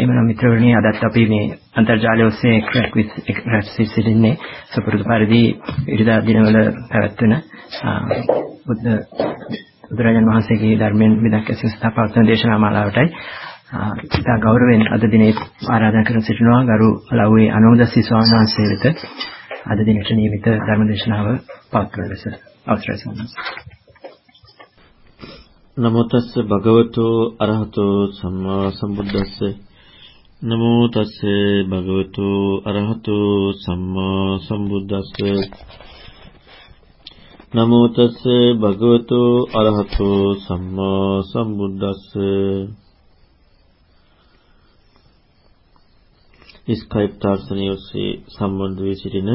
එමනම් මිත්‍රවරුනි අදත් අපි මේ අන්තර්ජාලය ඔස්සේ එක් රැස්වී සිටින්නේ සුපුරුදු පරිදි ඉරිදා දිනවල පැවැත්වෙන බුද්ධ බුදුරජාණන් වහන්සේගේ ධර්මයෙන් විදක් ඇසෙන ස්ථාපවත්වන දේශනා මාලාවටයි ඉතා ගෞරවයෙන් අද දිනේ ආරාධනා කර සිටිනවා ගරු ලව්වේ අනෝදස්සී ස්වාමීන් වහන්සේ වෙත. අද දිනට නියමිත ධර්ම දේශනාව පවත්වන ලෙස අවසරයි ස්වාමීන් නමෝ තස්ස භගවතු අරහතෝ සම්මා සම්බුද්දස්ස. නමෝ තස්ස භගවතු අරහතෝ සම්මා සම්බුද්දස්ස. නමෝ තස්ස භගවතු අරහතෝ සම්මා සම්බුද්දස්ස. ස්කයිප් තාක්ෂණයේ ඔස්සේ සම්බන්ධ වී සිටින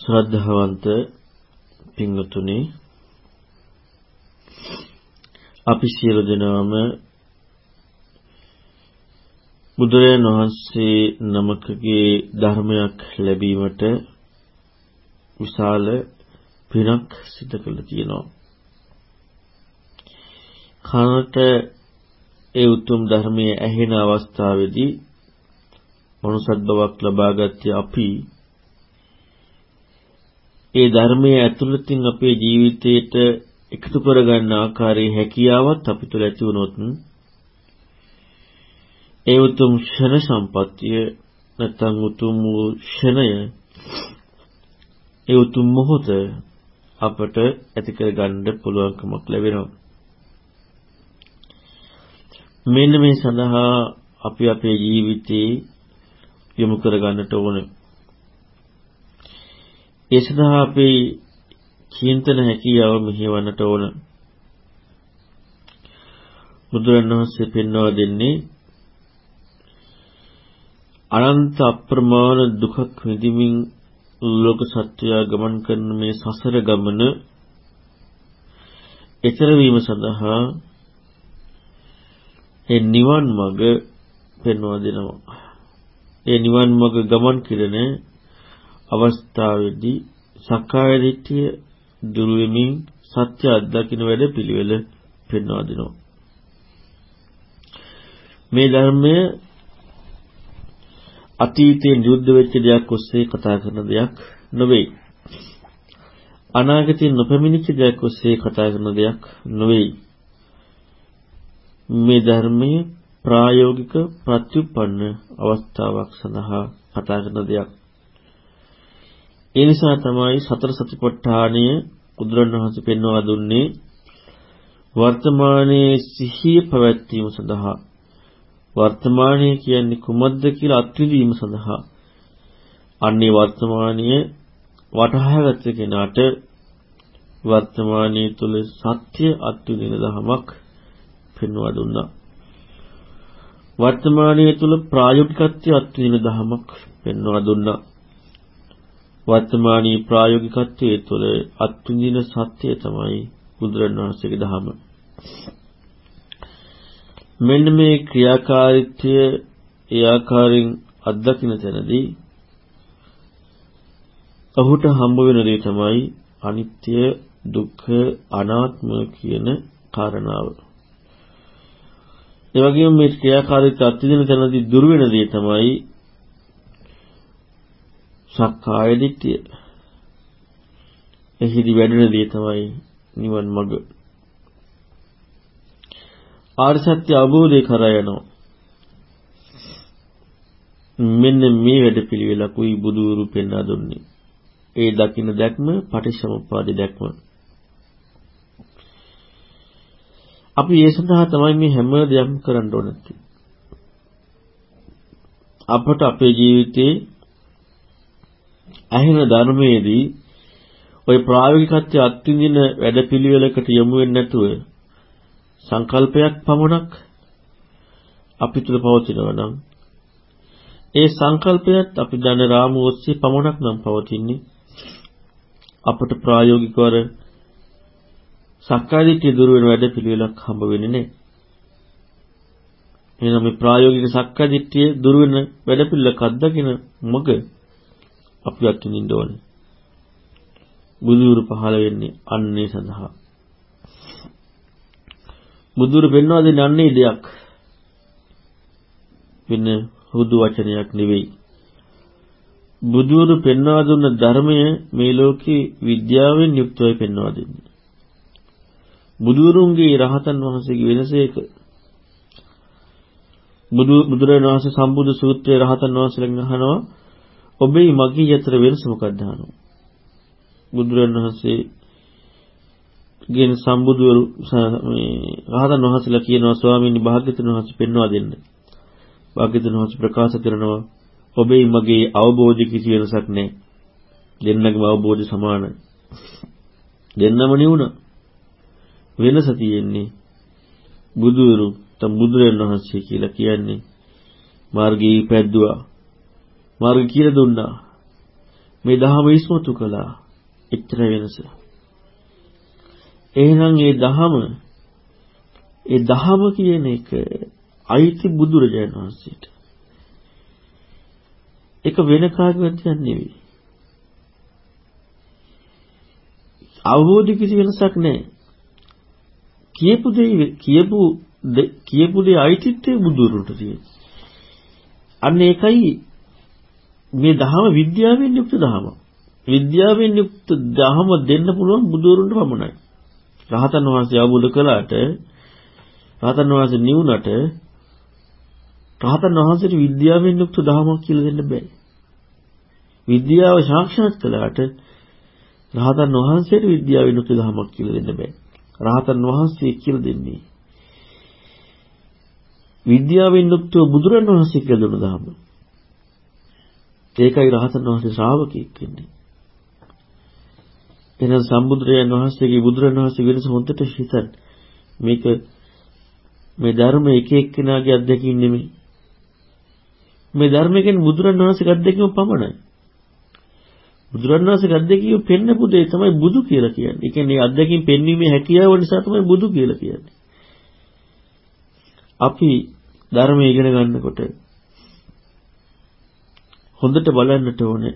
ශ්‍රද්ධාවන්ත පින්වතුනි අපි සියලු දෙනාම බුදුරජාණන් වහන්සේ නමකගේ ධර්මයක් ලැබීමට විශාල පිනක් සිදු කළ තියෙනවා. කනට ඒ උතුම් ධර්මයේ ඇහෙන අවස්ථාවේදී මනුසත් බවක් ලබාගත්තේ අපි ඒ ධර්මයේ ඇතුළතින් අපේ ජීවිතයට එකතු කරගන්න ආකාරයේ හැකියාවත් අපි තුළ ඇති වුණොත් ඒ උතුම් ක්ෂණ සම්පත්තිය නැත්නම් උතුම් ක්ෂණය ඒ උතුම් මොහොත අපට ඇති කරගන්න පුළුවන්කමක් ලැබෙනවා මෙන්න මේ සඳහා අපි අපේ ජීවිතේ යොමු කරගන්නට ඕනේ. ඒ සඳහා අපි චින්තන හැකියාව මෙහෙවන්නට ඕන. බුදුරණවහන්සේ පෙන්වා දෙන්නේ අනන්ත අප්‍රමාණ දුකක් විඳින්මින් ලෝක සත්‍යය ගමන් කරන මේ සසර ගමන ඊතර වීම සඳහා ඒ නිවන් මඟ පෙන්වා දෙනවා. ඒ නිවන් මඟ ගමන් කිරන අවස්ථාවේදී සක්කාය දිට්ඨිය දුරු වෙමින් සත්‍ය අත්දකින්න වැඩ පිළිවෙල පෙන්වා දෙනවා. මේ ධර්මය අතීතයේ යුද්ධ වෙච්ච දෙයක් ඔස්සේ කතා කරන දෙයක් නෙවෙයි. අනාගතයේ නොපැමිණිච්ච දෙයක් ඔස්සේ කතා කරන දෙයක් නෙවෙයි. මේ ධර්මයේ ප්‍රායෝගික ප්‍රතිඋපන්න අවස්ථාවක් සඳහා කතා කරන දෙයක්. ඒ නිසා තමයි සතර සතිපට්ඨානය බුදුරණවහන්සේ පෙන්වා දුන්නේ වර්තමානයේ සිහිය පැවැත්වීම සඳහා වර්තමානයේ කියන්නේ කුමක්ද කියලා අත්විඳීම සඳහා අන්නේ වර්තමානීය වටහාගත කෙනාට වර්තමානයේ තුල සත්‍ය අත්විඳින දහමක් පෙන්වා දුන්නා. වර්තමානයේ තුල ප්‍රායෝගිකත්වයේ අත්විඳින දහමක් පෙන්වා දුන්නා. වර්තමානී ප්‍රායෝගිකත්වයේ තුළ අත්විඳින සත්‍යය තමයි බුදුරණවහන්සේගේ ධහම. මෙන්න මේ ක්‍රියාකාරීත්වය ඒ ආකාරයෙන් අත්දකින්න තැනදී ඔහුට හම්බ වෙන දේ තමයි අනිත්‍ය දුක්ඛ අනාත්ම කියන කාරණාව. ඒ වගේම මේ ක්‍රියාකාරීත්වය අත්විඳින තැනදී දුර වෙන දේ තමයි සක්කාය දිට්ඨිය. එහිදී වැඩෙන දේ තමයි නිවන් මඟ. ආර්ය සත්‍ය අවබෝධය කරා යනවා. මෙන්න මේ වැඩපිළිවෙලකුයි බුදුරු පෙන්වා දුන්නේ. ඒ දකින්න දැක්ම පටිච්චසමුප්පාද දැක්ම. අපි ඒ සඳහා තමයි මේ හැම දෙයක්ම කරන්න ඕනේ. අපට අපේ ජීවිතේ ඇහෙන ධර්මයේදී ওই ප්‍රායෝගිකත්වයේ අත්විඳින වැඩපිළිවෙලකට යොමු වෙන්නේ නැතුව සංකල්පයක් පමණක් අපි තුල පවතිනවා නම් ඒ සංකල්පයත් අපි දන රාමුව ඔස්සේ පමණක් නම් පවතින්නේ අපට ප්‍රායෝගිකවර සක්කායදිට්ඨිය දුර වෙන වැඩපිළිවෙලක් හම්බ වෙන්නේ නැහැ. එහෙනම් මේ ප්‍රායෝගික සක්කායදිට්ඨිය දුර වෙන වැඩපිළිවෙලක් අත්දකින මොග අපි අත්විඳින්න ඕනේ. බුදුරු පහළ වෙන්නේ අන්නේ සඳහා. බුදුරු පෙන්වා දෙන්නේ අන්නේ දෙයක්. වෙන හුදු වචනයක් නෙවෙයි. බුදුරු පෙන්වා දුන්න ධර්මය මේ ලෝකේ විද්‍යාවෙන් යුක්තවයි පෙන්වා දෙන්නේ. බුදුරුන්ගේ රහතන් වහන්සේගේ වෙනස ඒක. බුදු බුදුරජාණන් වහන්සේ සම්බුදු සූත්‍රයේ රහතන් වහන්සේලාගෙන් අහනවා ඔබේ මගේ අතර වෙනස මොකක්ද අහනවා. බුදුරජාණන් වහන්සේ ගෙන සම්බුදුවරු මේ රහතන් වහන්සේලා කියනවා ස්වාමීනි භාග්‍යතුන් වහන්සේ පෙන්වා දෙන්න. භාග්‍යතුන් වහන්සේ ප්‍රකාශ කරනවා ඔබේ මගේ අවබෝධය කිසි වෙනසක් නැහැ. දෙන්නගේම අවබෝධය සමානයි. දෙන්නම නිවුණා. වෙනස තියෙන්නේ බුදුරු තම බුදුරජාණන් වහන්සේ කියලා කියන්නේ මාර්ගී පැද්දුවා. මාර්ග කියලා දුන්නා. මේ දහම ඉස්මතු කළා. එච්චර වෙනස. එහෙනම් මේ දහම ඒ දහම කියන එක අයිති බුදුරජාණන් වහන්සේට. ඒක වෙන කාගේවත් නෙවෙයි. අවබෝධ කිසි වෙනසක් නැහැ. කියපු දේ කියපු කියපු දේ අයිතිත්වයේ බුදුරුන්ට තියෙන්නේ. අන්න ඒකයි මේ දහම විද්‍යාවෙන් යුක්ත දහම. විද්‍යාවෙන් යුක්ත දහම දෙන්න පුළුවන් බුදුරුන්ට පමණයි. රහතන් වහන්සේ අවබෝධ කළාට රහතන් වහන්සේ නිවුණට රහතන් වහන්සේට විද්‍යාවෙන් යුක්ත දහමක් කියලා දෙන්න බෑ. විද්‍යාව සාක්ෂාත් කළාට රහතන් වහන්සේට විද්‍යාවෙන් යුක්ත දහමක් කියලා දෙන්න බෑ. රහතන් වහන්සේ කියලා දෙන්නේ විද්‍යාවෙන් යුක්තව බුදුරන් වහන්සේ කියලා දුන්න දහම. ඒකයි රහතන් වහන්සේ ශ්‍රාවකෙක් වෙන්නේ. එහෙනම් සම්බුදුරයන් වහන්සේගේ බුදුරන් වහන්සේ වෙනස හොඳට හිතන්න. මේක මේ ධර්ම එක එක්කෙනාගේ අත්දැකීම් නෙමෙයි. මේ ධර්මයෙන් බුදුරන් වහන්සේගේ අත්දැකීම පමණයි. බුදුරන් වහන්සේගේ අත්දැකීම පෙන්නපු දේ තමයි බුදු කියලා කියන්නේ. ඒ කියන්නේ අත්දැකීම් පෙන්වීමේ හැකියාව නිසා තමයි බුදු කියලා කියන්නේ. අපි ධර්මය ඉගෙන ගන්නකොට හොඳට බලන්නට ඕනේ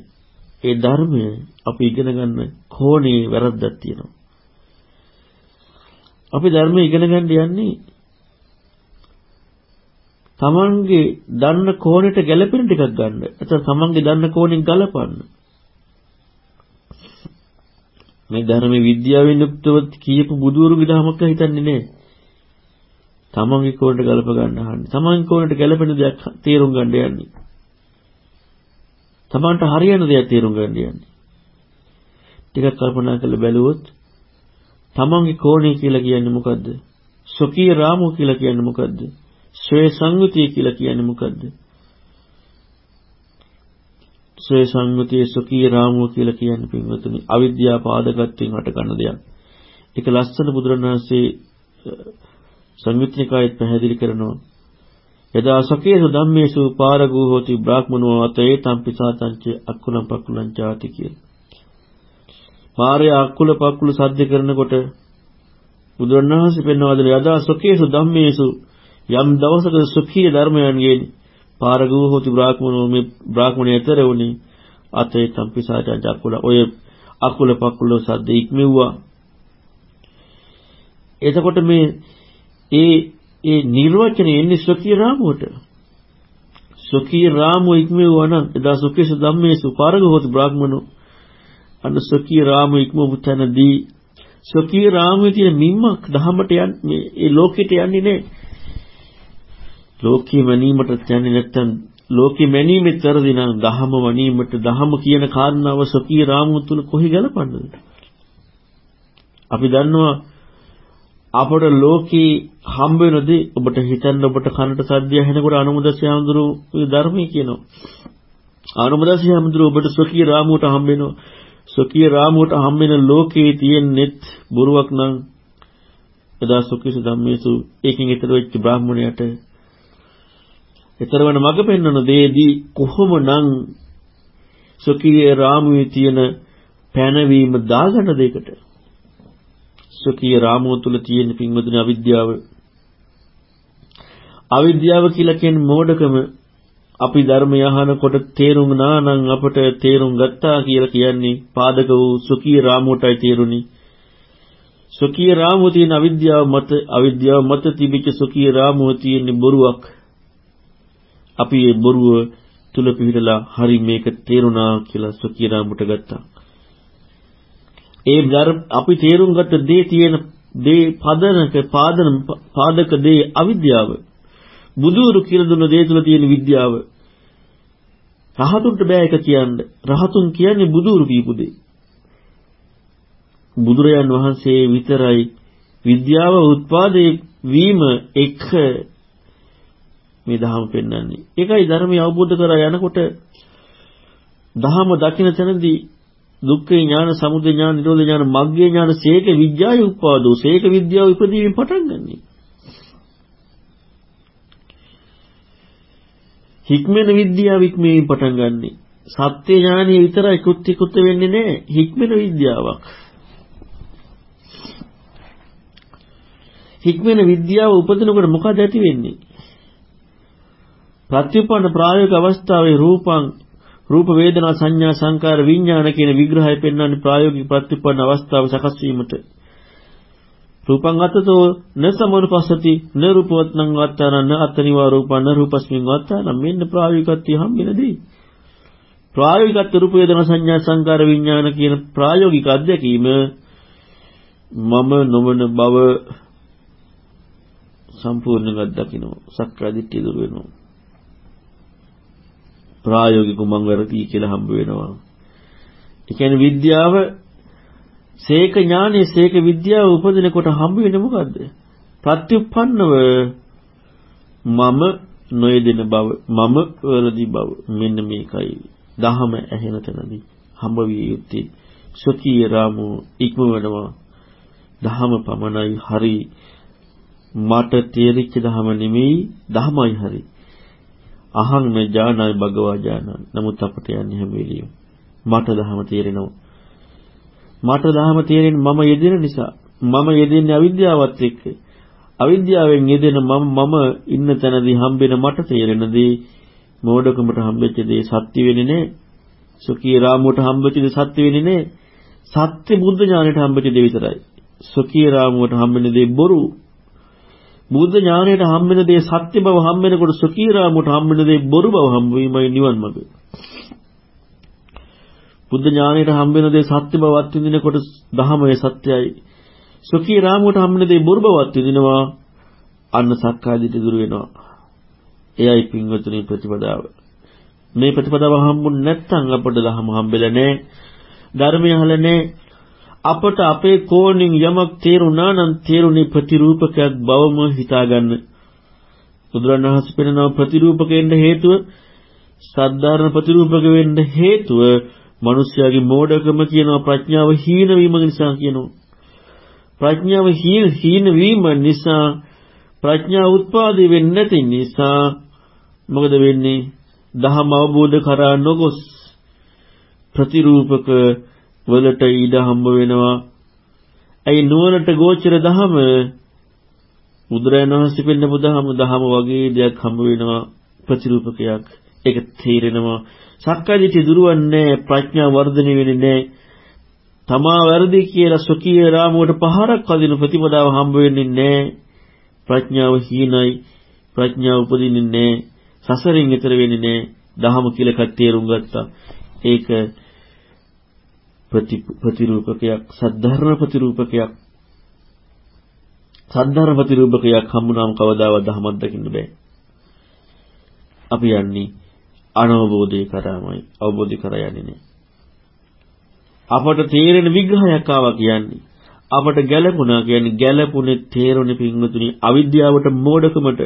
ඒ ධර්මය අපි ඉගෙන ගන්න කෝණේ වැරද්දක් තියෙනවා. අපි ධර්මය ඉගෙන ගන්න යන්නේ තමන්ගේ දන්න කෝණයට ගැළපෙන ටිකක් ගන්න. නැත්නම් තමන්ගේ දන්න කෝණෙන් ගලපන්න. මේ ධර්මයේ විද්‍යාවෙන් යුක්තව කියපු බුදුරුගේ ධර්මක හිතන්නේ නෑ. තමන්ගේ කෝණයට ගලප ගන්න අහන්නේ. තමන්ගේ කෝණයට ගැළපෙන දෙයක් තේරුම් ගන්න යන්නේ. තමන්ට හරියන දෙයක් තේරුම් ගන්න යන්නේ. ටිකක් කල්පනා කරලා බැලුවොත් තමන්ගේ කෝණය කියලා කියන්නේ මොකද්ද? ස්වකීය රාමෝ කියලා කියන්නේ මොකද්ද? ශ්‍රේ සංගතිය කියලා කියන්නේ මොකද්ද? ශ්‍රේ සංගතිය ස්වකීය රාමෝ කියලා කියන්නේ පින්වතුනි අවිද්‍යාව පාදකත්වයෙන් හට ගන්න දෙයක්. ඒක ලස්සන බුදුරණවහන්සේ සංයුත්නිකායත් පැහැදිලි කරනවා. යදා සකේසු ධම්මේසු පාරගෝ හෝති බ්‍රාහ්මනෝ අතේ තම්පිසාතංච අක්කුලම් පක්කුලං ചാති කියලා. පාරය අක්කුල පක්කුල සද්ද කරනකොට බුදුරණවහන්සේ පෙන්වා දෙන යදා සකේසු ධම්මේසු යම් දවසක සුඛී ධර්මයන්ගෙන් පාරගෝ හෝති බ්‍රාහ්මනෝ මේ බ්‍රාහ්මණයතර උනේ අතේ තම්පිසාතංච අක්කුල ඔය අකුල පකුල සද්ද ඉක්මෙව්වා එතකොට මේ ඒ ඒ නිර්වචනය එන්නේ ස්වකීය රාමුවට. ස්වකීය රාමුව ඉක්මවුවා නම් එදා සුකේස ධම්මේසු පාරගහොත් බ්‍රාහ්මනෝ අන්න ස්වකීය රාමුව ඉක්මවපු තැනදී ස්වකීය රාමුවේ තියෙන මිම්මක් දහමට යන්නේ ඒ ලෝකෙට යන්නේ නැහැ. ලෝකෙ මැනීමට යන්නේ නැත්තම් ලෝකෙ මැනීමේ තරදී නම් දහම වණීමට දහම කියන කාරණාව ස්වකීය රාමුව තුල කොහි ගලපන්නද? අපි දන්නවා අපට ලෝකේ හම්බ වෙනදී ඔබට හිතන්න ඔබට කනට සද්දය ඇහෙනකොට අනුමුදස්සේ හඳුරු ධර්මයේ කියනවා. අනුමුදස්සේ හඳුරු ඔබට ස්වකීය රාමුවට හම්බ වෙනවා. ස්වකීය රාමුවට හම්බ වෙන ලෝකේ තියෙනෙත් බොරුවක් නම් එදා සුඛිස ධම්මේසු ඒකෙන් ඊතර වෙච්ච බ්‍රාහ්මණයට ඊතර වෙන මඟ පෙන්වන දෙයේදී කොහොමනම් ස්වකීය රාමුවේ තියෙන පැනවීම දාගන්න දෙයකට ස්වකීය රාමුව තුල තියෙන පින්වතුනි අවිද්‍යාව. අවිද්‍යාව කියලා කියන්නේ මෝඩකම. අපි ධර්මය අහනකොට තේරුම් නානම් අපට තේරුම් ගත්තා කියලා කියන්නේ පාදක වූ ස්වකීය රාමුවටයි තේරුණි. ස්වකීය රාමුව තියෙන අවිද්‍යාව මත අවිද්‍යාව මත තිබිච්ච ස්වකීය රාමුව තියෙන බොරුවක්. අපි මේ බොරුව තුල පිහිටලා හරි මේක තේරුණා කියලා සොකියරාමුට ගත්තා. ඒ අපි තේරුම් ගත්ත දේ තියෙන දේ පදනක පාදන පාදක දේ අවිද්‍යාව. බුදුරු කියලා දුන්න දේ තුල තියෙන විද්‍යාව. රහතුන්ට බෑ එක කියන්න. රහතුන් කියන්නේ බුදුරු කියපු දේ. බුදුරයන් වහන්සේ විතරයි විද්‍යාව උත්පාදේ වීම එක මේ ධහම පෙන්වන්නේ. ඒකයි ධර්මය අවබෝධ කරා යනකොට ධහම දකින්න තැනදී දුක්ඛ ඥාන, සමුදය ඥාන, නිරෝධ ඥාන, මග්ගේ ඥාන, සේක විද්‍යාවේ උපාදෝ, සේක විද්‍යාව උපදීමින් පටන් ගන්නයි. හික්මන විද්‍යාව ඉක්මනින් පටන් ගන්නෙ. සත්‍ය ඥානිය විතරයි කෘත්‍ය කෘත්‍ය වෙන්නේ නැහැ. හික්මන විද්‍යාවක්. හික්මන විද්‍යාව උපදිනකොට මොකද ඇති වෙන්නේ? ප්‍රතිඋපන්න ප්‍රායෝගික අවස්ථාවේ රූපං රූප වේදනා සංඥා සංකාර විඥාන කියන විග්‍රහය පෙන්වන්නේ ප්‍රායෝගික ප්‍රතිපන්න අවස්ථාව සකස් වීමට. රූපං අතතෝ න සමනුපස්සති න රූපවත්නං වත්තාන අත්නිවා රූපං න රූපස්මින් වත්තාන මෙන්න ප්‍රායෝගිකත්වය හම්බෙනදී. ප්‍රායෝගිකත්ව රූප වේදනා සංඥා සංකාර විඥාන කියන ප්‍රායෝගික අධ්‍යක්ීම මම නොවන බව සම්පූර්ණව දකින්න සක්කාදිට්ඨිය දුර වෙනවා ප්‍රායෝගික මං වැරදි කියලා හම්බ වෙනවා. ඒ කියන්නේ විද්‍යාව සේක ඥානයේ සේක විද්‍යාව උපදිනකොට හම්බ වෙන්නේ මොකද්ද? ප්‍රත්‍යুৎපන්නව මම නොයදෙන බව මම වැරදි බව. මෙන්න මේකයි. දහම ඇහෙන තැනදී හම්බ විය යුත්තේ සොකී රාමෝ ඉක්මවනවා. දහම පමණයි හරි. මට තේරිච්ච දහම නෙමෙයි දහමයි හරි. අහං මේ ඥානයි භගවා ඥානයි. නමුත් අපට යන්නේ හැම වෙලෙම මට දහම තේරෙනවා. මට දහම තේරෙන්නේ මම යෙදෙන නිසා. මම යෙදෙන්නේ අවිද්‍යාවත් එක්ක. අවිද්‍යාවෙන් යෙදෙන මම මම ඉන්න තැනදී හම්බෙන මට තේරෙන දේ මෝඩකමට හම්බෙච්ච දේ සත්‍ය වෙන්නේ නැහැ. සුඛී රාමුවට හම්බෙච්ච දේ සත්‍ය වෙන්නේ නැහැ. සත්‍ය බුද්ධ ඥානයට හම්බෙච්ච දේ විතරයි. සුඛී රාමුවට හම්බෙන දේ බොරු. බුද්ධ ඥානයට හම්බෙන දේ සත්‍ය බව හම්බෙනකොට සුඛීරාමුට හම්බෙන දේ බොරු බව හම්බවීමයි නිවන් මඟ. බුද්ධ ඥානයට හම්බෙන දේ සත්‍ය බව අත්විඳිනකොට ධහමයේ සත්‍යයි. සුඛීරාමුට හම්බෙන දේ බොරු බව අත්විඳිනවා අන්න සක්කාය දිට්ඨිය දුර වෙනවා. එයයි පින්වතුනි ප්‍රතිපදාව. මේ ප්‍රතිපදාව හම්බුනේ නැත්නම් අපට ධහම හම්බෙලා නැහැ. ධර්මය අහලා නැහැ. අපට අපේ කෝණින් යමක් තේරුණා නම් තේරුණේ ප්‍රතිරූපකයක් බවම හිතාගන්න. බුදුරණවහන්සේ පෙන්නන ප්‍රතිරූපකෙන්න හේතුව සද්ධාරණ ප්‍රතිරූපක වෙන්න හේතුව මිනිස්යාගේ මෝඩකම කියනවා ප්‍රඥාව හීන වීම නිසා කියනවා. ප්‍රඥාව හීන හීන වීම නිසා ප්‍රඥා උත්පාදේ වෙන්නේ නැති නිසා මොකද වෙන්නේ? දහම අවබෝධ කරා නොගොස් ප්‍රතිරූපක වලට ඊඩ හම්බ වෙනවා. ඇයි නුවණට ගෝචර දහම බුදුරජාණන් වහන්සේ පෙන්නපු දහම දහම වගේ දෙයක් හම්බ වෙනවා ප්‍රතිරූපකයක්. ඒක තේරෙනවා. සක්කායදිට්ඨිය දුරවන්නේ ප්‍රඥා වර්ධනය වෙන්නේ නැහැ. තමා වැරදි කියලා සොකී රාමුවට පහරක් වදින ප්‍රතිපදාව හම්බ වෙන්නේ නැහැ. ප්‍රඥාව හීනයි. ප්‍රඥාව උපදින්නේ නැහැ. සසරින් ඈතර වෙන්නේ නැහැ. දහම කියලා කත් තේරුම් ගත්තා. ඒක ප්‍රතිරූපකයක් සද්ධර්ම ප්‍රතිරූපකයක් සද්ධර්ම ප්‍රතිරූපකයක් හම්බුනාම කවදාවත් ධහමක් දකින්න බෑ. අපි යන්නේ අනවබෝධය කරාමයි අවබෝධය කරා යන්නේ නෑ. අපට තේරෙන විග්‍රහයක් ආවා කියන්නේ අපට ගැළපුණා කියන්නේ ගැළපුණේ තේරුණේ පින්වතුනි අවිද්‍යාවට මෝඩකමට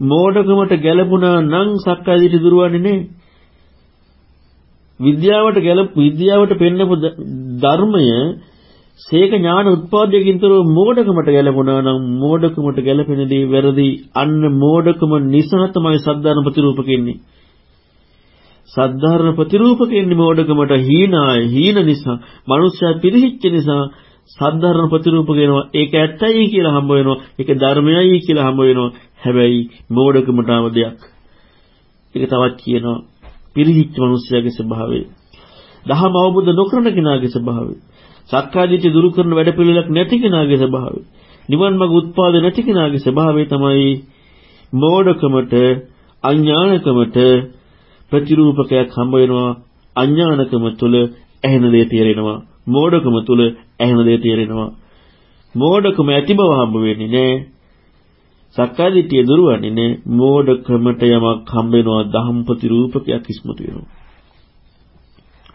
මෝඩකමට ගැළපුණා නම් සක්කාය දිටි දුරවන්නේ නෑ විද්‍යාවට ගැලප විද්‍යාවට පෙන්නපු ධර්මය සේක ඥාන උත්පාදයකින්තරව මෝඩකමට ගැලපුණා නම් මෝඩකමට ගැලපෙන දේ වැරදි. අන්න මෝඩකම නිසා තමයි සද්ධාර්ම ප්‍රතිරූපකෙන්නේ සද්ධාර්ම ප්‍රතිරූපකෙන්නේ මෝඩකමට හීනාය හීන නිසා මනුෂ්‍යයා පිරිහිච්ච නිසා සද්ධාර්ම ප්‍රතිරූපක වෙනවා. ඒක ඇත්තයි කියලා හම්බ වෙනවා. ඒක ධර්මයයි කියලා හම්බ වෙනවා. හැබැයි මෝඩකමටම දෙයක්. ඒක තවත් කියනවා. පිරිහිච්ච මිනිස්යාගේ ස්වභාවය. දහම අවබෝධ නොකරන කෙනාගේ ස්වභාවය. සක්කාදිට්ඨිය දුරු කරන වැඩපිළිවෙලක් නැති කෙනාගේ ස්වභාවය. නිවන් මඟ උත්පාද නැති කෙනාගේ ස්වභාවය තමයි මෝඩකමට අඥානකමට ප්‍රතිරූපකයක් හම්බ වෙනවා අඥානකම තුල ඇහෙන දේ තේරෙනවා මෝඩකම තුල ඇහෙන දේ තේරෙනවා මෝඩකම ඇති බව හම්බ වෙන්නේ නැහැ සක්කාදිට්ඨිය දුරවන්නේ නැහැ මෝඩකමට යමක් හම්බ වෙනවා දහම් ප්‍රතිරූපකයක් ඉස්මතු වෙනවා.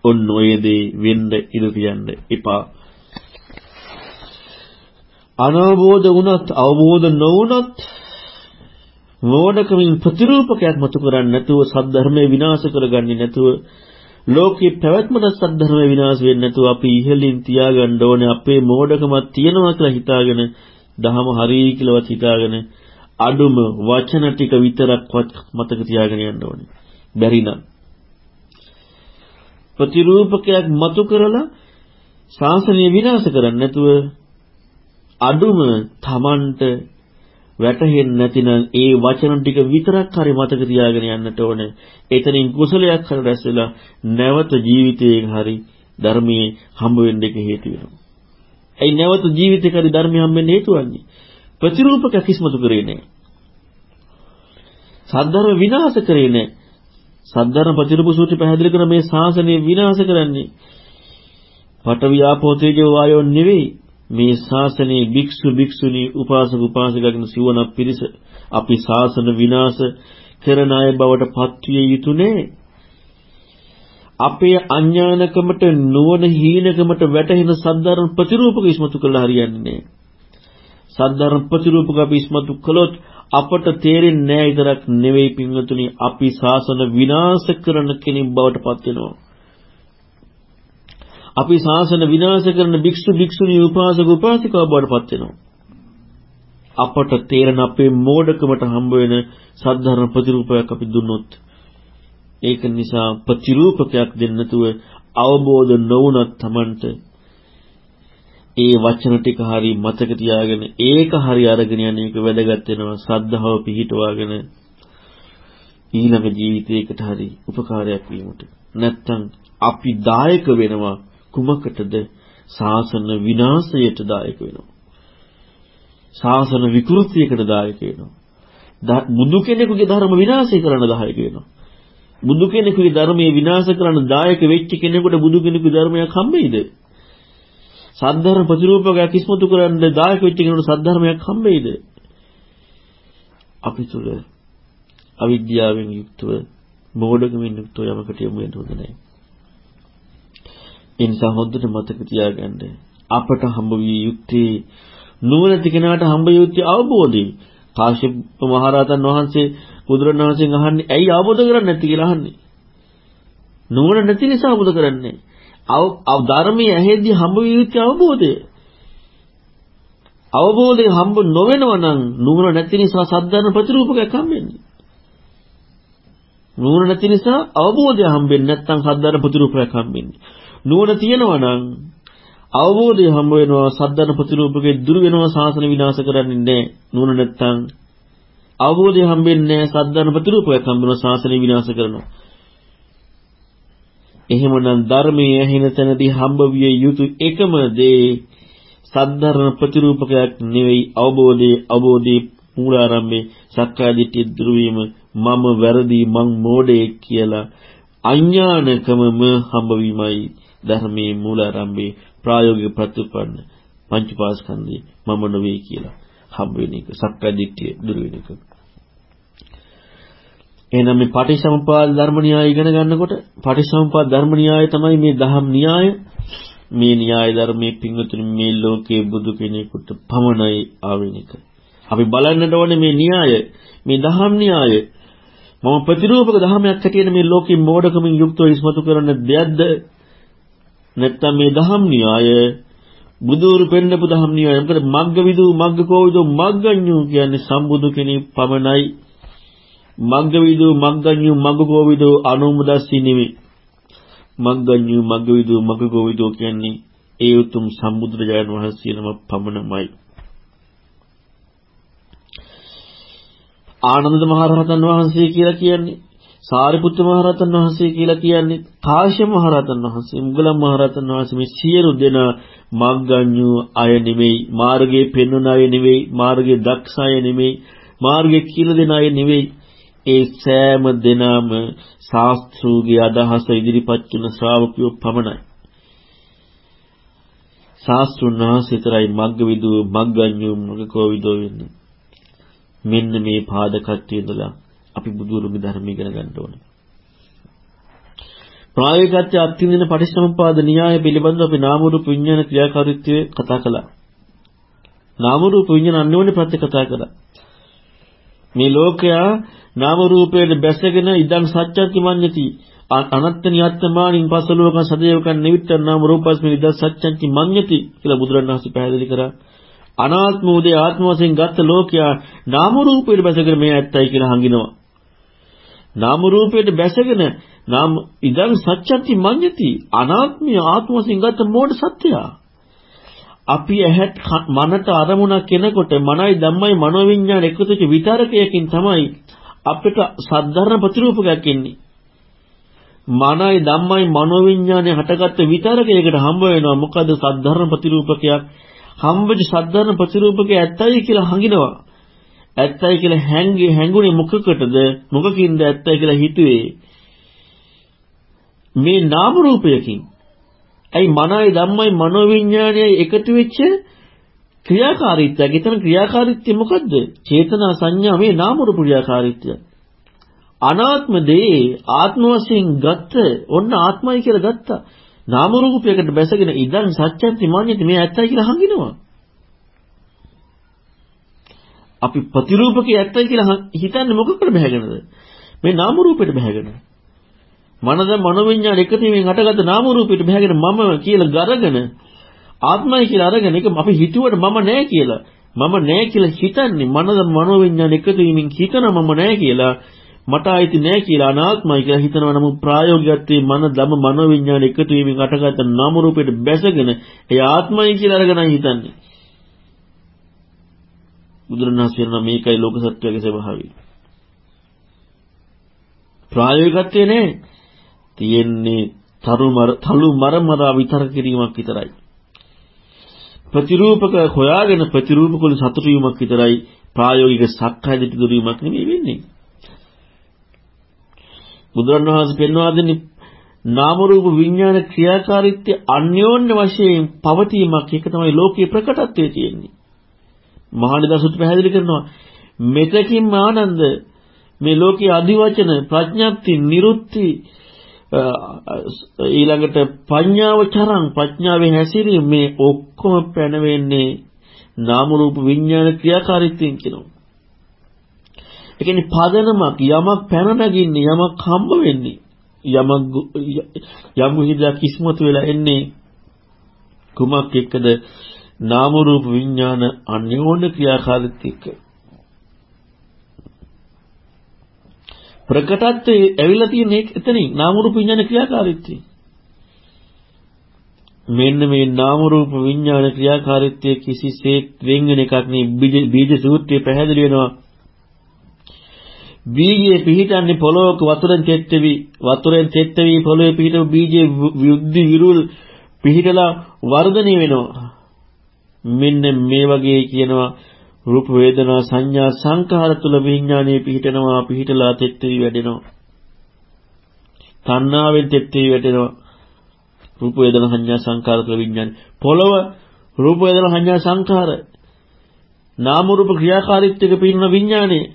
ඔන්න ඔය දේ වෙන්න ඉඩ තියන්න එපා. අනවබෝධ වුණත් අවබෝධ නොවුණත් මෝඩකමින් ප්‍රතිරූපකයක් මතු කරන්නේ නැතුව සද්ධර්මයේ විනාශ කරගන්නේ නැතුව ලෝකේ පැවැත්මට සද්ධර්මයේ විනාශ වෙන්නේ නැතුව අපි ඉහළින් තියාගන්න ඕනේ අපේ මෝඩකමක් තියෙනවා කියලා හිතාගෙන දහම හරි කියලාවත් හිතාගෙන අඩුම වචන ටික විතරක්වත් මතක තියාගෙන යන්න ඕනේ. බැරි නම් ප්‍රතිරූපකයක් මතු කරලා ශාසනය විනාශ කරන්නේ නැතුව අඩුම Tamanට වැටහෙන්නේ නැතිනම් ඒ වචන ටික විතරක් හරි මතක තියාගෙන යන්නට ඕනේ. එතනින් කුසලයක් හරි රැස් වෙලා නැවත ජීවිතයේ හරි ධර්මයේ හම්බ වෙන්න එක හේතු වෙනවා. ඒ නැවත ජීවිතේ හරි ධර්මයේ හම්බ වෙන්න හේතු වන්නේ ප්‍රතිරූපක කිස්මතු කරේ නැහැ. සද්ධර්ම විනාශ කරේ නැහැ. සද්ධර්ම ප්‍රතිරූප සූත්‍රය පැහැදිලි කරන මේ ශාසනය විනාශ කරන්නේ පටවියාපෝ තේජෝ වායෝ නෙවෙයි මේ ශාසනයේ භික්ෂු භික්ෂුණී උපාසක උපාසිකාගෙන සිවණ පිරිස අපි ශාසන විනාශ කරන අය බවට පත්විය යුතු නෑ. අපේ අඥානකමට නුවණ හීනකමට වැටහෙන සද්ධර්ම ප්‍රතිරූපක ඉස්මතු කළා හරියන්නේ නෑ. සද්ධර්ම ප්‍රතිරූපක අපි ඉස්මතු කළොත් අපට තේරෙන්නේ නෑ විතරක් නෙවෙයි පින්වතුනි අපි ශාසන විනාශ කරන කෙනෙක් බවට පත් වෙනවා. අපි ශාසන විනාශ කරන භික්ෂු භික්ෂුණී උපාසක උපාසිකව බවට පත් වෙනවා. අපට තේරෙන අපේ මෝඩකමට හම්බ වෙන සද්ධර්ම ප්‍රතිරූපයක් අපි දුන්නොත් ඒක නිසා ප්‍රතිරූපකයක් දෙන්න නැතුව අවබෝධ නොවුනත් Tamanට ඒ වචන ටික හරි මතක තියාගෙන ඒක හරි අරගෙන යන එක වැදගත් වෙනවා ශ්‍රද්ධාව පිහිටවාගෙන ඊළඟ ජීවිතයකට හරි උපකාරයක් වීමට නැත්තම් අපි දායක වෙනවා කුමකටද ශාසන විනාශයට දායක වෙනවා. ශාසන විකෘතියකට දායක වෙනවා. බුදු කෙනෙකුගේ ධර්ම විනාශය කරන්න දායක වෙනවා. බුදු කෙනෙකුගේ ධර්මයේ විනාශ කරන්න දායක වෙච්ච කෙනෙකුට බුදු කෙනෙකුගේ ධර්මයක් හම්බෙයිද? සද්ධර්ම ප්‍රතිරූපකයක් ඉස්මතු කරන්න දායක වෙච්ච කෙනෙකුට සද්ධර්මයක් හම්බෙයිද? අපි තුල අවිද්‍යාවෙන් යුක්තව මෝඩකමින් යුක්තව යමකට යමු වෙන හොඳ නැහැ. ඒ නිසා හොඳට මතක තියාගන්න අපට හම්බ විය යුත්තේ නුවණති කෙනාට හම්බ යුත්තේ අවබෝධය. කාශ්‍යප මහරහතන් වහන්සේ බුදුරණවහන්සේගෙන් අහන්නේ ඇයි අවබෝධ කරන්නේ නැති කියලා අහන්නේ. නුවණ නැති නිසා අවබෝධ කරන්නේ. අව ධර්මයේ ඇහෙද්දී හම්බ විය යුත්තේ අවබෝධය. අවබෝධය හම්බ නොවෙනව නම් නුවණ නැති නිසා සද්ධර්ම ප්‍රතිරූපකයක් හම්බෙන්නේ. නුවණ නැති නිසා අවබෝධය හම්බෙන්නේ නැත්නම් සද්ධර්ම ප්‍රතිරූපකයක් හම්බෙන්නේ. නුවණ තියෙනවා නම් අවබෝධය හම්බ වෙනවා සද්දන ප්‍රතිරූපකේ දුරු වෙනවා සාසන විනාශ කරන්නේ නැහැ නුවණ නැත්තම් අවබෝධය හම්බෙන්නේ නැහැ සද්දන ප්‍රතිරූපකයක් හම්බ වෙනවා සාසන විනාශ කරනවා එහෙමනම් ධර්මයේ ඇහෙන තැනදී හම්බ විය යුතු එකම දේ සද්ධර්ම ප්‍රතිරූපකයක් නෙවෙයි අවබෝධයේ අවබෝධයේ මූලාරම්භේ සක්කාය දිට්ඨිය දුරු වීම මම වැරදි මං මෝඩයෙක් කියලා අඥානකමම හම්බ වීමයි ධර්මයේ මූලාරම්භේ ප්‍රායෝගික ප්‍රතිපන්න පංචපාස්කන්ධේ මම නොවේ කියලා හම්බ වෙන එක සක්කාය දිට්ඨිය දුරු වෙන එක. එහෙනම් මේ පටිච්චසමුපාද ධර්ම න්‍යාය ඉගෙන ගන්නකොට පටිච්චසමුපාද ධර්ම න්‍යාය තමයි මේ දහම් න්‍යාය. මේ න්‍යාය ධර්මයේ පින්වතුනි මේ ලෝකයේ බුදු කෙනෙකුට පමණයි ආවෙනික. අපි බලන්නට ඕනේ මේ න්‍යාය මේ දහම් න්‍යාය. මම ප්‍රතිරූපක ධර්මයක් හැටියට මේ ලෝකෙ මෝඩකමින් යුක්තව ඉස්මතු කරන දෙයක්ද? නැත්තම් මේ දහම් න්‍යාය බුදුරු පෙන්නපු දහම් න්‍යාය? මොකද මග්ග විදු මග්ග කෝවිදු මග්ගඤ්ඤු කියන්නේ සම්බුදු කෙනෙක් පමණයි. මග්ග විදු මග්ගඤ්ඤු මග්ග කෝවිදු අනුමුදස්සි නෙමෙයි මග්ගඤ්ඤු මග්ග විදු මග්ග කෝවිදු කියන්නේ ඒ උතුම් සම්බුදුරජාණන් වහන්සේ නම පමණමයි. ආනන්ද මහරහතන් වහන්සේ කියලා කියන්නේ සාරිපුත්ත මහරහතන් වහන්සේ කියලා කියන්නේ කාශ්‍යප මහරහතන් වහන්සේ මුගලන් මහරහතන් වහන්සේ මේ සියලු දෙනා මග්ගඤ්ඤු අය නෙමෙයි මාර්ගයේ පෙන්වන අය නෙමෙයි මාර්ගයේ දක්ෂ අය නෙමෙයි මාර්ගයේ කියලා දෙන අය නෙමෙයි. ඒ සෑම දිනම ශාස්ත්‍රූගේ අදහස ඉදිරිපත් කරන ශ්‍රාවකයෝ පමණයි. ශාස්ත්‍රුන් වහන්සේ විතරයි මග්ගවිදු මග්ගඤ්ඤු මග්ගකෝවිදෝ වෙන්නේ. මෙන්න මේ පාදකත්වයේ ඉඳලා අපි බුදුරුගේ ධර්ම ඉගෙන ගන්න ඕනේ. ප්‍රායෝගිකත්වයේ අත්විඳින පටිච්චසමුප්පාද න්‍යාය පිළිබඳව අපි නාම රූප විඥාන ක්‍රියාකාරීත්වය කතා කළා. නාම රූප විඥාන අන්‍යෝන්‍ය ප්‍රත්‍ය කතා කළා. මේ ලෝකයා නාම රූපයට බැසගෙන ඉදන් සත්‍යති මඤ්ඤති අනත්ත නියත්තමානින් පසලෝකං සදේවකං නිවිත්තං නාම රූපස්මින් ඉදන් සත්‍යති මඤ්ඤති කියලා බුදුරණවහන්සේ පැහැදිලි කරා. අනාත්ම උදේ ආත්ම වශයෙන් ගත්ත ලෝකයා නාම රූපයට බැසගෙන මේ ඇත්තයි කියලා හංගිනවා. නාම රූපයට බැසගෙන නාම ඉදන් සත්‍යති මඤ්ඤති අනාත්මය ආත්ම වශයෙන් ගත්ත මෝඩ සත්‍යය. අපි ඇහත් මනට අරමුණක් කෙනකොට මනයි ධම්මයි මනෝවිඤ්ඤාණ එකතු වෙච්ච විතරකයකින් තමයි අපිට සද්ධර්ම ප්‍රතිරූපකයක් එන්නේ. මනයි ධම්මයි මනෝවිඤ්ඤාණය හටගත්ත විතරකයකට හම්බ වෙනවා. මොකද සද්ධර්ම ප්‍රතිරූපකයක් හම්බෙච්ච සද්ධර්ම ප්‍රතිරූපකය ඇත්තයි කියලා හංගිනවා. ඇත්තයි කියලා හැංගේ හැංගුනේ මොකකටද? මොකකින්ද ඇත්තයි කියලා හිතුවේ? මේ නාම රූපයකින්. ඇයි මනයි ධම්මයි මනෝවිඤ්ඤාණයයි එකතු වෙච්ච ක්‍රියාකාරීත්වයක්. එතන ක්‍රියාකාරීත්වය මොකද්ද? චේතනා සංඥා මේ නාම රූප ක්‍රියාකාරීත්වය. අනාත්ම දේ ආත්ම වශයෙන් ගත්ත ඔන්න ආත්මයි කියලා ගත්තා. නාම රූපයකට බැසගෙන ඉදන් සත්‍යන්ති මාන්‍යති මේ ඇත්තයි කියලා හංගිනවා. අපි ප්‍රතිරූපකේ ඇත්තයි කියලා හිතන්නේ මොකකට බහැගෙනද? මේ නාම රූපෙට බහැගෙන. මනද මනෝවිඤ්ඤාණ එකතීමෙන් හටගත්ත නාම රූපෙට බහැගෙන මම කියලා ගරගෙන ආත්මය කියලා අරගෙන ඒක අපි හිතුවට මම නෑ කියලා. මම නෑ කියලා හිතන්නේ මනස මනෝවිඤ්ඤාණ එකතු වීමෙන් හිතන මම නෑ කියලා. මට ආйти නෑ කියලා අනාත්මයි කියලා හිතනවා. නමුත් ප්‍රායෝගිකත්වයේ මන දම මනෝවිඤ්ඤාණ එකතු වීමෙන් අටගත නාම රූපයට බැසගෙන ඒ ආත්මයි කියලා අරගෙන හිතන්නේ. බුදුරණාහි කියන මේකයි ලෝක සත්‍යයේ ස්වභාවය. ප්‍රායෝගිකත්වයේ නෑ. තියෙන්නේ තරු මර තලු මර මර විතර කිරීමක් විතරයි. ප්‍රතිරූපක හොයාගෙන ප්‍රතිරූපක වල සතුටු වීමක් විතරයි ප්‍රායෝගික සක්කාය දිට්ඨි දුරීමක් නෙමෙයි වෙන්නේ. බුදුරණවහන්සේ පෙන්වා දෙන්නේ නාම රූප විඥාන ක්‍රියාකාරීත්වය අන්‍යෝන්‍ය වශයෙන් පවතීමක් එක තමයි ලෝකයේ ප්‍රකටත්වයේ තියෙන්නේ. මහානිදසුත් පැහැදිලි කරනවා මෙතකින් ආනන්ද මේ ලෝකයේ අධිවචන ප්‍රඥප්ති නිරුත්ති ඊළඟට පඤ්ඤාව චරං ප්‍රඥාවේ හැසිරීම මේ ඔක්කොම පැනවෙන්නේ නාම රූප විඥාන ක්‍රියාකාරීත්වයෙන් කියනවා. ඒ කියන්නේ පදනමක් යමක් පැන නැගින්නේ යමක් හම්බ වෙන්නේ යමක් යම් විදිහක් කිස්මතු වෙලා එන්නේ කුමක් එක්කද නාම රූප විඥාන අන්‍යෝන්‍ය ක්‍රියාකාරීත්වයක ප්‍රකටත්වයේ ඇවිල්ලා තියෙන එතනින් නාම රූප විඥාන ක්‍රියාකාරීත්වය. මෙන්න මේ නාම රූප විඥාන ක්‍රියාකාරීත්වයේ කිසිසේත් වෙන් වෙන එකක් නෙයි බීජ සූත්‍රයේ පැහැදිලි වෙනවා. බීජයේ පිහිටන්නේ පොළොවක වතුරෙන් තෙත්වෙවි වතුරෙන් තෙත්වෙවි පොළොවේ පිහිටපු බීජයේ විුද්ධි විරුල් පිහිටලා වර්ධනය වෙනවා. මෙන්න මේ වගේ කියනවා රූප වේදනා සංඥා සංඛාර තුල විඥානයේ පිහිටනවා පිහිටලා තෙත්වෙවි වැඩෙනවා. තණ්හාවෙන් තෙත්වෙවි වැඩෙනවා. රූප වේදනා සංඥා සංඛාර තුල විඥාන පොළොව රූප වේදනා සංඥා සංඛාර. නාම රූප ක්‍රියාකාරීත්වයක පිරිනන විඥානේ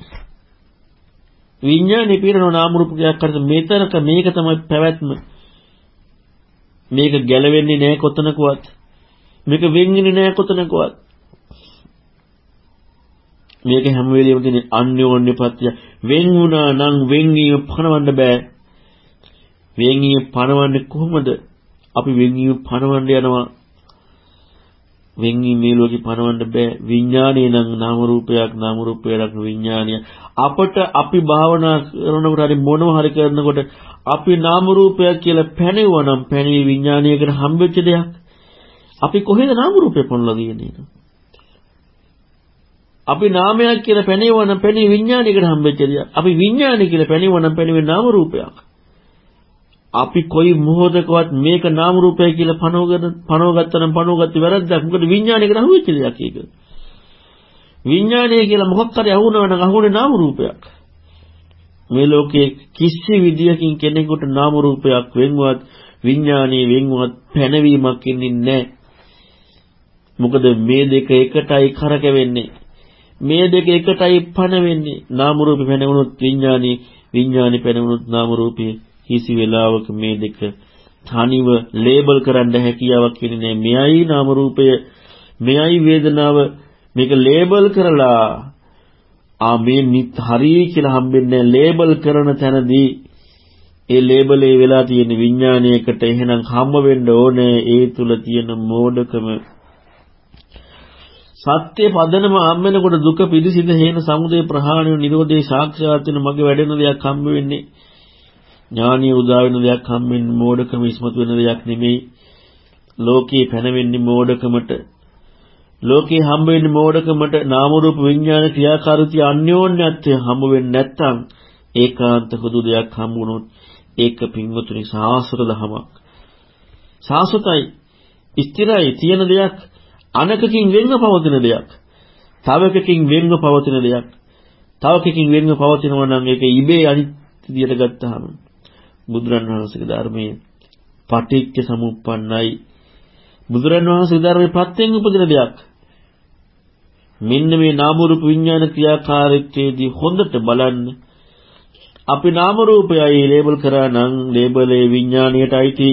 විඥානේ පිරෙන නාම රූප ක්‍රියාවක් කරද මේතරක මේක තමයි පැවැත්ම. මේක ගැලවෙන්නේ නැහැ කොතනකවත්. මේක වෙන්වෙන්නේ නැහැ කොතනකවත්. මේක හැම වෙලෙම තියෙන අන්‍යෝන්‍ය පත්‍ය වෙන් වුණා නම් වෙන්වීම පණවන්න බෑ. වෙන්වීම පණවන්නේ කොහොමද? අපි වෙන්වීම පණවන්න යනවා. වෙන්වීම මේ ලෝකේ පණවන්න බෑ. විඥානේ නම් නාම රූපයක් නාම රූපයක් විඥානිය. අපට අපි භාවනා කරනකොට හරි මොනවා හරි කරනකොට අපි නාම රූපයක් කියලා පැනෙවුවා නම් පැණි විඥානයකට හම්බෙච්ච දෙයක්. අපි කොහෙද නාම රූපේ පොන්ලා ගියනේ අපි නාමයක් කියලා පැනෙවුවා නම් පැණි විඥානයකට හම්බෙච්ච දෙයක් අපි විඥානය කියලා පැනෙවුවා නම් පැණි නාම රූපයක් අපි කොයි මොහොතකවත් මේක නාම රූපය කියලා පනවගෙන පනවගත්තා නම් පනවගත්තේ වැරද්දක් මොකද විඥානයකට හම්බෙච්ච දෙයක් ඒක විඥානය කියලා මොකක් හරි අහුනව නම් අහුනේ නාම රූපයක්. මේ ලෝකයේ කිසි විදියකින් කෙනෙකුට නාම රූපයක් වෙන්වත් විඥානීය වෙන්වත් පැනවීමක් ඉන්නේ නැහැ. මොකද මේ දෙක එකටයි කරකවෙන්නේ. මේ දෙක එකටයි පණ වෙන්නේ. නාම රූපේ පැනවුනොත් විඥානීය විඥානි පැනවුනොත් නාම රූපේ. කිසි වෙලාවක මේ දෙක තනිව ලේබල් කරන්න හැකියාවක් ඉන්නේ නැහැ. මෙයයි නාම රූපය. මෙයයි වේදනාව. මේක ලේබල් කරලා ආ මේ නිත් හරියි කියලා හම්බෙන්නේ ලේබල් කරන තැනදී ඒ ලේබලේ වෙලා තියෙන විඥානයකට. එහෙනම් හම්බ වෙන්න ඕනේ. ඒ තුල තියෙන මෝඩකම සත්‍ය පදනම හම්බෙනකොට දුක පිළිසිඳ හේන සමුදය ප්‍රහාණය නිරෝධේ සාක්ෂාත් වෙන මගේ වැඩෙන දෙයක් හම්බ වෙන්නේ. ඥානිය උදා වෙන දෙයක් හම්බෙන්නේ මෝඩකම ඉස්මතු වෙන දෙයක් නෙමෙයි. ලෝකේ පැනවෙන්නේ මෝඩකමට. ලෝකේ හම්බ වෙන්නේ මෝඩකමට. නාම රූප විඥාන ක්‍රියාකාරීත්වය අන්‍යෝන්‍යත්වය හම්බ වෙන්නේ නැත්නම් ඒකාන්ත හුදු දෙයක් හම්බුනොත් ඒක පින්වතුනි සාසත දහමක්. සාසතයි ස්ථිරයි. තියෙන දෙයක් අනකකින් වෙන්ව පවතින දෙයක්. තව එකකින් වෙන්ව පවතින දෙයක්. තව එකකින් වෙන්ව පවතිනවා නම් ඒක ඉබේ අනිත් විදියට ගත්තාම බුදුරණවහන්සේගේ ධර්මයේ පටිච්ච සමුප්පන්නයි. බුදුරණවහන්සේගේ ධර්මයේ ප්‍රත්‍යයෙන් උපදින දෙයක්. මෙන්න මේ නාම රූප විඥාන ක්‍රියාකාරීත්වයේදී හොඳට බලන්න. අපි නාම රූපයයි ලේබල් කරා නම් ලේබලේ විඥාණයට අයිති.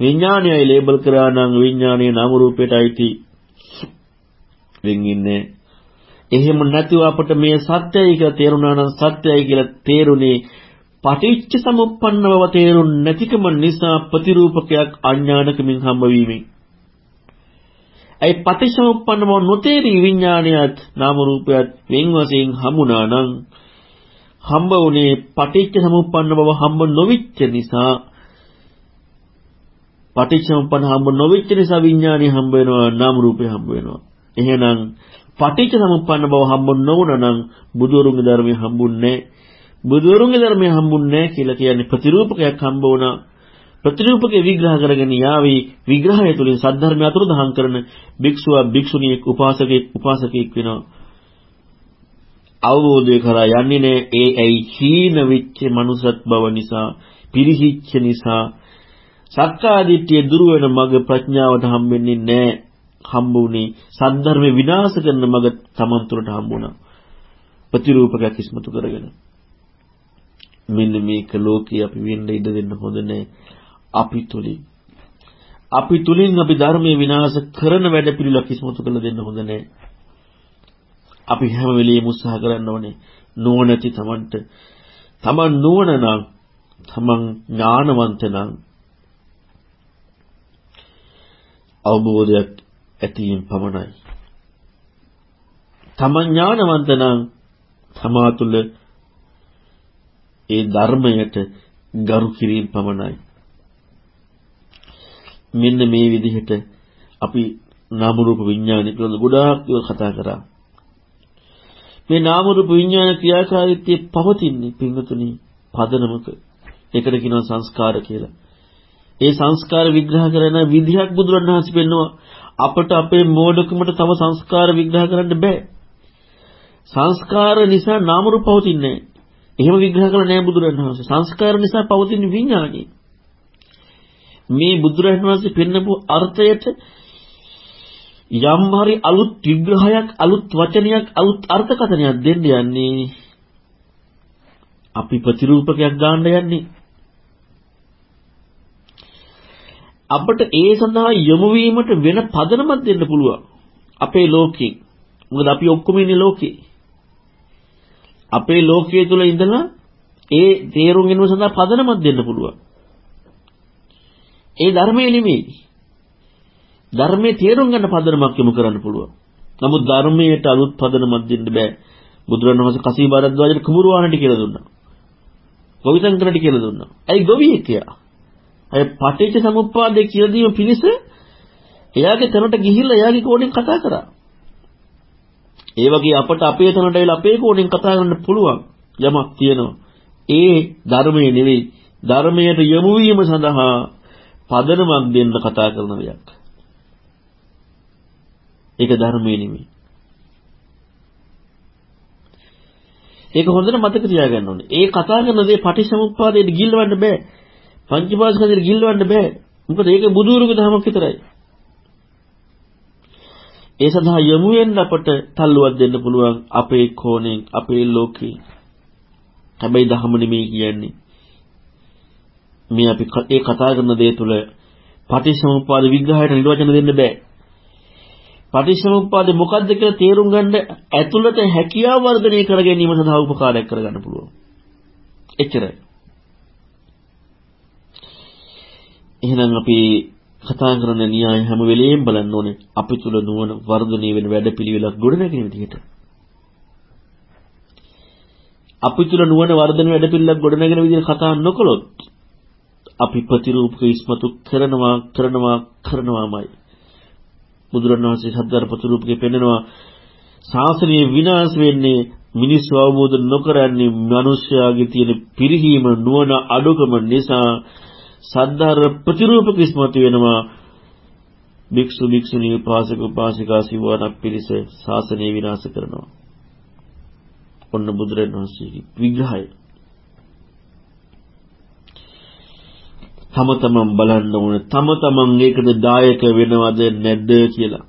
විඥාණයයි ලේබල් කරා නම් විඥාණයේ නාම රූපයට අයිති. වෙන්නේ එහෙම නැතිව අපට මේ සත්‍යයි කියලා තේරුණා නම් සත්‍යයි කියලා තේරුනේ පටිච්ච සමුප්පන්න බව තේරුම් නැතිකම නිසා ප්‍රතිරූපකයක් අඥානකමින් හම්බ වීමෙන්. ඒ පටිච්චසමුප්පන්න බව නොතේරි විඥානයත් නාම රූපයත් වෙන් වශයෙන් හමුනා නම් හම්බ වුණේ පටිච්චසමුප්පන්න බව හම්බ නොවිච්ච නිසා. පටිච්චසමුප්පන්න හම්බ නොවිච්ච නිසා විඥානය හම්බ වෙනවා නාම රූපය හම්බ වෙනවා. එහෙනම් පටිච්චසමුප්පන්න බව හම්බ නොවුණා නම් බුදුරුන්ගේ ධර්මය හම්බුන්නේ බුදුරුන්ගේ ධර්මය හම්බුන්නේ කියලා කියන්නේ ප්‍රතිරූපකයක් හම්බ වුණා. ප්‍රතිරූපකේ විග්‍රහ කරගෙන යාවි. විග්‍රහය තුළින් සද්ධර්මය අතුරුදහන් කරන භික්ෂුව භික්ෂුණියෙක් උපාසකෙක් උපාසකෙක් වෙනවා. අවබෝධය කරා යන්නේ නෑ. ඒ ඇයි? හීන වෙච්ච මනුසත් බව නිසා පිරිහිච්ච නිසා සක්කාදිට්ඨිය දුර වෙන මග ප්‍රඥාවට හම්බෙන්නේ නෑ. හම්බුනේ සද්ධර්ම විනාශ කරන මග තමන් තුළට හම්බුණා. ප්‍රතිරූපකයක් ඉස්මතු කරගෙන. මෙන්න මේක ලෝකේ අපි වෙන්න ඉඩ දෙන්න හොඳ නෑ. අපි තුලින්. අපි තුලින් අපි ධර්මයේ විනාශ කරන වැඩ පිළිලක් ඉස්මතු කරලා දෙන්න හොඳ නෑ. අපි හැම වෙලෙම උත්සාහ කරන්න ඕනේ නුවණැති තමන්ට. තමන් නුවණ නම් තමන් ඥානවන්ත නම් අවබෝධයක් ඇතිවීම පමණයි. තමන් ඥානවන්ත නම් තමා තුළ ඒ ධර්මයට ගරු කිරීම පමණයි. මෙන්න මේ විදිහට අපි නාම රූප විඥානය පිළිබඳ ගොඩාක් දේවල් කතා කරා. මේ නාම රූප විඥාන ක්‍රියාකාරීත්වයේ පවතින්නේ පින්වතුනි පදනමක. ඒකට කියනවා සංස්කාර කියලා. ඒ සංස්කාර විග්‍රහ කරන විදිහක් බුදුරණවහන්සේ පෙන්නවා. අපට අපේ මෝඩකමට තව සංස්කාර විග්‍රහ කරන්න බෑ. සංස්කාර නිසා නාම රූප පවතින්නේ නැහැ. එහෙම විග්‍රහ කළ නැහැ බුදුරණවහන්සේ. සංස්කාර නිසා පවතින විඥානයි. මේ බුදුරජාණන් වහන්සේ පෙන්නපු අර්ථයට යම් හරි අලුත් විග්‍රහයක් අලුත් වචනයක් අලුත් අර්ථකථනයක් දෙන්න යන්නේ අපි ප්‍රතිරූපකයක් දාන්න යන්නේ අපට ඒ සඳහා යොමු වීමට වෙන පදනමක් දෙන්න පුළුවන් අපේ ලෝකේ මොකද අපි ඔක්කොම ඉන්නේ ලෝකේ අපේ ලෝකයේ තුල ඉඳලා ඒ තේරුම් ගැනීම සඳහා පදනමක් දෙන්න පුළුවන් ඒ ධර්මයේ නෙමෙයි. ධර්මයේ තේරුම් ගන්න පදනමක් යොමු කරන්න පුළුවන්. නමුත් ධර්මයට අලුත් පදනමක් දෙන්න බෑ. බුදුරණවහන්සේ කසී බාරද්වාජට කුඹුරු වහන්නට කියලා දුන්නා. ගොවිතැන්කරට කියලා දුන්නා. ඇයි ගොවියෙක් කියලා? අය පටිච්ච සමුප්පාදේ කියලා දීම පිණිස එයාගේ තැනට ගිහිල්ලා එයාගේ කෝණයෙන් කතා කරා. ඒ වගේ අපට අපේ තැනට ඇවිල්ලා අපේ කෝණයෙන් කතා කරන්න පුළුවන් යමක් තියෙනවා. ඒ ධර්මයේ නෙවෙයි ධර්මයට යොමු වීම සඳහා පදනමක් දෙන්න කතා කරන දෙයක්. ඒක ධර්මයේ නෙමෙයි. ඒක හොඳට මතක තියාගන්න ඕනේ. ඒ කතා කරන දේ පටිච්චසමුප්පාදයට ගිල්වන්න බෑ. පංචපාස්කන්ධයට ගිල්වන්න බෑ. මොකද ඒක බුදුරුගේ ධර්මයක් විතරයි. ඒ සඳහා යමු වෙන්න අපට තල්ලුවක් දෙන්න පුළුවන් අපේ කෝණයෙන් අපේ ලෝකේ. හැබැයි ධහම නෙමෙයි කියන්නේ. මේ අපි ඒ කතා කරන දේ තුල පටිච්චසමුප්පාද විග්‍රහයට නිර්වචන දෙන්න බෑ. පටිච්චසමුප්පාදේ මොකද්ද කියලා තේරුම් ගන්න ඇතුළත හැකියාව වර්ධනය කර ගැනීම සඳහා උපකාරයක් කරගන්න පුළුවන්. එච්චරයි. එහෙනම් අපි කතා කරන න්‍යාය හැම වෙලෙම බලන්න ඕනේ අපි තුල නුවණ වර්ධනය වෙන වැඩපිළිවෙලක් ගොඩනැගෙන විදිහට. අපි තුල නුවණ වර්ධන වැඩපිළිවෙලක් ගොඩනැගෙන විදිහට කතා නොකළොත් අපි ප්‍රතිරූපක ඉස්මතු කරනවා කරනවා කරනවාමයි. බුදුරණවහන්සේ සද්ධාර ප්‍රතිරූපකේ පෙන්නනවා ශාසනය විනාශ වෙන්නේ මිනිස්සු අවබෝධ නොකරන්නේ මිනිස්යාගේ තියෙන පිරිහීම නුවණ අඩුකම නිසා සද්ධාර ප්‍රතිරූපක ඉස්මතු වෙනවා භික්ෂු භික්ෂුණී උපාසක උපාසිකා සිවණක් පිරිස ශාසනය විනාශ කරනවා. ඔන්න බුදුරණවහන්සේගේ විග්‍රහය. තම තමන් බලන්න ඕන තම තමන් ඒකද දායක වෙනවද නැද්ද කියලා.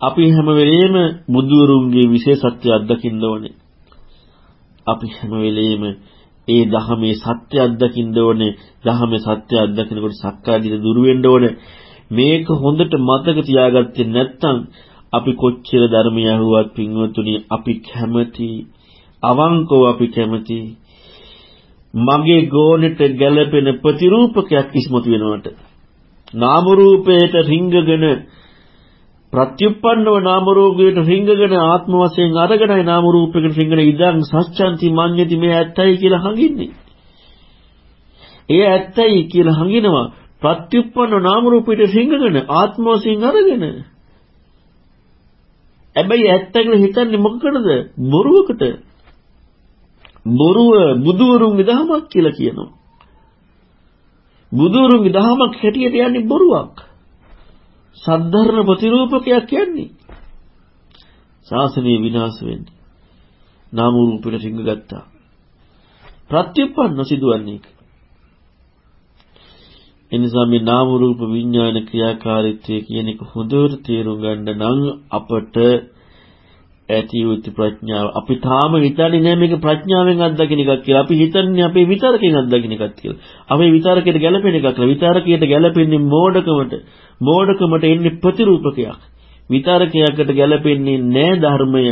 අපි හැම වෙලෙම බුදුරුන්ගේ විශේෂත්වය අත්දකින්න ඕනේ. අපි හැම වෙලෙම ඒ ධහමේ සත්‍ය අත්දකින්න ඕනේ. ධහමේ සත්‍ය අත්දකිනකොට සක්කාදිට දුර වෙන්න ඕනේ. මේක හොඳට මතක තියාගත්තේ නැත්නම් අපි කොච්චර ධර්මය අහුවත් පින්වතුනි අපි කැමති අවංකව අපි කැමති මගේ ගෝණෙට ගැළපෙන ප්‍රතිරූපකයක් ඉස්මතු වෙනවට නාම රූපයට රිංගගෙන ප්‍රත්‍යুৎපන්නව නාම රූපයට රිංගගෙන ආත්ම වශයෙන් අරගෙනයි නාම රූපයකට රිංගන ඉදන් සත්‍යන්ති මඤ්ඤති මේ ඇත්තයි කියලා හඟින්නේ. ඒ ඇත්තයි කියලා හඟිනවා ප්‍රත්‍යুৎපන්නව නාම රූපයට රිංගගෙන ආත්ම වශයෙන් අරගෙන. හැබැයි ඇත්ත කියලා හිතන්නේ මොකකටද? බොරුවකට. බොරුව බුදුවරුන් විදහමක් කියලා කියනවා. බුදුවරුන්ගේ දහමක් හැටියට යන්නේ බොරුවක්. සද්ධර්ම ප්‍රතිරූපකයක් කියන්නේ. ශාසනය විනාශ වෙන්නේ. නාම රූපෙට සිංග ගත්තා. ප්‍රත්‍යুৎপন্ন සිදුවන්නේ. එනිසා මේ නාම රූප විඥාන ක්‍රියාකාරීත්වය කියන එක හොඳට තේරුම් ගන්න නම් අපට ඇති යුතු ප්‍රඥාව. අපි තාම හිතන්නේ නෑ මේක ප්‍රඥාවෙන් අත්දකින්න එකක් කියලා. අපි හිතන්නේ අපේ විතරකෙන් අත්දකින්න එකක් කියලා. අපේ විතරකයට ගැළපෙන එකක් කියලා. විතරකයට ගැළපෙන්නේ මෝඩකමට. මෝඩකමට එන්නේ ප්‍රතිරූපකයක්. විතරකයකට ගැළපෙන්නේ නෑ ධර්මය.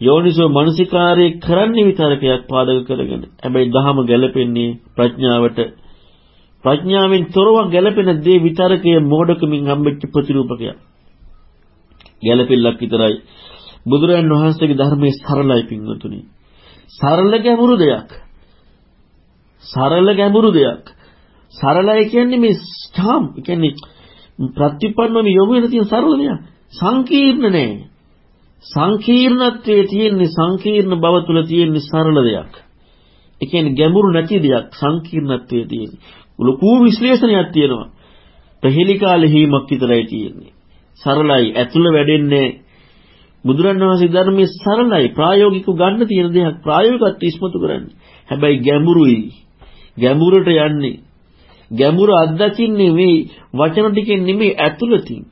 යෝනිසෝ මනසිකාරය කරන්නේ විතරකයක් පාදක කරගෙන. හැබැයි දහම ගැළපෙන්නේ ප්‍රඥාවට. ප්‍රඥාවෙන් තොරව ගැළපෙන දේ විතරකයේ මෝඩකමින් හම්බෙච්ච ප්‍රතිරූපකයක්. ගැළපෙල්ලක් විතරයි. බුදුරයන් වහන්සේගේ ධර්මයේ සරලයි පින්වතුනි. සරල ගැඹුරු දෙයක්. සරල ගැඹුරු දෙයක්. සරලයි කියන්නේ මේ ස්ථාම් කියන්නේ ප්‍රතිපන්නම යොමු වෙන තියෙන සරල දෙයක්. සංකීර්ණ නෑ. සංකීර්ණත්වයේ තියෙන්නේ සංකීර්ණ බව තුල තියෙන්නේ සරල දෙයක්. ඒ කියන්නේ ගැඹුරු නැති දෙයක් සංකීර්ණත්වයේ තියෙන්නේ. ලොකු විශ්ලේෂණයක් තියෙනවා. ප්‍රහෙලිකාල හීමක් විතරයි තියෙන්නේ. සරලයි ඇතුළ වැඩෙන්නේ බුදුරණවහන්සේ ධර්මයේ සරලයි ප්‍රායෝගිකව ගන්න තියෙන දෙයක් ප්‍රායෝගිකව ඉස්මතු කරන්නේ. හැබැයි ගැඹුරුයි. ගැඹුරට යන්නේ. ගැඹුර අත්දකින්නේ මේ වචන ටිකෙන් නෙමෙයි ඇතුළතින්.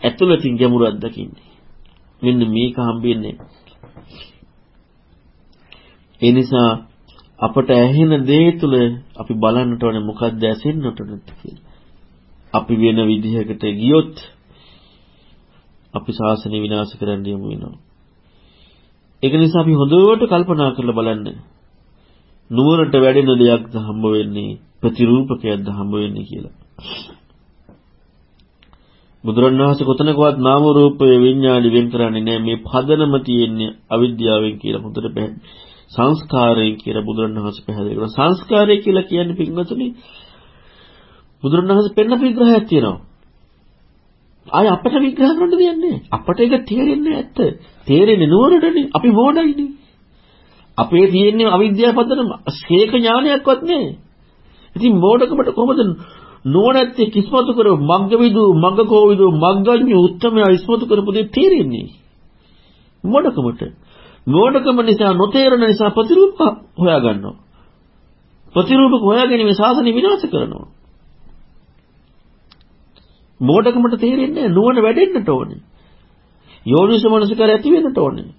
ඇතුළතින් ගැඹුර අත්දකින්නේ. මෙන්න මේක හම්බෙන්නේ. ඒ නිසා අපට ඇහෙන දේ තුළ අපි බලන්නට ඕනේ මොකක්ද ඇසෙන්නට නැති කියලා. අපි වෙන විදිහකට ගියොත් අපි ශාසනය විනාශ කරන්න යමු වෙනවා. ඒක නිසා අපි හොඳට කල්පනා කරලා බලන්න. නුවරට වැඩෙන දෙයක්ද හම්බ වෙන්නේ ප්‍රතිරූපකයක්ද හම්බ වෙන්නේ කියලා. බුදුරණවහන්සේ කොතනකවත් නාම රූපයේ විඥානි වෙන් කරන්නේ නැහැ මේ පදනම තියෙන්නේ අවිද්‍යාවෙන් කියලා හොඳට පැහැදිලි. සංස්කාරයෙන් කියලා බුදුරණවහන්සේ පැහැදිලි කරනවා. සංස්කාරය කියලා කියන්නේ පින්වතුනි බුදුරණවහන්සේ පෙන්න විග්‍රහයක් තියෙනවා. ආය අපට විග්‍රහ කරන්න දෙයක් නැහැ. අපට ඒක තේරෙන්නේ ඇත්ත. තේරෙන්නේ නුවරටනේ. අපි මොඩයිනේ. අපේ තියෙන්නේ අවිද්‍යාව පදනම ශේක ඥානයක්වත් නැහැ. ඉතින් මොඩකමට කොහොමද නුවණැත්තේ කිස්මතු කරව මග්ගවිදු මග්ගකෝවිදු මග්ගඤ්ඤු උත්තමයා ඉස්මතු කරපු දේ තේරෙන්නේ. මොඩකමට. මොඩකම නිසා නොතේරෙන නිසා ප්‍රතිරූප හොයාගන්නවා. ප්‍රතිරූපක හොයාගැනීමේ සාසනය විනාශ කරනවා. මොඩකමට තේරෙන්නේ නුවණ වැඩෙන්නට ඕනේ. යෝනිස මනසකර ඇති වෙන්නට ඕනේ.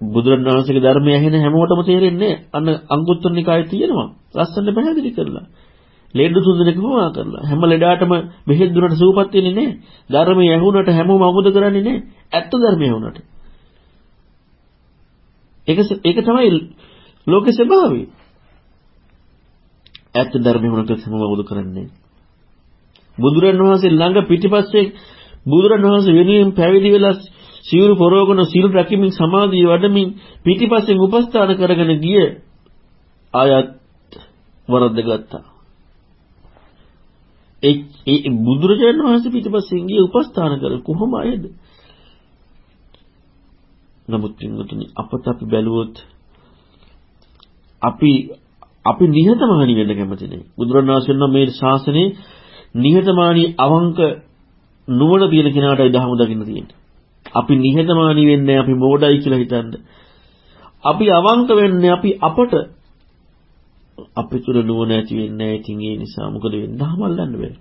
බුදුරණවහන්සේගේ ධර්මය ඇහෙන හැමෝටම තේරෙන්නේ අන්න අංගුත්තර නිකායේ තියෙනවා. ලස්සනට පැහැදිලි කරලා. ලෙඩ සුදුනක වුණා කරලා. හැම ලෙඩාටම බෙහෙත් දුන්නට සුවපත් වෙන්නේ නැහැ. ධර්මය ඇහුනට හැමෝම අමුද කරන්නේ නැහැ. ඇත්ත ධර්මය ඇහුනට. ඒක ඒක තමයි ලෝකේ ස්වභාවය. ඇත්ත ධර්මය ඇහුනට හැමෝම අමුද කරන්නේ. බුදුරණවහන්සේ ළඟ පිටිපස්සේ බුදුරණවහන්සේ වෙනුවෙන් පැවිදි වෙලා සිවුරු පොරවගෙන සිල් රැකීමෙන් සමාධිය වඩමින් පිටිපස්සෙන් උපස්ථාන කරගෙන ගිය ආයත් වරද්ද ගත්තා. ඒ ඒ බුදුරජාණන් වහන්සේ පිටිපස්සෙන් ගිය උපස්ථාන කර කොහොම අයද? නමුත් පින්වතුනි අපත අපි බැලුවොත් අපි අපි නිහතමානී වෙන්න කැමති නේ. බුදුරණවහන්සේ නම් මේ ශාසනයේ නිහතමානී අවංක නුවණ තියෙන කෙනාටයි දහම දකින්න තියෙන්නේ. අපි නිහතමානී වෙන්නේ අපි මෝඩයි කියලා හිතන්න. අපි අවංක වෙන්නේ අපි අපට අපි තුල නුවණ ඇති වෙන්නේ නැහැ. ඉතින් ඒ නිසා මොකද වෙන්නේ? දහම අල්ලන්න බෑ.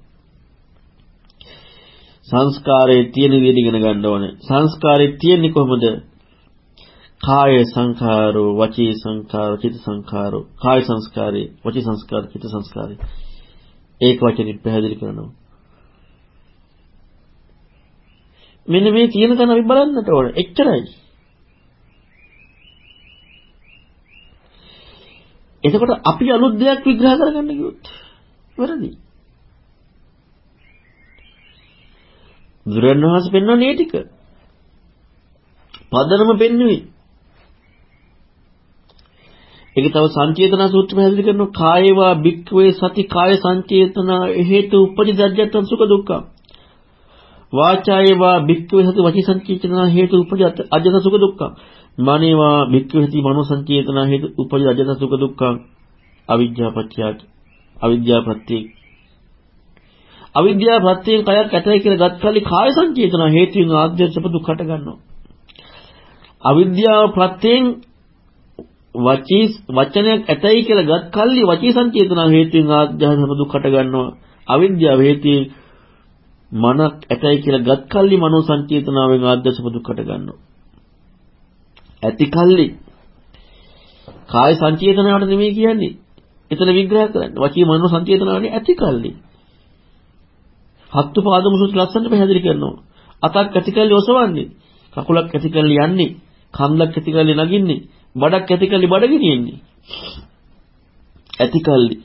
සංස්කාරයේ තියෙන විදිහට ඉගෙන ගන්න ඕනේ. සංස්කාරයේ තියෙන්නේ කොහොමද? කාය සංඛාරෝ, වචී සංඛාරෝ, චිත්ත සංඛාරෝ, කාය සංස්කාරේ, වචී සංස්කාර, චිත්ත සංස්කාරේ. ඒක වචනින් පැහැදිලි කරනවා. මෙන්න මේ තියෙන තැන අපි බලන්නට ඕන. එච්චරයි. එතකොට අපි අලුත් දෙයක් විග්‍රහ කරගන්න කිව්වොත් වැරදි. බුදුරණවහන්ස පෙන්වන්නේ ඒ ටික. පදනම පෙන්වුවේ. ඒක තව සංචේතන සූත්‍ර පැහැදිලි කරනවා. කායේවා භික්ඛවේ සති කාය සංචේතන හේතු උපජ්ජජ්ජත්තං සුඛ දුක්ඛං. වාචායේවා භික්ඛවේ සති වචී සංචේතනා හේතු උපජ අජත සුඛ දුක්ඛං. මනේවා භික්ඛවේ සති මනෝ සංචේතනා හේතු උපජ අජත සුඛ දුක්ඛං. අවිද්‍යා පත්‍ය අවිද්‍යා ප්‍රත්‍ය අවිද්‍යා ප්‍රත්‍යයෙන් කයක් ඇතයි කියලා ගත් කලි කාය සංචේතනා හේතුන් ආද්‍යසප දුක්කට ගන්නවා. අවිද්‍යාව ප්‍රත්‍යයෙන් වචී වචනයක් ඇතයි කියලා ගත් කල්ලි වචී සංචේතනා හේතුන් ආද්‍යසප දුක්කට ගන්නවා අවිද්‍යාව හේතුයෙන් මනක් ඇතයි කියලා ගත් කල්ලි මනෝ සංචේතනාවෙන් ආද්දසප දුක්කට ගන්නවා. ඇති කල්ලි කාය සංචේතනාවට නෙමෙයි කියන්නේ. එතන විග්‍රහ කරන්නේ. වචී මනෝ සංචේතනාවනේ ඇති කල්ලි. හත්තු පාදම සුත් ලස්සනට පැහැදිලි කරනවා. අතක් ඇති කල්ලි ඔසවන්නේ. කකුලක් ඇති කල්ලි යන්නේ. කන්දක් ඇති කල්ලි නගින්නේ. බඩක් ඇති කල්ලි බඩ ගෙනියන්නේ. ඇති කල්ලි.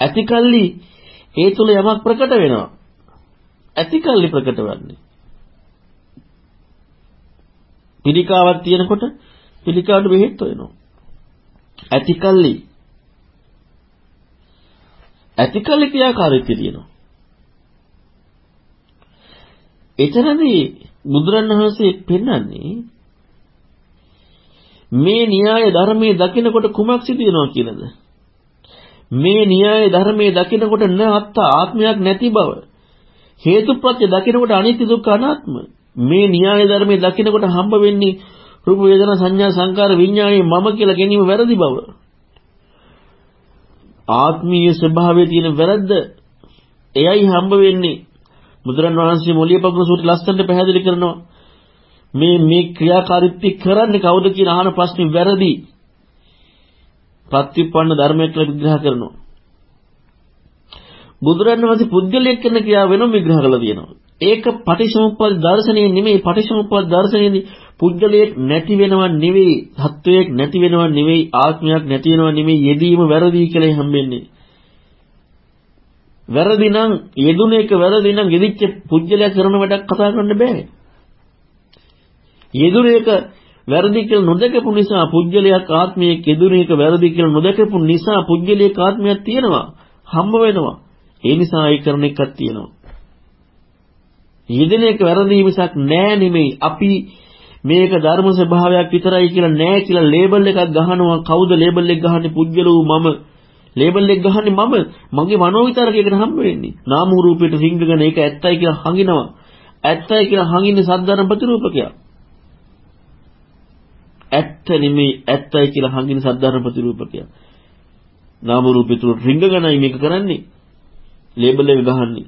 ඇති කල්ලි ඒ තුල යමක් ප්‍රකට වෙනවා. ඇතිකල්ලි ප්‍රකට වන්නේ. පිළිකාවක් තියෙනකොට පිළිකාවට බෙහෙත් හොයනවා. ඇතිකල්ලි ඇතිකල්ලි ක්‍රියාකාරීත්වය තියෙනවා. එතරම්දී බුදුරණවහන්සේ පෙන්වන්නේ මේ න්‍යාය ධර්මයේ දකිනකොට කුමක් සිදු වෙනවා කියලාද? මේ න්‍යාය ධර්මයේ දකිනකොට න අත්ත ආත්මයක් නැති බව. හේතුප්‍රත්‍ය දකිනකොට අනිත්‍ය දුක්ඛ අනාත්ම. මේ න්‍යාය ධර්මයේ දකිනකොට හම්බ වෙන්නේ රූප වේදනා සංඥා සංකාර විඥානයේ මම කියලා ගැනීම වැරදි බව. ආත්මීය ස්වභාවයේ තියෙන වැරද්ද එයයි හම්බ වෙන්නේ. බුදුරන් වහන්සේ මොළිය පගුණ සූත්‍රය ලස්සනට පැහැදිලි කරනවා. මේ මේ ක්‍රියාකාරීත්වය කරන්නේ කවුද කියන අහන ප්‍රශ්නේ වැරදි ප්‍රතිපන්න ධර්මයක් විග්‍රහ කරනවා බුදුරන් වහන්සේ පුද්ගලයෙක් කරන ක්‍රියාව වෙනම විග්‍රහ කරලා තියෙනවා. ඒක පටිච්චසමුප්පාද දර්ශනය නෙමෙයි පටිච්චසමුප්පාද දර්ශනයේදී පුද්ගලයෙක් නැති වෙනව නෙවෙයි, සත්වයක් නැති වෙනව නෙවෙයි, ආත්මයක් නැති වෙනව නෙවෙයි යෙදීම වැරදි කියලා හම්බෙන්නේ. වැරදි නම් යෙදුන එක වැරදි නම් යෙදිච්ච පුද්ගලයා කරන වැඩක් කතා කරන්න බෑ. යෙදුන එක වැරදි කියලා නොදකපු නිසා පුද්ගලයාක් ආත්මයේ යෙදුන එක වැරදි කියලා නොදකපු නිසා පුද්ගලයාක් ආත්මයක් තියෙනවා. හම්බ වෙනවා. ඒ නිසා ඒ කරන එකක් තියෙනවා. යෙදෙන එක වැරදි මිසක් නෑ නෙමෙයි. අපි මේක ධර්ම ස්වභාවයක් විතරයි කියලා නෑ කියලා ලේබල් එකක් ගහනවා. කවුද ලේබල් එක ගහන්නේ? පුජ්‍යලෝ මම. ලේබල් එක ගහන්නේ මම. මගේ මනෝ විතරකයකට හම්බ වෙන්නේ. නාම රූපයට රිංගගෙන ඒක ඇත්තයි කියලා හංගිනවා. ඇත්තයි කියලා හංගින්නේ සද්ධර්ම ප්‍රතිරූපකයක්. ඇත්ත නෙමෙයි ඇත්තයි කියලා හංගින සද්ධර්ම ප්‍රතිරූපකයක්. නාම රූපේ තුල රිංගගනයි මේක කරන්නේ. ලේබල් එක ගහන්නේ.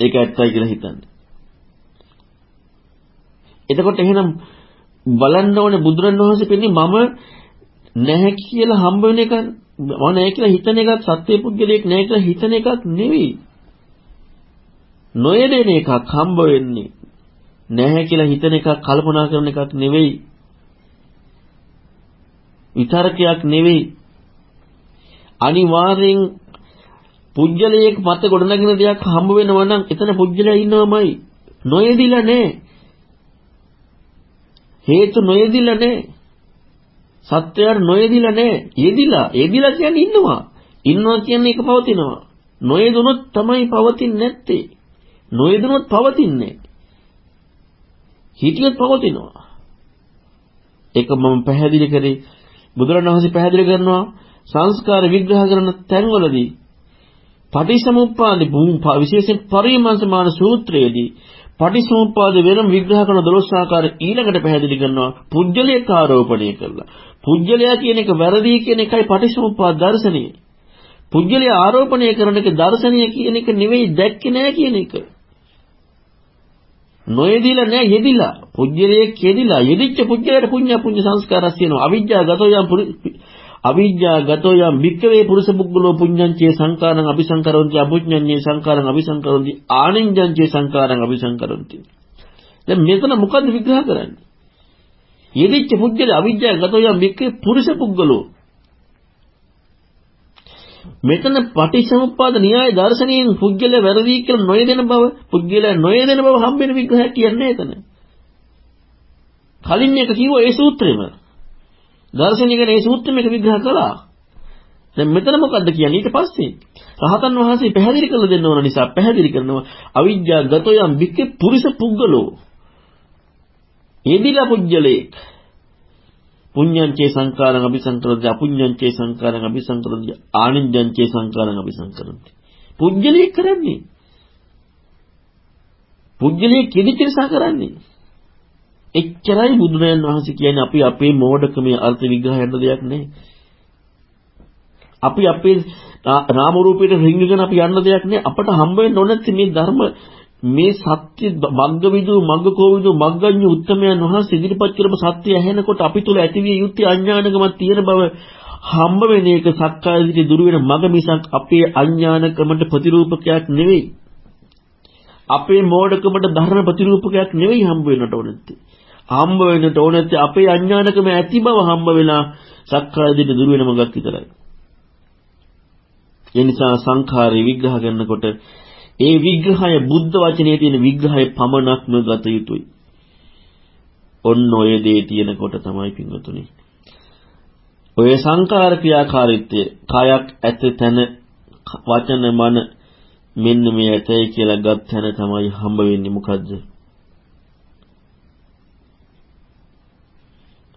ඒක ඇත්තයි කියලා හිතන්නේ. එතකොට එහෙනම් බලන්න ඕනේ බුදුරණවහන්සේ පෙන්නේ මම නැහැ කියලා හම්බ වෙන එක මම නැහැ කියලා හිතන එකක් සත්‍ය පුද්ගලයෙක් නැහැ කියලා හිතන එකක් නෙවෙයි. නොයදෙන එකක් හම්බ වෙන්නේ නැහැ කියලා හිතන එකක් කල්පනා කරන එකක් නෙවෙයි. විතරකයක් නෙවෙයි. අනිවාර්යෙන් පුජ්‍යලයක මත ගොඩනගෙන දෙයක් හම්බ වෙනවා නම් එතන පුජ්‍යලයා ඉන්නවමයි. නොයදිලා නැහැ. හේතු නොයදිලා නැහැ. සත්‍යයන් නොයදිලා නැහැ. යෙදිලා, යෙදිලා කියන්නේ ඉන්නවා. ඉන්නවා කියන්නේ ඒක පවතිනවා. නොයදුනොත් තමයි පවතින්නේ නැත්තේ. නොයදුනොත් පවතින්නේ. හිතියොත් පවතිනවා. ඒක මම පැහැදිලි කරේ බුදුරණවහන්සේ පැහැදිලි කරනවා සංස්කාර විග්‍රහ කරන තැන්වලදී පටිසමුප්පාදේ විශේෂයෙන් පරිමාංශමාන සූත්‍රයේදී පටිසමුප්පාද වෙනම විග්‍රහ කරන 12 ආකාර ඊළඟට පැහැදිලි කරනවා පුජ්‍යලයක ආරෝපණය කරලා. පුජ්‍යලයා කියන එක වැරදි කියන එකයි පටිසමුප්පාද දර්ශනය. පුජ්‍යලයා ආරෝපණය කරන එක දර්ශනීය කියන එක නෙවෙයි දැක්කේ නෑ කියන එක. නොයෙදිලා නෑ යෙදිලා. පුජ්‍යලයක් යෙදිලා යෙදිච්ච පුජ්‍යයට පුඤ්ඤ පුඤ්ඤ සංස්කාරස් වෙනවා අවිජ්ජාගතෝ යම් අවිජ්ජාගතෝ යම් භික්කවේ පුරුෂ පුද්ගලෝ පුඤ්ඤංචේ සංකාරං අபிසංකරොන්ති අභුඤ්ඤංචේ සංකාරං අபிසංකරොන්ති ආනිඤ්ඤංචේ සංකාරං අபிසංකරොන්ති. දැන් මෙතන මොකද්ද විග්‍රහ කරන්නේ? යෙදිච්ච පුජ්‍යල අවිජ්ජාගතෝ යම් භික්කවේ පුරුෂ පුද්ගලෝ මෙතන පටිච්චසමුප්පාද න්‍යාය දර්ශනයෙන් පුද්ගලයා වැරදි කියලා නොයදෙන බව පුද්ගලයා නොයදෙන බව හම්බෙන විග්‍රහයක් කියන්නේ එතන. කලින් එක කිව්වා ඒ සූත්‍රෙම. දර්ශනික මේ සූත්‍රෙම එක විග්‍රහ කළා. දැන් මෙතන මොකද්ද කියන්නේ ඊට පස්සේ රහතන් වහන්සේ පැහැදිලි කරලා දෙන්න ඕන නිසා පැහැදිලි කරනවා අවිජ්ජා ගතෝයම් වික්කේ පුරිස පුද්ගලෝ. යෙදිලා පුජ්‍යලේක් පුඤ්ඤංචේ සංකාරං අபிසංකරති අපුඤ්ඤංචේ සංකාරං අபிසංකරති ආනිඤ්ඤංචේ සංකාරං අபிසංකරති පුජ්‍යලිය කරන්නේ. පුජ්‍යලිය කිදිච්ච නිසා කරන්නේ. එච්චරයි බුදුරජාන් වහන්සේ කියන්නේ අපි අපේ මෝඩකමේ අර්ථ විග්‍රහයට දෙයක් නැහැ. අපි අපේ නාම රූපයට රිංගගෙන අපි යන්න දෙයක් නැහැ. අපට හම්බ වෙන්න ඕනේ මේ ධර්ම මේ සත්‍ය මග්ගවිදු මග්ගකෝවිදු මග්ගඤ්ඤ උත්තමයන් වහන්සේ ඉදිරිපත් කරපු සත්‍ය ඇහෙනකොට අපි තුල ඇතිවිය යුත්තේ අඥානකමක් තියෙන බව හම්බ වෙන එක සක්කාය දිටි දුරු වෙන මග මිසක් අපේ අඥානකමට ප්‍රතිරූපකයක් නෙවෙයි. අපේ මෝඩකමට ධර්ම ප්‍රතිරූපකයක් නෙවෙයි හම්බ වෙන්නට ඕනෙත්. හම්බ වෙන්නට ඕනෙත් අපේ අඥානකම ඇති බව හම්බ වෙලා සක්කාය දිටි දුරු වෙන මගක් විතරයි. ඒ නිසා සංඛාරය විග්‍රහ කරනකොට ඒ විග්‍රහය බුද්ධ වචනේ තියෙන විග්‍රහය පමණක්ම ගත යුතුයි. ඔන්න ඔය දේ තියෙනකොට තමයි පින්වතුනි. ඔය සංකාර ක්‍රියාකාරීත්වය කායක් ඇත තැන වචන මන මෙන්න මේ ඇතයි කියලා ගත් තැන තමයි හම්බ වෙන්නේ මොකද්ද?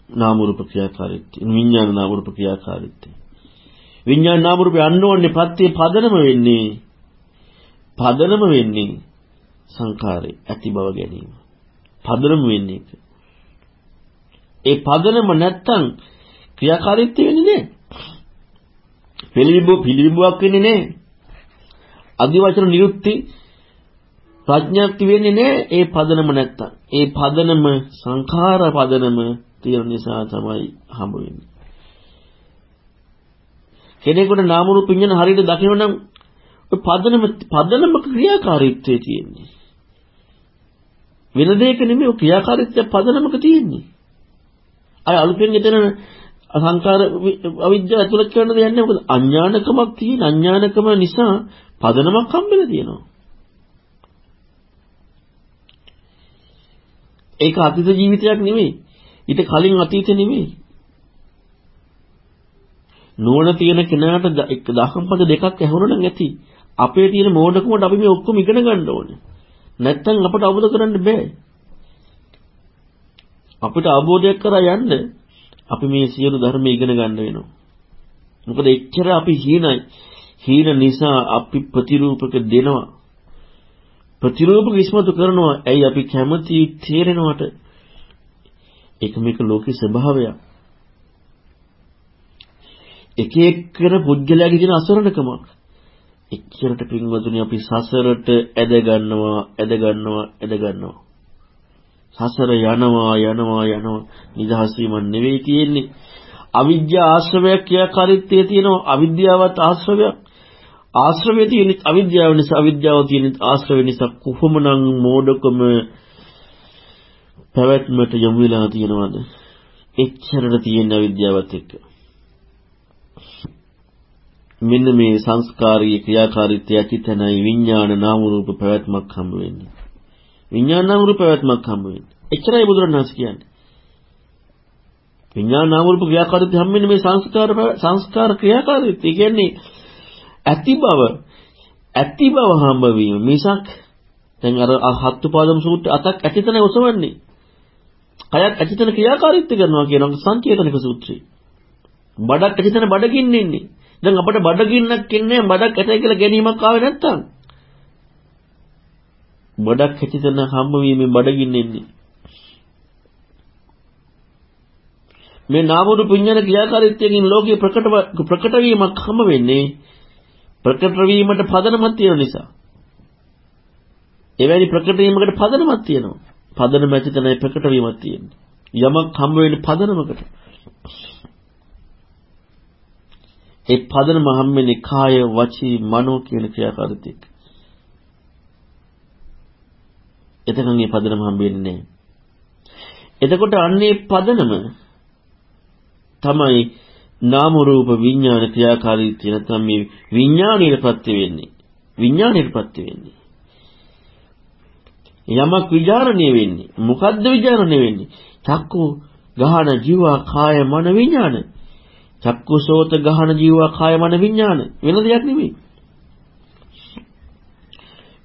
නාම රූප ක්‍රියාකාරීත්වය. විඥාන නාම රූප ක්‍රියාකාරීත්වය. විඥාන නාම රූපය අන්න ඕනේ පත්‍ය පදනම වෙන්නේ පදනම වෙන්නේ සංඛාරේ ඇති බව ගැනීම. පදනම වෙන්නේ ඒක. ඒ පදනම නැත්තම් ක්‍රියාකාරීත්වය වෙන්නේ නැහැ. පිළිඹු පිළිඹුවක් වෙන්නේ නැහැ. අදිවචන නිරුක්ති ප්‍රඥාක්ති වෙන්නේ නැහැ ඒ පදනම නැත්තම්. ඒ පදනම සංඛාර පදනම තියෙන නිසා තමයි හම්බ වෙන්නේ. කෙනෙකුට නාම රූප විඤ්ඤාණ හරියට දකිනවා නම් පදනම පදනමක ක්‍රියාකාරීත්වයේ තියෙන්නේ. වෙන දෙයක නෙමෙයි ඔය ක්‍රියාකාරීත්වය පදනමක තියෙන්නේ. අය අලුතෙන් එතන අසංකාර අවිද්‍යාව ඇතුළත් කරන දෙයක් නෑ මොකද අඥානකමක් තියෙන අඥානකම නිසා පදනමක් හම්බෙලා තියෙනවා. ඒක අතීත ජීවිතයක් නෙමෙයි. ඊට කලින් අතීත නෙමෙයි. නුවණ තියෙන කෙනාට දහම් පද දෙකක් ඇහුණා නම් ඇති. අපේ තියෙන මෝඩකමට අපි මේ ඔක්කොම ඉගෙන ගන්න ඕනේ. නැත්තම් අපට අවබෝධ කරන්න බෑ. අපිට අවබෝධයක් කරා යන්න අපි මේ සියලු ධර්ම ඉගෙන ගන්න වෙනවා. මොකද එච්චර අපි හීනයි. හීන නිසා අපි ප්‍රතිරූපක දෙනවා. ප්‍රතිරූපක ඉස්මතු කරනවා. ඇයි අපි කැමති තේරෙනවට? ඒක මේක ලෝකේ ස්වභාවයක්. එක එක්කෙන පුද්ගලයාගේ තියෙන අසරණකමක්. එච්චරට පින්වතුනි අපි සසරට ඇද ගන්නවා, ඇද ගන්නවා, ඇද ගන්නවා. සසර යනවා, යනවා, යනවා. නිදහස් වීම නෙවෙයි තියෙන්නේ. අවිද්‍යා ආශ්‍රවයක් ක්‍රියාකාරීත්වයේ තියෙනවා. අවිද්‍යාවත් ආශ්‍රවයක්. ආශ්‍රවය තියෙන අවිද්‍යාව නිසා අවිද්‍යාව තියෙන ආශ්‍රව නිසා කොහොමනම් මෝඩකම පැවැත්මට යොමු වෙලා තියෙනවද? එච්චරට තියෙන අවිද්‍යාවත් එක්ක. මෙන්න මේ සංස්කාරීය ක්‍රියාකාරීත්වය ඇතිතනයි විඥාන නාම රූප පැවැත්මක් හම්බ වෙන්නේ. විඥාන නාම රූප පැවැත්මක් හම්බ වෙන්නේ. එච්චරයි බුදුරණවහන්සේ කියන්නේ. විඥාන නාම රූප ක්‍රියාකාරීත්වය හම්බ වෙන්නේ මේ සංස්කාර සංස්කාර ක්‍රියාකාරීත්වය. කියන්නේ ඇති බව ඇති බව හම්බ වීම මිසක් දැන් අර හත්තුපාදම් සූත්‍රය අතක් ඇතිතන ඔසවන්නේ. කයක් ඇතිතන ක්‍රියාකාරීත්වය කරනවා කියන සංකේතනික සූත්‍රය. බඩක් ඇතිතන බඩගින්න ඉන්නේ. දැන් අපිට බඩගින්නක් ඉන්නේ බඩක් ඇතයි කියලා ගැනීමක් ආවේ නැත්තම්. බඩක් ඇතිතන හම්බ වීමෙන් බඩගින්න ඉන්නේ. මේ නාම රූප විඥාන ක්‍රියාකාරීත්වයෙන් ලෝකේ ප්‍රකට ප්‍රකට වීමක් හම්බ වෙන්නේ ප්‍රකට වීමට පදනමක් තියෙන නිසා. එවැනි ප්‍රකට වීමකට පදනමක් තියෙනවා. පදනම ඇති තැනයි ප්‍රකට වීමක් තියෙන්නේ. යමක් හම්බ වෙන්නේ පදනමකට. ඒ පදනම හම්බෙන්නේ කාය වචී මනෝ කියන ක්‍රියාකාරීත්වයක. එතකන් මේ පදනම හම්බෙන්නේ නැහැ. එතකොට අන්නේ පදනම තමයි නාම රූප විඥාන ක්‍රියාකාරීත්වය නැත්නම් මේ විඥාණයට ප්‍රත්‍ය වෙන්නේ. විඥාණයට ප්‍රත්‍ය වෙන්නේ. යමක් විචාරණය වෙන්නේ. මොකද්ද විචාරණය වෙන්නේ? චක්කු ගහන ජීවා කාය මන විඥාන. චක්කු සෝත ගහන ජීවා කාය මන විඥාන. වෙන දෙයක් නෙමෙයි.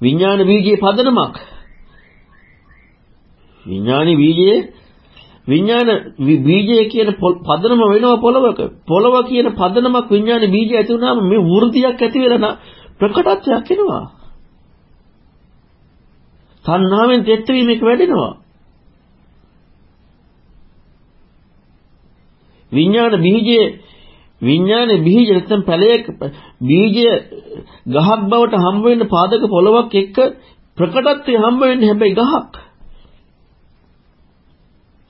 විඥාන බීජයේ පදනමක්. විඥානි බීජයේ විඥාන බීජය කියන පදනම වෙනවා පොළවක. පොළව කියන පදනමක් විඥාන බීජය ඇති වුණාම මේ වෘද්ධියක් ඇති වෙලා ප්‍රකටත්වයක් එනවා. තණ්හාවෙන් තෙත් වීමක වැඩෙනවා. විඥාන බීජයේ විඥානේ බීජ නැත්නම් පැලයක බීජය ගහක් බවට හම්බ වෙන්න පාදක පොලවක් එක්ක ප්‍රකටත්වයේ හම්බ වෙන්නේ හැබැයි ගහක්.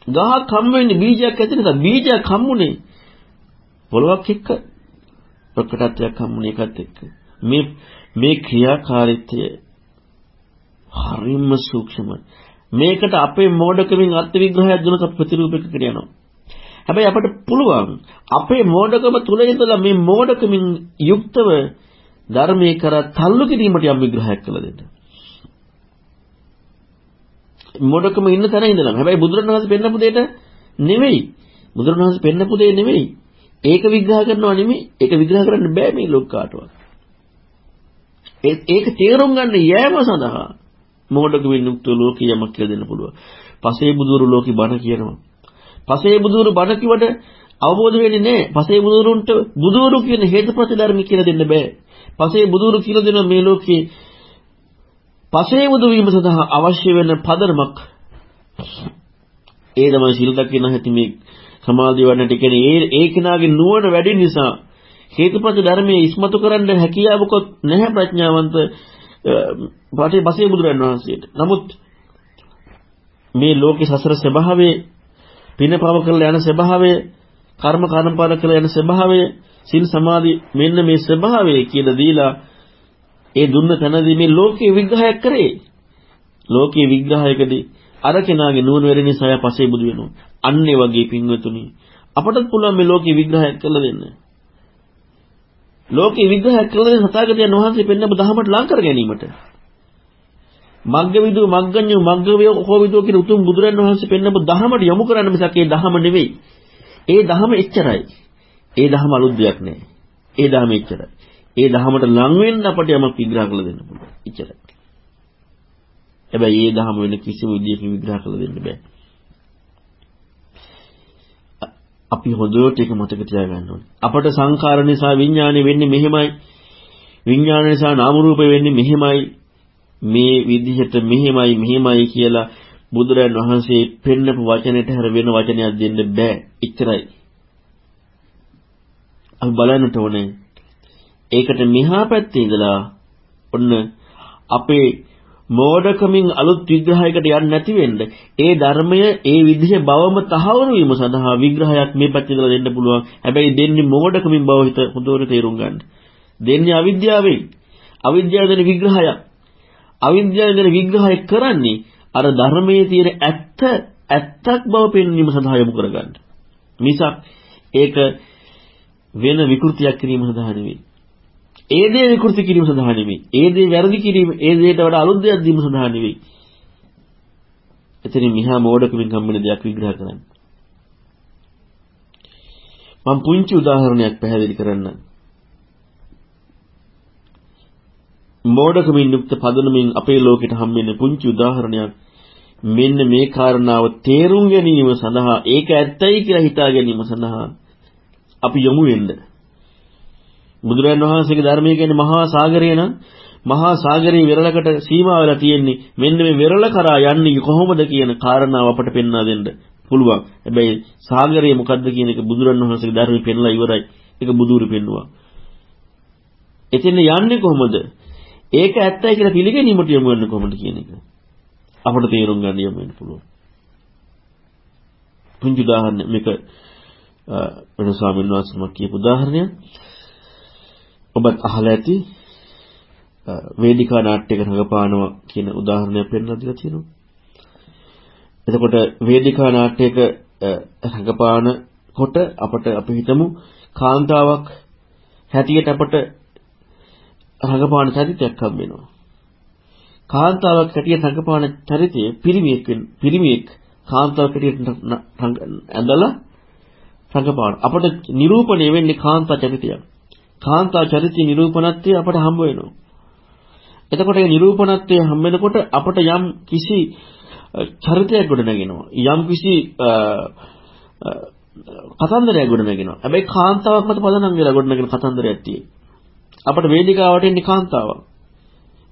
ගහක් හම්බ වෙන්නේ බීජයක් ඇති නිසා බීජයක් හම්බුනේ පොලවක් එක්ක ප්‍රකටත්වයක් හම්බුනේ එකත් එක්ක. මේ මේ ක්‍රියාකාරීත්වය හරිම සූක්ෂමයි. මේකට අපේ මෝඩකමින් අර්ථ විග්‍රහයක් දුන්නත් ප්‍රතිරූපයකට යනවා. හැබැයි අපට පුළුවන් අපේ මෝඩකම තුල ඉඳලා මේ මෝඩකමින් යුක්තව ධර්මයේ කර තල්ලු කිරීමට යම් විග්‍රහයක් කළ දෙන්න. මෝඩකම ඉන්න තැන ඉඳලා. හැබැයි බුදුරණවහන්සේ පෙන්නපු දෙයට නෙවෙයි. බුදුරණවහන්සේ පෙන්නපු දෙය නෙවෙයි. ඒක විග්‍රහ කරනවා නෙමෙයි. ඒක විග්‍රහ කරන්න බෑ මේ ලෝකාටවත්. ඒක තේරුම් ගන්න යෑම සඳහා මෝඩකමින් යුක්ත ලෝකේ යමක් කියලා දෙන්න පුළුවන්. පසේ බුදුරු ලෝකේ බණ කියනවා. පසේ බුදුරු බණ කිව්වට අවබෝධ වෙන්නේ නැහැ. පසේ බුදුරුන්ට බුදුරු කියන හේතුප්‍රති ධර්ම කියලා දෙන්න බෑ. පසේ බුදුරු කියලා දෙන මේ ලෝකේ පසේ බුදු වීම සඳහා අවශ්‍ය වෙන පදනමක් ඒ තමයි සිල් දකින්න හැටි මේ සමාධිය වන්නට කියන්නේ ඒ ඒ කෙනාගේ නුවණ වැඩි නිසා හේතුප්‍රති ධර්මයේ ඉස්මතු කරන්න හැකියාවකොත් නැහැ ප්‍රඥාවන්ත පාඨයේ බසේ බුදුරන් වහන්සේට. නමුත් මේ ලෝකේ සසර ස්වභාවයේ පිනපව කරලා යන ස්වභාවය, කර්ම කර්මපාල කරලා යන ස්වභාවය, සිල් සමාධි මෙන්න මේ ස්වභාවය කියලා දීලා ඒ දුන්න තැනදී මේ ලෝකේ විග්‍රහයක් කරේ. ලෝකේ විග්‍රහයකදී අර කෙනාගේ නුවණ වෙරි නිසා පසේ බුදු වෙනවා. අන්නේ වගේ පින්වතුනි අපටත් පුළුවන් මේ ලෝකේ විග්‍රහයක් කරලා දෙන්න. ලෝකේ විග්‍රහයක් කළේ සතාගතයන් වහන්සේ පෙන්නපු දහමට ලං කර ගැනීමට. මග්ගවිදු මග්ගඤ්ඤු මග්ගවියෝ කෝවිදෝ කියන උතුම් බුදුරන් වහන්සේ පෙන්නපු දහමට යොමු කරන්න මිසක් ඒ දහම නෙවෙයි. ඒ දහම එච්චරයි. ඒ දහම අලුත් දෙයක් නෑ. ඒ දහම එච්චරයි. ඒ දහමට ලං වෙන්න අපට යමක් විග්‍රහ කරලා දෙන්න පුළුවන්. එච්චරයි. හැබැයි ඒ දහම වෙන කිසිම විදියකින් විග්‍රහ කරලා දෙන්න බෑ. අපි හොඳට ඒක මතක තියාගන්න ඕනේ. අපට සංඛාර නිසා විඥානෙ වෙන්නේ මෙහෙමයි. විඥාන නිසා නාම රූප වෙන්නේ මෙහෙමයි. මේ විදිහට මෙහෙමයි මෙහෙමයි කියලා බුදුරජාන් වහන්සේ පෙන්නපු වචනෙට හැර වෙන වචනයක් දෙන්න බෑ. එච්චරයි. අපි බලන්නට ඕනේ. ඒකට මෙහා පැත්තේ ඉඳලා ඔන්න අපේ මෝඩකමින් අලුත් විග්‍රහයකට යන්නේ නැති වෙන්න ඒ ධර්මය ඒ විදිහේ බවම තහවුරු වීම සඳහා විග්‍රහයක් මේ පැත්තේ ඉඳලා දෙන්න පුළුවන්. හැබැයි දෙන්නේ මෝඩකමින් බව හිත හොඳට තේරුම් ගන්න. දෙන්නේ අවිද්‍යාවෙන්. අවිද්‍යාව දෙන විග්‍රහයක්. අවිද්‍යාව දෙන විග්‍රහය කරන්නේ අර ධර්මයේ තියෙන ඇත්ත ඇත්තක් බව පෙන්වීම සඳහා යොමු කරගන්න. මිසක් ඒක වෙන විකෘතියක් කිරීම සඳහා නෙවෙයි. ඒ දේ විකෘති කිරීම සඳහා නෙවෙයි. ඒ දේ වැරදි කිරීම, ඒ දේට වඩා අලුත් දෙයක් දීම සඳහා නෙවෙයි. එතනින් මිහා මෝඩකමින් හම්බෙන දෙයක් විග්‍රහ කරන්න. මම පුංචි උදාහරණයක් පැහැදිලි කරන්නම්. මෝඩකමින් යුක්ත පදනමින් අපේ ලෝකෙට හම්බෙන පුංචි උදාහරණයක් මෙන්න මේ කාරණාව තේරුම් ගැනීම සඳහා ඒක ඇත්තයි කියලා හිතා ගැනීම සඳහා අපි යොමු වෙන්න. බුදුරජාණන් වහන්සේගේ ධර්මය කියන්නේ මහා සාගරය නම් මහා සාගරයේ වෙරළකට සීමා වෙලා තියෙන්නේ මෙන්න මේ වෙරළ කරා යන්නේ කොහොමද කියන කාරණාව අපට පෙන්වා දෙන්න පුළුවන්. හැබැයි සාගරය මොකද්ද කියන එක බුදුරජාණන් වහන්සේගේ ධර්මයේ පෙන්ලා ඉවරයි. ඒක බුදුරු පෙන්නවා. එතෙන් යන්නේ කොහොමද? ඒක ඇත්තයි කියලා පිළිගැනීමට යොමු වෙන්නේ කොහොමද කියන එක. අපට තේරුම් ගන්න යමු වෙන්න පුළුවන්. පුංචි උදාහරණ මේක වෙන ස්වාමීන් වහන්සේම කියපු උදාහරණයක්. ඔබත් අහලා ඇති වේදිකා නාට්‍යයක රඟපානවා කියන උදාහරණයක් පෙන්නලා දීලා තියෙනවා. එතකොට වේදිකා නාට්‍යයක රඟපාන කොට අපට අපි හිතමු කාන්තාවක් හැටියට අපට රඟපාන චරිතයක් හම්බ වෙනවා. කාන්තාවක් හැටියට රඟපාන චරිතය පිරිමියෙක් පිරිමියෙක් කාන්තාවක් හැටියට ඇඳලා රඟපාන. අපට නිරූපණය වෙන්නේ කාන්තා චරිතයක්. කාන්තා චරිතය නිරූපණත්වය අපට හම්බ වෙනවා. එතකොට මේ නිරූපණත්වය හම්බ වෙනකොට අපට යම් කිසි චරිතයක් ගොඩ නැගෙනවා. යම් කිසි කතන්දරයක් ගොඩ නැගෙනවා. හැබැයි කාන්තාවක් මත පදනම් වෙලා ගොඩ නැගෙන කතන්දරයක් තියෙයි. අපට වේදිකාවට එන්නේ කාන්තාවක්.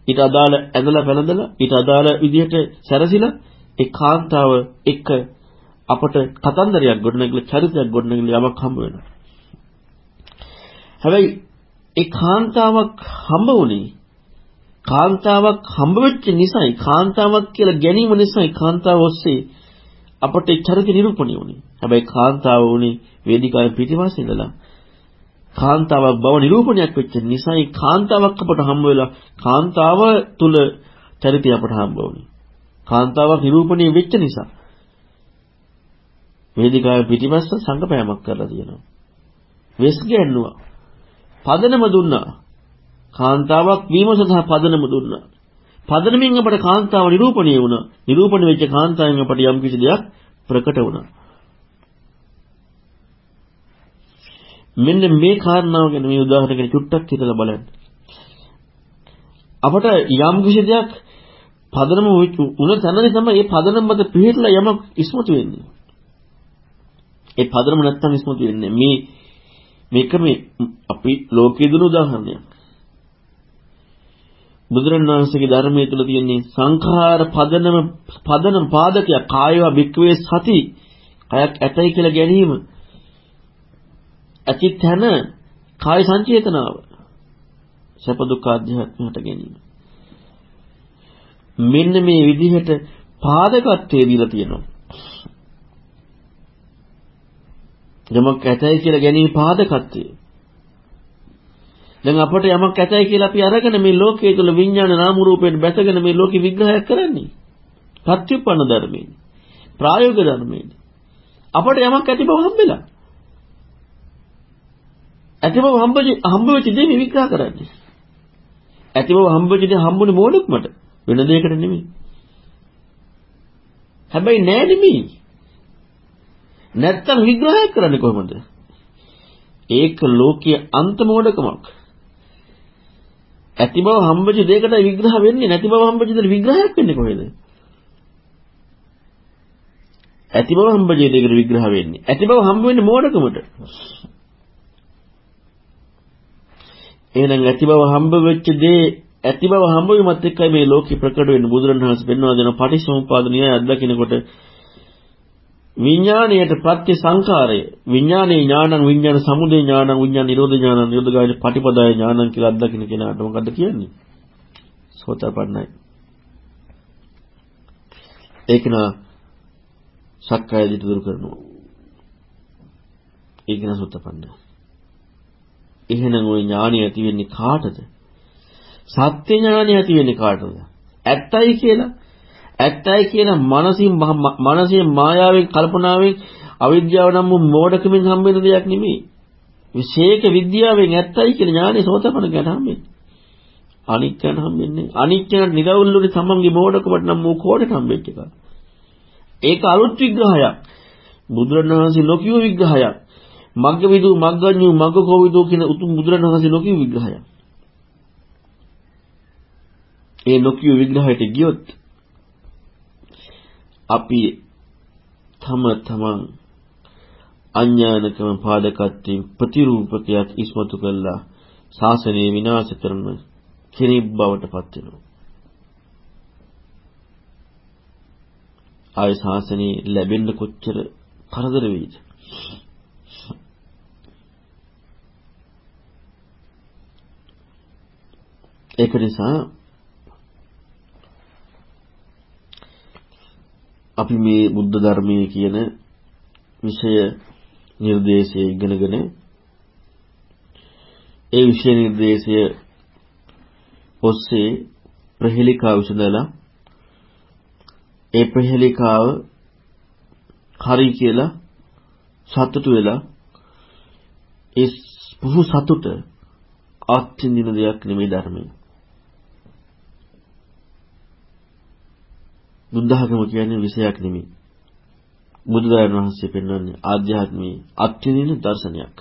ඊට අදාළ ඇඳලා පැනදලා ඊට අදාළ විදිහට සැරසිලා ඒ කාන්තාව එක්ක අපට කතන්දරයක් ගොඩනගලා චරිතයක් ගොඩනගලා යමක් හම්බ වෙනවා. හැබැයි ඒ කාන්තාවක් හම්බ වුණේ කාන්තාවක් හම්බ වෙච්ච නිසායි කාන්තාවක් කියලා ගැනීම නිසායි කාන්තාව ඔස්සේ අපට ඒ චරිත නිරූපණය වුණේ. හැබැයි කාන්තාව වුණේ වේදිකාවේ පිටිපස්සේ ඉඳලා කාන්තාවක් බව නිරූපණයක් වෙච්ච නිසායි කාන්තාවක් අපට හම්බ වෙලා කාන්තාව තුල චරිතය අපට හම්බ වුණේ. කාන්තාවක් නිරූපණය වෙච්ච නිසා වේදිකාවේ පිටිපස්ස සංගපෑමක් කරලා තියෙනවා. වෙස් ගැන්නුවා. පදනම දුන්නා. කාන්තාවක් වීම සඳහා පදනම දුන්නා. පදනමින් අපට කාන්තාව නිරූපණය වුණා. නිරූපණය වෙච්ච කාන්තාවෙන් අපට යම් කිසි දෙයක් ප්‍රකට වුණා. මෙන්න මේ කාරණාව ගැන මේ උදාහරණයකට චුට්ටක් හිතලා බලන්න. අපට යම් කිසි දෙයක් පදනම වුණ තැනදී තමයි මේ පදනම මත පිළිහිట్లా යමක් ඉස්මතු වෙන්නේ. ඒ පදනම නැත්තම් ඉස්මතු වෙන්නේ මේ මේක මේ අපි ලෝකයේ දුන උදාහරණයක්. බුදුරණවහන්සේගේ ධර්මයේ තුල තියෙන්නේ සංඛාර පදනම පදනම පාදකය කායවා භික්කවේ සති කයක් ඇතයි කියලා ගැනීම ඇති තැන කාය සංචේතනාව. සැප දුක් ආධ්‍යාත්මයට ගැනීම. මෙන්න මේ විදිහට පාදකත්වයේ දීලා තියෙනවා. යමක් ඇතයි කියලා ගැනීම පාදකත්වය. දැන් අපට යමක් ඇතයි කියලා අපි අරගෙන මේ ලෝකයේ තුල විඥාන නාම රූපයෙන් බැසගෙන මේ ලෝකෙ විග්‍රහයක් කරන්නේ. සත්‍යපන්න ධර්මයෙන්. ප්‍රායෝගික ධර්මයෙන්. අපට යමක් ඇති බව හම්බෙලා. ඇති බව හම්බෙච්ච හම්බෙච්ච දේ විග්‍රහ කරන්නේ. ඇති බව හම්බෙච්ච දේ හම්බුනේ මොඩක්මට වෙන දෙයකට නෙමෙයි. හැබැයි නෑ නෙමෙයි. නැත්තම් විග්‍රහයක් කරන්නේ කොහොමද? ඒක ලෝකයේ අන්ත මොඩකමක්. ඇති බව හම්බෙච්ච දෙයකට විග්‍රහ වෙන්නේ නැති බව හම්බෙච්ච දෙයකට විග්‍රහයක් වෙන්නේ කොහෙද? ඇති බව හම්බෙච්ච දෙයකට විග්‍රහ වෙන්නේ. ඇති බව හම්බ වෙන්නේ මොඩකමට. එහෙනම් ඇති බව හම්බ වෙච්ච දේ ඇති බව හම්බ වීමත් එක්කයි මේ ලෝකෙ ප්‍රකට වෙන්නේ. බුදුරණවහන්සේ පෙන්වා දෙන පටිච්චසමුප්පාද න්‍යාය අත්දකිනකොට විඥාණයට ප්‍රත්‍ය සංකාරය විඥානේ ඥානං විඥාන සමුදය ඥානං විඥාන නිරෝධ ඥානං නිරෝධ ගායන පටිපදාය ඥානං කියලා අත්දකින්න කෙනාට මොකද්ද කියන්නේ? සෝතපන්නයි. ඒක නා සක්කාය දිට දුරු කරනවා. ඒක නා සෝතපන්නයි. එහෙනම් ওই ඥානිය ඇති වෙන්නේ කාටද සත්‍ය ඥානිය ඇති වෙන්නේ කාටද ඇත්තයි කියලා ඇත්තයි කියන මනසින් මනසේ මායාවෙන් කල්පනාවෙන් අවිද්‍යාව නම් වූ මෝඩකමින් හම්බෙන දෙයක් නෙමෙයි. විශේෂ විද්‍යාවෙන් ඇත්තයි කියන ඥානෙ සෝතපන ගැන හම්බෙන්නේ. අනිත්‍යන හම්බෙන්නේ. අනිත්‍යන නිරවුල්ලුනේ තමන්ගේ මෝඩකමට නම් වූ කෝඩට හම්බෙච්ච එක. ඒක අලුත් විග්‍රහයක්. බුදුරණවහන්සේ ලෝකිය විග්‍රහයක්. මග්ගවිදු මග්ගඤ්ඤු මග්ගකෝවිදු කියන උතුම් බුදුරණවහන්සේ ලෝකිය විග්‍රහයක්. ඒ ලෝකිය විග්‍රහයට ගියොත් අපි තම තමන් අඥානකම පාදකත්වයෙන් ප්‍රතිරූපකයක් ඉස්මතු කළා ශාසනය විනාශ කරන කෙනෙක් බවට පත් වෙනවා. ආය ශාසනය ලැබෙන්න කොච්චර කරදර වෙයිද? ඒක නිසා අපි මේ බුද්ධ ධර්මයේ කියන විෂය නිර්දේශය ඉගෙනගෙන ඒ විෂය නිර්දේශය ඔස්සේ ප්‍රහෙලිකාව විසඳලා ඒ ප්‍රහෙලිකාව හරි කියලා සතුටු වෙලා ඒ පුහු සතුට අත්විඳින දෙයක් නෙමෙයි ධර්මය. බුද්ධ학ම කියන්නේ විෂයක් නෙමෙයි. බුදුරජාණන් වහන්සේ පෙන්වන්නේ ආධ්‍යාත්මී අත්විඳින දර්ශනයක්.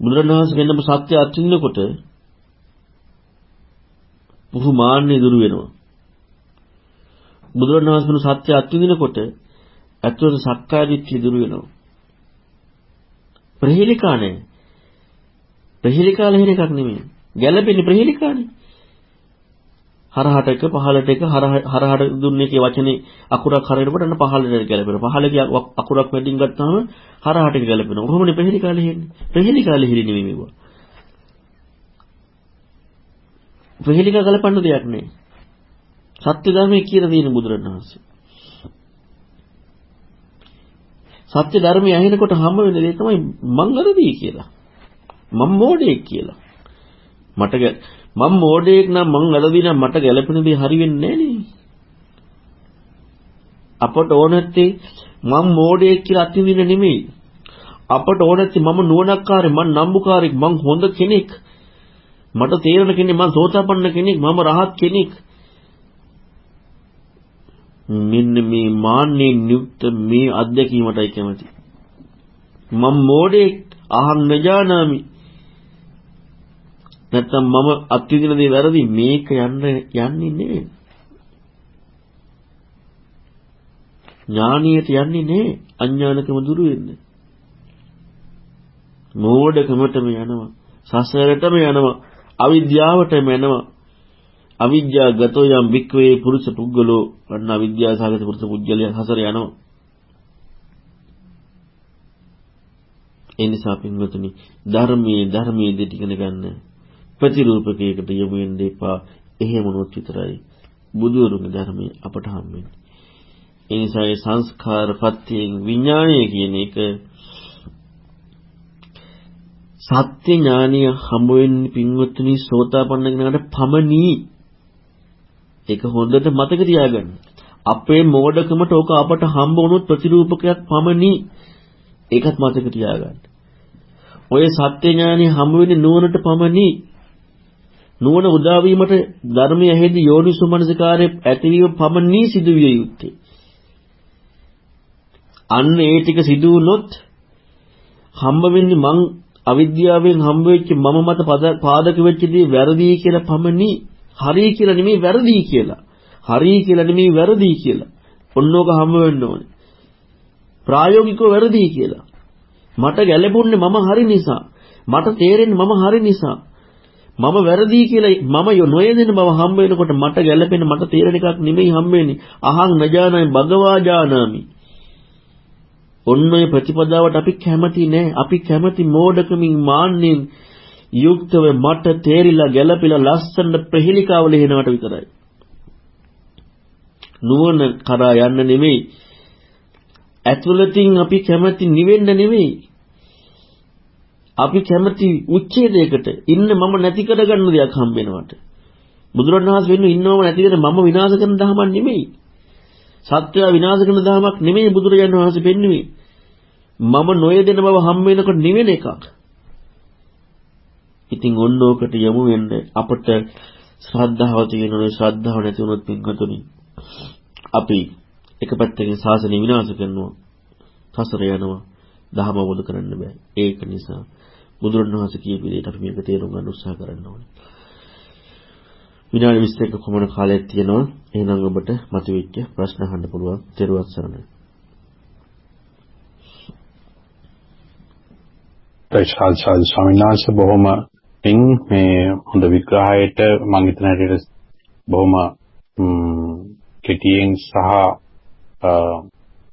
බුදුරජාණන් වහන්සේ පෙන්නපු සත්‍ය අත්විඳිනකොට පුහු මාන්නේ දුරු වෙනවා. බුදුරජාණන් වහන්සේ පෙන්නපු සත්‍ය අත්විඳිනකොට ඇත්තට සක්කාය දිට්ඨිය දුරු වෙනවා. ප්‍රහේලිකා නැහැ. ප්‍රහේලිකා ලහෙර එකක් නෙමෙයි. ගැළපෙන්නේ ප්‍රහේලිකානේ. හරහට එක පහලට එක හරහට දුන්නේ කේ වචනේ අකුරක් හරියනකොට අන්න පහලට ගැලපෙනවා. පහලේ අකුරක් වැඩින් ගත්තාම හරහට එක ගැලපෙනවා. කොහොමනේ ප්‍රහෙලි කාලේ හෙන්නේ? ප්‍රහෙලි කාලේ හිරි නෙමෙයි මේවා. ප්‍රහෙලික ගලපන්න දෙයක් නෑ. සත්‍ය ධර්මයේ කියලා තියෙන බුදුරණවහන්සේ. සත්‍ය ධර්මය ඇහෙනකොට හම්බ වෙන දේ තමයි මං අරදී කියලා. මම මෝඩෙක් කියලා. මට මම මෝඩයෙක් නම් මං වැරදි නම් මට ගැළපෙන දේ හරි වෙන්නේ නැහැ අපට ඕන නැත්තේ මම මෝඩයෙක් කියලා අත්විඳින්න නෙමෙයි. අපට ඕන නැත්තේ මම නුවණක්කාරයෙක් මං නම්බුකාරයෙක් මං හොඳ කෙනෙක්. මට තේරෙන කෙනෙක් මං සෝතාපන්න කෙනෙක් මම රහත් කෙනෙක්. මෙන්න මේ මාන්නේ නියුක්ත මේ අත්දැකීමටයි කැමති. මම මෝඩයෙක් අහං නජානාමි නැත්තම් මම අත්විඳින දේ වැරදි මේක යන්න යන්නේ නෙවෙයි. ඥානියට යන්නේ නේ අඥානකම දුරු වෙන්නේ. මෝඩකමටම යනවා. සසරටම යනවා. අවිද්‍යාවටම යනවා. අවිද්‍යාව ගතෝ යම් වික්වේ පුරුෂ පුද්ගලෝ අන්න අවිද්‍යාව සාගත පුරුෂ පුද්ගලයා හසර යනවා. ඒ නිසා පින්වතුනි ධර්මයේ ධර්මයේ දෙට ඉගෙන ගන්න ප්‍රතිරූපකයකට යොමු වෙන්න එපා. එහෙම වුණොත් විතරයි බුදුරුගේ ධර්මයේ අපට හම්බෙන්නේ. ඒ නිසා ඒ සංස්කාරපත්තියෙන් විඥාණය කියන එක සත්‍ය ඥානිය හම්බ වෙන්නේ පින්වත්නි සෝතාපන්න කෙනාට පමණි. ඒක හොඳට මතක තියාගන්න. අපේ මෝඩකමට ඕක අපට හම්බ වුණොත් ප්‍රතිරූපකයක් පමණි. ඒකත් මතක තියාගන්න. ඔය සත්‍ය ඥානිය හම්බ වෙන්නේ නුවණට පමණි. නුවණ උදා වීමට ධර්මයේ ඇහෙදි යෝනිසු මනසිකාරයේ ඇතිවීම පමණී සිදුවිය යුත්තේ. අන්න ඒ ටික සිදු වුණොත් හම්බ වෙන්නේ මං අවිද්‍යාවෙන් හම්බ වෙච්ච මම මත පාදක වෙච්ච දේ වැරදි කියලා පමණි හරි කියලා නෙමෙයි වැරදි කියලා. හරි කියලා නෙමෙයි වැරදි කියලා. ඔන්නෝක හම්බ වෙන්න ඕනේ. ප්‍රායෝගිකව වැරදි කියලා. මට ගැළපුණේ මම හරි නිසා. මට තේරෙන්නේ මම හරි නිසා. මම වැරදි කියලා මම නොයෙදෙන බව හම්බ වෙනකොට මට ගැළපෙන මට තේරෙන එකක් නෙමෙයි හම්බ වෙන්නේ. අහං නජානයි භගවා ජානාමි. ඔන්න ඔය ප්‍රතිපදාවට අපි කැමති නෑ. අපි කැමති මෝඩකමින් මාන්නෙන් යුක්තව මට තේරිලා ගැළපිලා ලස්සන ප්‍රහෙලිකාව ලෙහෙනවට විතරයි. නුවණ කරා යන්න නෙමෙයි. ඇතුළතින් අපි කැමති නිවෙන්න නෙමෙයි. අපි කැමති උච්ඡේදයකට ඉන්න මම නැති කරගන්න දෙයක් හම්බ වෙනවට. බුදුරණවහන්සේ වෙන්න ඉන්නවම නැති කර මම විනාශ කරන දහමක් නෙමෙයි. සත්‍යය විනාශ කරන දහමක් නෙමෙයි බුදුරජාණන් වහන්සේ පෙන්වුවේ. මම නොයදෙන බව හම්බ වෙනකොට නිවෙන එකක්. ඉතින් ඔන්න ඕකට යමු වෙන්න අපට ශ්‍රද්ධාව තියෙනවා ශ්‍රද්ධාව නැති වුණොත් පින්කතුනි අපි එක පැත්තකින් සාසනය විනාශ කරනවා සසර යනවා දහම අවබෝධ කරන්න බෑ ඒක නිසා බුදුරණවහන්සේ කියපු විදිහට අපි මේක තේරුම් ගන්න උත්සාහ කරන්න ඕනේ. විනාඩි 21ක කොමන කාලයක් තියෙනවා? එහෙනම් ඔබට මතුවෙච්ච ප්‍රශ්න අහන්න පුළුවන්. ත්‍රිවත් සරණයි. ප්‍රශාල් සාල් ස්වාමීන් වහන්සේ බොහොම පින් මේ හොඳ විග්‍රහයට මම හිතන හැටියට බොහොම කෙටියෙන් සහ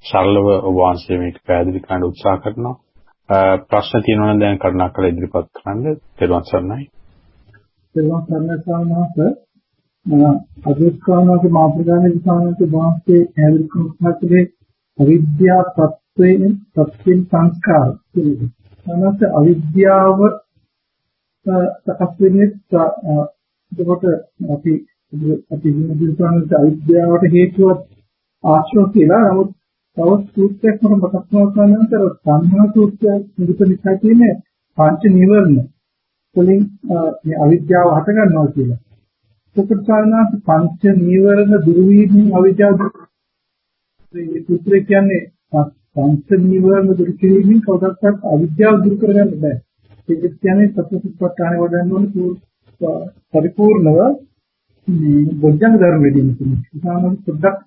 සරලව ඔබ වහන්සේ මේක පැහැදිලි කරන්න උත්සාහ කරනවා. ප්‍රශ්න තියෙනවා නම් දැන් කරුණාකර ඉදිරිපත් කරන්න. ත්වන් සරණයි. ත්වන් සරණයි සාමනාස අධිස්කාමක මාප්‍රදානයේ සාමනාස වාස්තේ පැහැදිලි කරන අවිද්‍යා තත්වයෙන් තත්ත්වෙන් සංස්කාර කියන්නේ. සාමනාස අවිද්‍යාව සකස් වෙන්නේ එතකොට අපි අපි හිතන අවිද්‍යාවට හේතුවක් ආශ්‍රව කියලා නමුත් තව සූත්‍රයක් මම මතක් කරනවා නේද සංහා සූත්‍රයක් නිකුත් නිසා කියන්නේ පංච නිවර්ණ වලින් මේ අවිද්‍යාව හට ගන්නවා කියලා. ඒකට කාරණා පංච නිවර්ණ දුරු වීමෙන් අවිද්‍යාව මේ සූත්‍රය කියන්නේ පංච නිවර්ණ දුරු කිරීමෙන් කවදාවත් අවිද්‍යාව දුරු කරගන්න බෑ. ඒක කියන්නේ සත්‍යසුත්පත්තාන වඩන්න ඕනේ පරිපූර්ණව මේ බොජ්ජංග ධර්ම වෙදින් තියෙනවා. සාමාන්‍ය පොඩ්ඩක්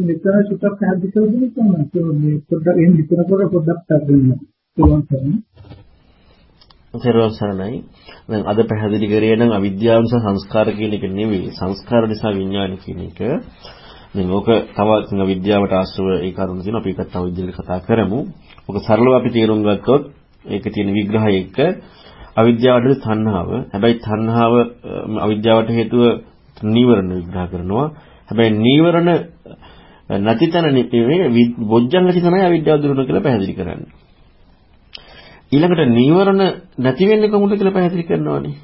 මෙතන චුට්ටක් පැහැදිලි කරගන්න තමයි. මේ පොඩ්ඩක් එහෙම විතරකට පොඩ්ඩක් පැහැදිලි කරන්න. සර්වම් සරණයි. දැන් අද පැහැදිලි කරේ නම් අවිද්‍යාව නිසා සංස්කාර කියන එක නෙවෙයි. සංස්කාර නිසා විඥාන කියන එක. දැන් ඕක තව විද්‍යාවට ආශ්‍රව ඒ කරුණ තියෙනවා. අපි ඒකත් තව විදිහට කතා කරමු. ඕක සරලව අපි තේරුම් ගත්තොත් ඒකේ තියෙන විග්‍රහය එක්ක අවිද්‍යාවට තණ්හාව. හැබැයි තණ්හාව අවිද්‍යාවට හේතුව නීවරණ විග්‍රහ කරනවා. හැබැයි නීවරණ නැති තැන නෙමෙයි බොජ්ජංගටි තමයි අවිද්‍යාව දුරුන කියලා පැහැදිලි කරන්නේ. ඊළඟට නීවරණ නැති වෙන්නේ කොහොමද කියලා පැහැදිලි කරනවානේ.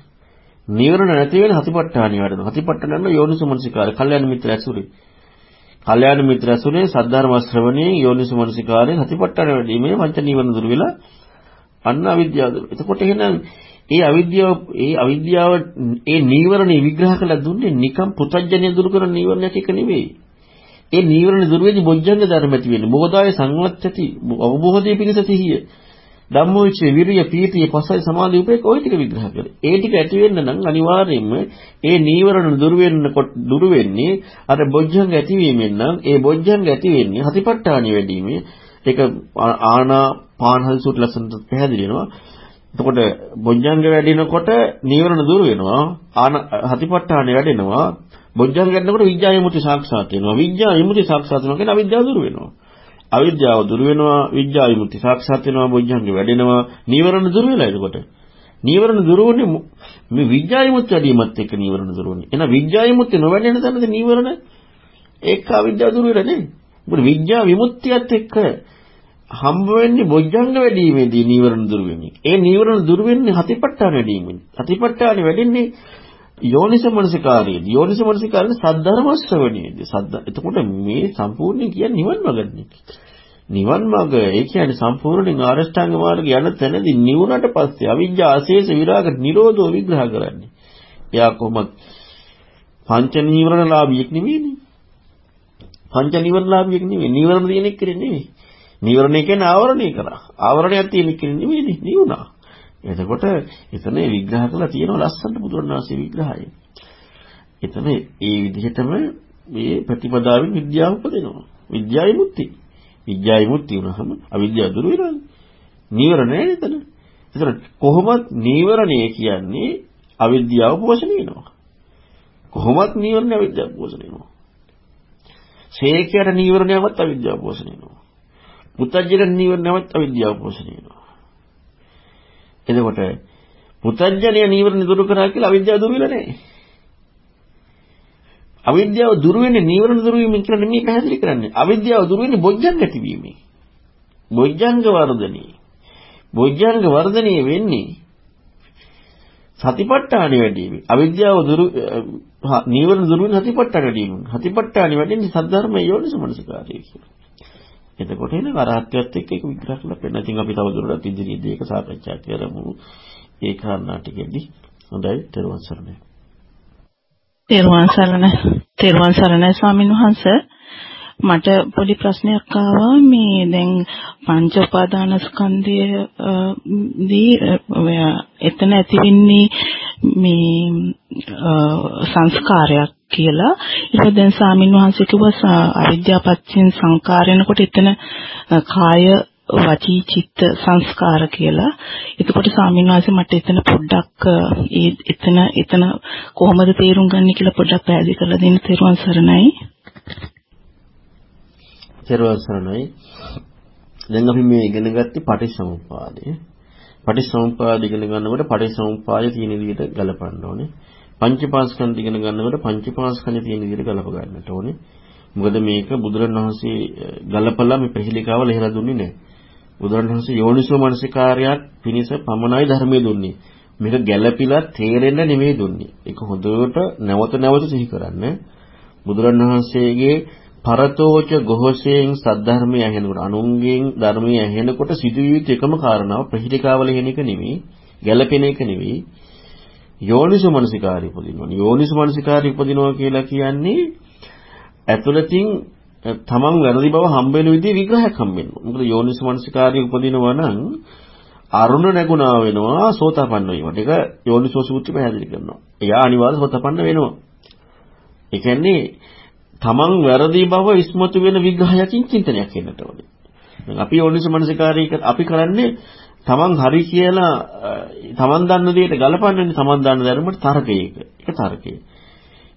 නීවරණ නැති වෙන හතිපට්ඨානිය වැඩනවා. හතිපට්ඨානම යෝනිසමනසිකාරය. කල්යාණ මිත්‍ර ඇසුරේ. කල්යාණ මිත්‍ර ඇසුරේ සද්ධර්ම ශ්‍රවණේ යෝනිසමනසිකාරයෙන් හතිපට්ඨාන වැඩිමේ පංච නීවරණ දුරු වෙලා අන්න අවිද්‍යාව දුරු. එතකොට එහෙනම් ඒ අවිද්‍යාව ඒ අවිද්‍යාව ඒ නීවරණේ විග්‍රහ කළා දුන්නේ නිකම් පුතඥය දුරු කරන නීවරණයක් එක නෙවෙයි. ඒ නීවරණ දුරු වෙදි බොජ්ජංග ධර්ම ඇති වෙන්නේ. බෝධාය සංවත්තති අවබෝධයේ පිණිස සිහිය. ධම්මෝචේ විරිය පීතිය පසයි සමාධි උපේක ওই ටික විග්‍රහ කරේ. ඒ ටික ඇති වෙන්න නම් අනිවාර්යයෙන්ම ඒ නීවරණ දුරු වෙන්නකොට දුරු වෙන්නේ අර බොජ්ජංග ඇතිවීමෙන් නම් ඒ බොජ්ජංග ඇති වෙන්නේ හතිපට්ඨානිය වැඩිීමේ ඒක ආනා පානහල් සූත්‍ර ලස්සනට පැහැදිලි වෙනවා. එතකොට බොජ්ජංග වැඩිනකොට නීවරණ දුර වෙනවා. ආන හතිපට්ඨානෙ වැඩෙනවා. බොජ්ජංග වැඩිනකොට විඥා විමුක්ති සාක්ෂාත් වෙනවා. විඥා විමුක්ති සාක්ෂාත් වෙනවා කියන්නේ අවිද්‍යාව දුර වෙනවා. අවිද්‍යාව දුර වෙනවා, විඥා විමුක්ති සාක්ෂාත් වෙනවා, බොජ්ජංග වැඩෙනවා. නීවරණ දුර වෙලා එතකොට. නීවරණ දුර වෙන්නේ මේ විඥා විමුක්ති වැඩිමත් එක්ක නීවරණ දුර වෙන්නේ. එහෙනම් විඥා විමුක්ති නොවැඩෙන තැනද නීවරණ ඒක අවිද්‍යාව දුර වෙලා නේ. මොකද විඥා විමුක්තියත් එක්ක හම්බ වෙන්නේ බොජ්ජංග වැඩිීමේදී නීවරණ දුරු වෙන්නේ. ඒ නීවරණ දුරු වෙන්නේ හතිපට්ඨාන වැඩිීමෙන්. හතිපට්ඨාන වැඩින්නේ යෝනිසමනසිකාරයේදී. යෝනිසමනසිකාරයේ සද්ධර්ම ශ්‍රවණයේදී. සද්ද. එතකොට මේ සම්පූර්ණයෙන් කියන්නේ නිවන් මාර්ගනේ. නිවන් මාර්ග ඒ කියන්නේ සම්පූර්ණයෙන් ආරෂ්ඨාංග මාර්ගය යන තැනදී නිවුණට පස්සේ අවිජ්ජා අශේෂ විරාග නිරෝධෝ විග්‍රහ කරන්නේ. එයා කොහොමද පංච නීවරණලාභියෙක් නෙවෙයිනේ. පංච නීවරණලාභියෙක් නෙවෙයි. නීවරණ තියෙන එක්ක නෙවෙයි. නීවරණය කියන්නේ ආවරණය කරා. ආවරණයක් තියෙන කෙනෙක් නෙමෙයිනේ නිවුණා. එතකොට එතන විග්‍රහ කරලා තියෙන ලස්සන බුදුරණාහි විග්‍රහය. එතන ඒ විදිහටම මේ ප්‍රතිපදාවෙන් විද්‍යාව උපදිනවා. විද්‍යාව විමුක්ති. විද්‍යාව විමුක්ති වුණාම අවිද්‍යාව දුරු වෙනවා. නීවරණ නෑ එතන. එතන කොහොමද නීවරණය කියන්නේ අවිද්‍යාව පෝෂණය වෙනවා. කොහොමත් නීවරණ අවිද්‍යාව පෝෂණය වෙනවා. ශේකයට නීවරණයවත් අවිද්‍යාව පෝෂණය වෙනවා. පුතජ්ජන නීවරණයවත් අවිද්‍යාව පෝෂණය වෙනවා. එතකොට පුතජ්ජනීය නීවරණ දුරු කරා කියලා අවිද්‍යාව දුරු වෙලා නැහැ. අවිද්‍යාව දුරු වෙන්නේ නීවරණ දුරු වීමෙන් කියලා නෙමෙයි පැහැදිලි කරන්නේ. අවිද්‍යාව දුරු වෙන්නේ බොජ්ජංග ඇතිවීමෙන්. බොජ්ජංග වර්ධනී. බොජ්ජංග වර්ධනීය වෙන්නේ සතිපට්ඨානෙ වැඩි වීම. අවිද්‍යාව දුරු නීවරණ දුරු වෙන සතිපට්ඨාන වැඩි වීම. සතිපට්ඨානෙ වැඩින්නේ සද්ධර්මයේ යෝනිසමනසිකාරය කියලා. එතකොට එන වරහත්යත් එක්ක ඒක විග්‍රහ කරලා පෙන්නන. ඉතින් අපි තවදුරටත් ඉදිරියේදී ඒක සාකච්ඡා කරමු. ඒ කාරණා ටිකෙදි හොඳයි තෙරුවන් සරණයි. තෙරුවන් සරණ තෙරුවන් සරණයි ස්වාමීන් වහන්සේ මට පොඩි ප්‍රශ්නයක් ආවා මේ දැන් පංච උපාදානස්කන්ධය දී එතන ඇතිවෙන්නේ මේ සංස්කාරයක් කියලා ඒක දැන් ස්වාමීන් වහන්සේ කිව්වා අවිද්‍යාපච්චෙන් සංකාරයනකොට එතන කාය වචී චිත්ත සංස්කාර කියලා. එතකොට ස්වාමීන් වහන්සේ මට එතන පොඩ්ඩක් ඒ එතන එතන කොහොමද තේරුම් ගන්න කියලා පොඩ්ඩක් පැහැදිලි කරලා දෙන්න තෙරුවන් සරණයි. තෙරුවන් සරණයි. දැන් අපි මේ ඉගෙන ගත්තේ පටිච්චසමුප්පාදය. පටිච්චසමුප්පාද ඉගෙන ගන්නකොට පටිච්චසමුප්පාදය තියෙන විදිහට ගලපන්න ඕනේ. පංචපාස්කන්ධ ඉගෙන ගන්නකොට පංචපාස්කන්ධය තියෙන විදිහට ගලප ගන්නට ඕනේ. මොකද මේක බුදුරණවහන්සේ ගලපලා මේ ප්‍රතිලිකාව ලෙහලා දුන්නේ නැහැ. බුදුරණවහන්සේ යෝනිසෝ මනසිකාරයක් පිනිස පමණයි ධර්මයේ දුන්නේ. මේක ගැළපිලා තේරෙන්න නෙමෙයි දුන්නේ. ඒක හොඳට නැවත නැවත සිහි කරන්න. බුදුරණවහන්සේගේ පරතෝච ගොහසෙන් සද්ධර්මය ඇහෙනකොට අනුන්ගෙන් ධර්මය ඇහෙනකොට සිදුවිය යුතු එකම කාරණාව ප්‍රතිලිකාවල එන එක නෙමෙයි, ගැළපෙන එක නෙමෙයි. යෝනිසෝ මනසිකාරය උපදිනවා. යෝනිසෝ මනසිකාරය උපදිනවා කියලා කියන්නේ ඇතුළතින් තමන් වැරදි බව හම්බ වෙන විදිහේ විග්‍රහයක් හම්බ වෙනවා. මොකද යෝනිසමනසිකාරිය උපදිනවා නම් අරුණ නැගුණා වෙනවා සෝතාපන්න වීමට. ඒක යෝනිසෝ සූත්‍රය පැහැදිලි කරනවා. එයා අනිවාර්ය සෝතාපන්න වෙනවා. ඒ කියන්නේ තමන් වැරදි බව ඉස්මතු වෙන විග්‍රහයකින් චින්තනයක් එන්නට ඕනේ. දැන් අපි යෝනිසමනසිකාරිය අපි කරන්නේ තමන් හරි කියලා තමන් දන්න දෙයට ගලපන්නේ තමන් දන්න ධර්මයට තර්කයක. ඒක තර්කය.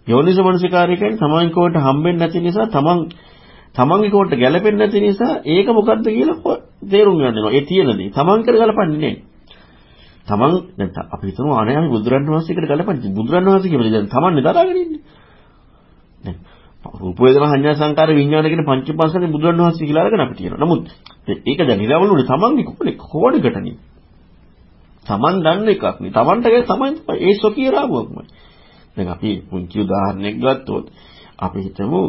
යෝනිසමනසිකාරය කියන්නේ තමන් කෝට හම්බෙන්නේ නැති නිසා තමන් තමන්ගේ කෝට ගැලපෙන්නේ නැති නිසා ඒක මොකද්ද කියලා තේරුම් ගන්න වෙනවා. ඒ තියෙන දේ තමන් කර ගලපන්නේ නැහැ. තමන් දැන් අපි හිතමු අනේ අපි බුදුරන් වහන්සේකට ගලපන්නේ. බුදුරන් වහන්සේ කියන්නේ දැන් තමන්නේ දරාගෙන ඉන්නේ. දැන් රූප වේදනා සංඥා සංකාර විඥාන කියන පංචපස්සනේ බුදුරන් වහන්සේ කියලා අරගෙන අපිට කියනවා. නමුත් ඒක දැන් නිරවලුනේ තමන්ගේ කොහොනේ කෝඩකටනේ. තමන් දන්න එකක් නේ. තමන්ට තමයි ඒ සොකිය රාමුවක්මයි. දැන් අපි පුංචි උදාහරණයක් ගත්තොත් අපි හිතමු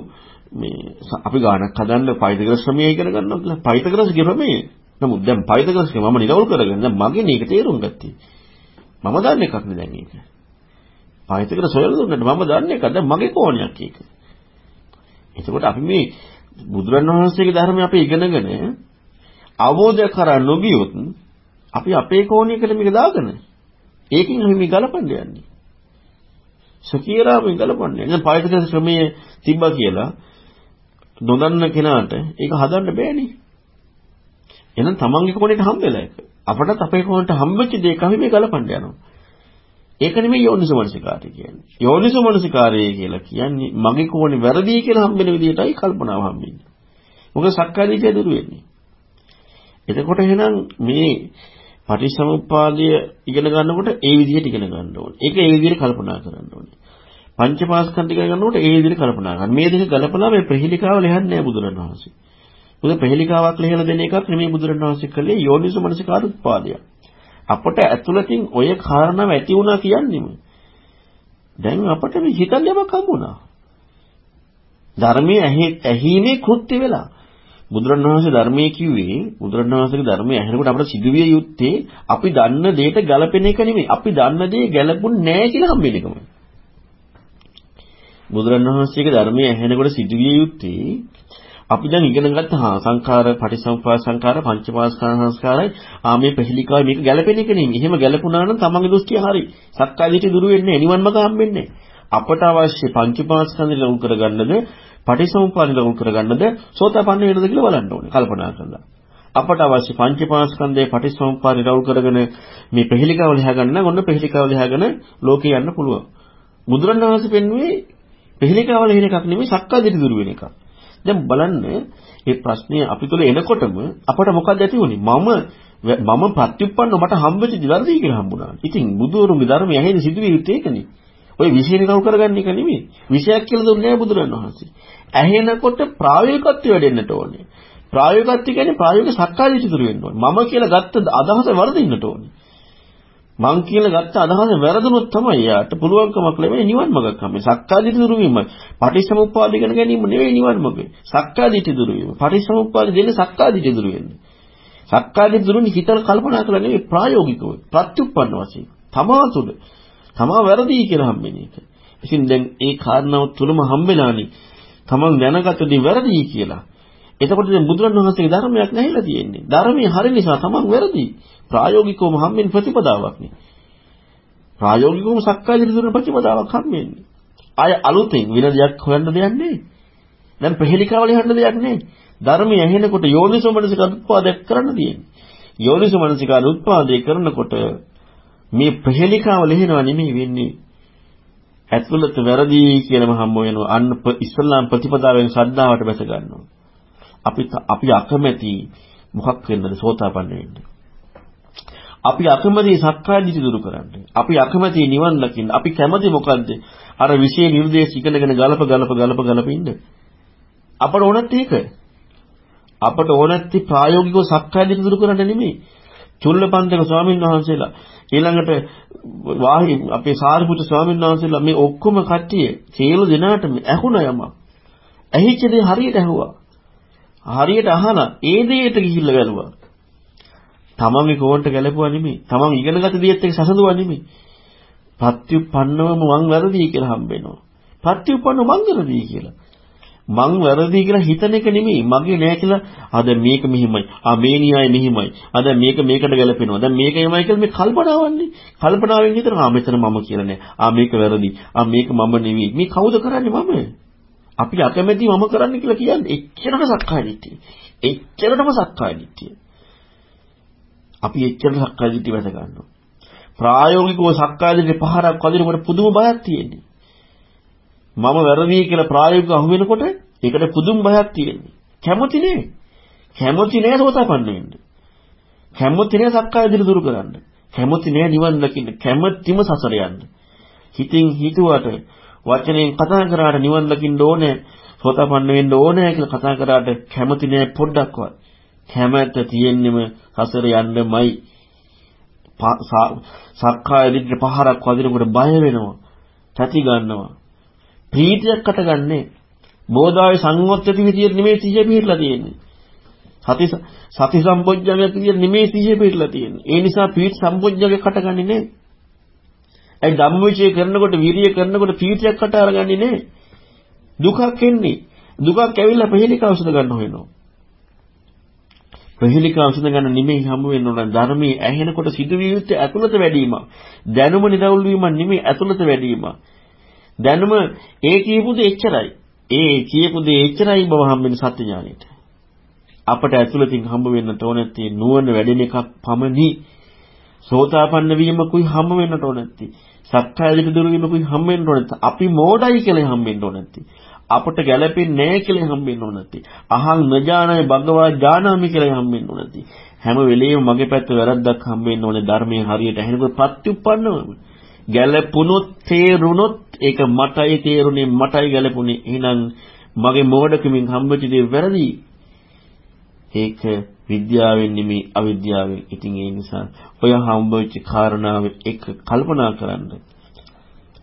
මේ අපි ගානක් හදන්න පයිතග්‍රස් ක්‍රමය ඉගෙන ගන්නවා කියලා. පයිතග්‍රස් ක්‍රමය. නමුත් දැන් පයිතග්‍රස් ක්‍රමය මම නිරවුල් කරගෙන දැන් මගේ මේක තේරුම් ගත්තී. මම දන්න එකක් නේ දැන් ඒක. පයිතග්‍රස් හොයලා දුන්නට මම දන්න එක දැන් මගේ කෝණයක් ඒක. එතකොට අපි මේ බුදුරණවහන්සේගේ ධර්මය අපි ඉගෙනගෙන අවබෝධ කරා නොගියොත් අපි අපේ කෝණයකට මේක දාගෙන ඒකෙන් අපි මේ ගලපන්න යන්නේ. සකීරාමෙන් ගලපන්නේ. එහෙනම් පායිතක ක්‍රමයේ තිබ්බා කියලා නොදන්න කෙනාට ඒක හදන්න බෑනේ. එහෙනම් තමන්ගේ කොනේට හම්බෙලා ඒක. අපටත් අපේ කොනේට හම්බෙච්ච දේක අපි මේ ගලපන්න යනවා. ඒක නෙමෙයි යෝනිසමනසිකාරය කියන්නේ. යෝනිසමනසිකාරය කියලා කියන්නේ මගේ කෝණේ වැරදි කියලා හම්බෙන විදිහටයි කල්පනාව හම්බෙන්නේ. මොකද සක්කායදිට්ඨිය දුරු වෙන්නේ. එතකොට එහෙනම් මේ පටිච්චසමුප්පාදය ඉගෙන ගන්නකොට ඒ විදිහට ඉගෙන ගන්න ඕනේ. ඒක ඒ විදිහට කල්පනා කරන්න ඕනේ. පංචපාස්කන්ධ ඉගෙන ගන්නකොට ඒ විදිහට කල්පනා කරන්න. මේ දෙක ගලපලා මේ ප්‍රහෙලිකාව ලියන්නේ නැහැ බුදුරණවහන්සේ. මොකද ප්‍රහෙලිකාවක් ලියලා දෙන එකක් නෙමෙයි බුදුරණවහන්සේ කළේ යෝනිසෝ මනසිකාර උත්පාදය. අපට ඇතුළතින් ඔය කාරණාව ඇති වුණා කියන්නේම. දැන් අපට මේ හිතන්න යමක් හම්බුණා. ධර්මයේ ඇහිීමේ කෘත්‍ය වෙලා බුදුරණවහන්සේ ධර්මයේ කිව්වේ බුදුරණවහන්සේගේ ධර්මයේ ඇහෙනකොට අපිට සිදුවිය යුත්තේ අපි දන්න දෙයට ගැළපෙන එක නෙමෙයි. අපි දන්න දේ ගැළපුන්නේ නැහැ කියලා හම්බෙන එකම. බුදුරණවහන්සේගේ ධර්මයේ ඇහෙනකොට සිදුවිය යුත්තේ අපි දැන් ඉගෙන ගත්ත හා සංඛාර පටිසම්පාද සංඛාර පංචපාස්කරණ සංස්කාරයි ආ මේ ප්‍රතිලිකාව මේක ගැළපෙන එක නෙමෙයි. එහෙම ගැළපුණා නම් තමන්ගේ දෘෂ්ටිය හරි. සක්කාය දිට්ඨිය දුරු වෙන්නේ නැහැ. නිවන් මඟ හම්බෙන්නේ නැහැ. අපට අවශ්‍ය පංචපාස්කන්ධ ලඟු කරගන්නද පටිසමුපාද ලඟු කරගන්නද සෝතාපන්න වෙනද කියලා බලන්න ඕනේ කල්පනා කරලා. අපට අවශ්‍ය පංචපාස්කන්ධයේ පටිච්චසමුප්පාද නිරවුල් කරගෙන මේ ප්‍රහෙලිකාව ලියා ගන්න ඔන්න ප්‍රහෙලිකාව ලියාගෙන ලෝකේ යන්න පුළුවන්. බුදුරණවහන්සේ පෙන්වුවේ ප්‍රහෙලිකාව ලියන එකක් නෙමෙයි සක්කාදිට දුරු වෙන එකක්. දැන් බලන්න මේ ප්‍රශ්නේ අපි තුල එනකොටම අපට මොකක්ද ඇති වුනේ? මම මම ප්‍රතිඋප්පන්න මට හම්බෙච්ච දිවර්දී කියලා හම්බුණා. ඉතින් බුදුරුමි ධර්මය ඇහෙන සිදුවේ යුත්තේ ඒකනේ. ඔය විශේෂ නව කරගන්න එක නෙමෙයි. විශයක් කියලා දුන්නේ නෑ බුදුරණවහන්සේ. ඇහෙනකොට ප්‍රායෝගිකත්වය වැඩෙන්නට ඕනේ. ප්‍රායෝගිකත්වය කියන්නේ ප්‍රායෝගික සත්‍යය ඉදිරි වෙන්න ඕනේ. මම කියලා ගත්ත අදහස වර්ධින්නට ඕනේ. මං කියලා ගත්ත අදහස වැරදුනොත් තමයි යාට පුළුවන්කමක් ලැබෙන්නේ නිවන් මඟක් හම්බෙන්නේ. සක්කාදිටි දුරු වීමයි. පටිච්චසමුප්පාද ඉගෙන ගැනීම නෙවෙයි නිවන් මඟ. සක්කාදිටි දුරු වීම. පටිච්චසමුප්පාද දෙන්නේ සක්කාදිටි දුරු වෙන්නේ. සක්කාදිටි දුරුනි හිතල කල්පනා කරලා නෙවෙයි ප්‍රායෝගිකව ප්‍රත්‍යুৎපන්න වශයෙන්. තමා තුළ තමා වැරදි කියලා හම්බෙන එක. ඉතින් දැන් ඒ කාරණාව තුළම හම්බෙලානි තමන් දැනගත්තදී වැරදි කියලා. එතකොට දැන් බුදුරණවහන්සේගේ ධර්මයක් නැහිලා තියෙන්නේ. ධර්මයේ හරි නිසා තමන් වැරදි. ප්‍රායෝගිකවම හම්බෙන ප්‍රතිපදාවක් නේ. ප්‍රායෝගිකවම සක්කාය දිටුන ප්‍රතිපදාවක් හම්බෙන්නේ. ආය අලුතෙන් වෙන දෙයක් හොයන්න දෙයක් නෑ. දැන් ප්‍රහෙලිකාවල හොයන්න දෙයක් නෑ. ධර්මය ඇහෙනකොට යෝනිසෝ මනසික උත්පාදයක් කරන්න තියෙන්නේ. යෝනිසෝ මනසික උත්පාදේ කරනකොට මේ ප්‍රහෙලිකාව ලෙහෙනවා නෙමෙයි වෙන්නේ. ඇතුළත වැරදි කියලාම හම්බ වෙනවා. අන්න ඉස්ලාම් ප්‍රතිපදාවෙන් ශ්‍රද්ධාවට බැස ගන්නවා. අපි අපි අකමැති මොකක් වෙන්නද සෝතාපන්න වෙන්න. අපි අකමැති සක්කාය දිටි දුරු කරන්න. අපි අකමැති නිවන් දකින්න. අපි කැමති මොකද්ද? අර විශේෂ නිර්දේශ ඉගෙනගෙන ගලප ගලප ගලප ගලප ඉන්න. අපට ඕනත් ඒක. අපට ඕනත් ප්‍රායෝගිකව සක්කාය දිටි දුරු කරන්න නෙමෙයි. චුල්ලපන්තක ස්වාමීන් වහන්සේලා ඊළඟට වාහි අපේ සාරිපුත්‍ර ස්වාමීන් වහන්සේලා මේ ඔක්කොම කට්ටිය සියලු දෙනාටම ඇහුණ යමක්. ඇහිච්ච දේ හරියට ඇහුවා. හරියට අහලා ඒ දෙයට ගිහිල්ලා බැලුවා. තමන්ගේ කෝන්ට ගැලපුවා නෙමෙයි. තමන් ඉගෙනගත දේත් එක්ක සසඳුවා නෙමෙයි. ප්‍රත්‍යুৎපන්නවම මං වැරදි කියලා හම්බෙනවා. ප්‍රත්‍යুৎපන්න මං වැරදි කියලා. මං වැරදි කියලා හිතන එක නෙමෙයි. මගේ නෑ කියලා අද මේක මෙහිමයි. ආ මේ න්‍යාය මෙහිමයි. අද මේක මේකට ගැලපෙනවා. දැන් මේක එමය කියලා මේ කල්පනාවන්නේ. කල්පනාවෙන් හිතන ආ මෙතන මම කියලා නෑ. ආ මේක වැරදි. ආ මේක මම නෙවෙයි. මේ කවුද කරන්නේ මම? අපි අකමැති මම කරන්න කියලා කියන්නේ එච්චරට සක්කාය දිට්ඨිය. එච්චරටම සක්කාය දිට්ඨිය. අපි එච්චරට සක්කාය දිට්ඨිය වැද ගන්නවා ප්‍රායෝගිකව සක්කාය දිට්ඨිය පහරක් වදිනකොට පුදුම බයක් තියෙන්නේ මම වැරදි කියලා ප්‍රායෝගිකව අහු වෙනකොට ඒකට පුදුම බයක් තියෙන්නේ. කැමති නේ. කැමති නේ සෝතාපන්න වෙන්න. කැමති නේ සක්කාය දිට දුරු කරන්න. කැමති නේ නිවන් දකින්න. කැමැතිම සසර යන්න. හිතින් හිතුවට වචනෙන් කතා කරාට නිවන් දකින්න ඕනේ සෝතාපන්න වෙන්න ඕනේ කියලා කතා කරාට කැමති නේ පොඩ්ඩක්වත්. කැමැත්ත තියෙන්නෙම සසර යන්නමයි. සක්කාය දිට පහරක් වදිනකොට බය වෙනවා. තැති ගන්නවා. ප්‍රීතියක් අටගන්නේ බෝධාවේ සංවත්තති විදියට නෙමෙයි සිහිය පිහිටලා තියෙන්නේ. සති සති සම්පොඥ්ජයක් විදියට නෙමෙයි සිහිය පිහිටලා තියෙන්නේ. ඒ නිසා පීඨ සම්පොඥ්ජයක් අටගන්නේ නැහැ. ඒ ධම්මවිචය කරනකොට විරිය කරනකොට පීඨයක් අට අරගන්නේ නැහැ. දුකක් එන්නේ. දුකක් ඇවිල්ලා ප්‍රහේලිකාව සුද ගන්න හොයනවා. ප්‍රහේලිකාව සුද ගන්න නෙමෙයි හම්බ වෙන්න ඕන ධර්මයේ ඇහෙනකොට සිදුවිය යුත්තේ ඇතුළත වැඩිම. දැනුම නිරවුල් වීම නෙමෙයි ඇතුළත වැඩිම. දැනුම ඒ කියපු දේ එච්චරයි. ඒ කියපු දේ එච්චරයි බව හම්බෙන සත්‍ය ඥානෙට. අපට ඇතුළතින් හම්බ වෙන්නට ඕන නැති නුවණ වැඩෙන එකක් පමණි. සෝතාපන්න වීමකුයි හම්බ වෙන්නට ඕන නැති. සක්කායදිට දුරු වීමකුයි හම්බ වෙන්න ඕන නැති. අපි මෝඩයි කියලා හම්බෙන්න ඕන නැති. අපට ගැළපෙන්නේ නැහැ කියලා හම්බෙන්න ඕන නැති. අහං නජානයි භගවා ඥානාමි කියලා හම්බෙන්න ඕන නැති. හැම වෙලෙම මගේ පැත්ත වැරද්දක් හම්බෙන්න ඕනේ ධර්මයේ හරියට ඇහෙනකොට ප්‍රත්‍යুৎපන්නවම. ගැළපුණොත් තේරුණොත් ඒක මටයි තේරුනේ මටයි ගැලපුණේ. එහෙනම් මගේ මෝඩකමින් හම්බෙච්ච දේ වැරදි. ඒක විද්‍යාවෙන් නෙමෙයි අවිද්‍යාවෙන්. ඉතින් ඒ නිසා ඔය හම්බෙච්ච කාරණාව එක කල්පනා කරන්න.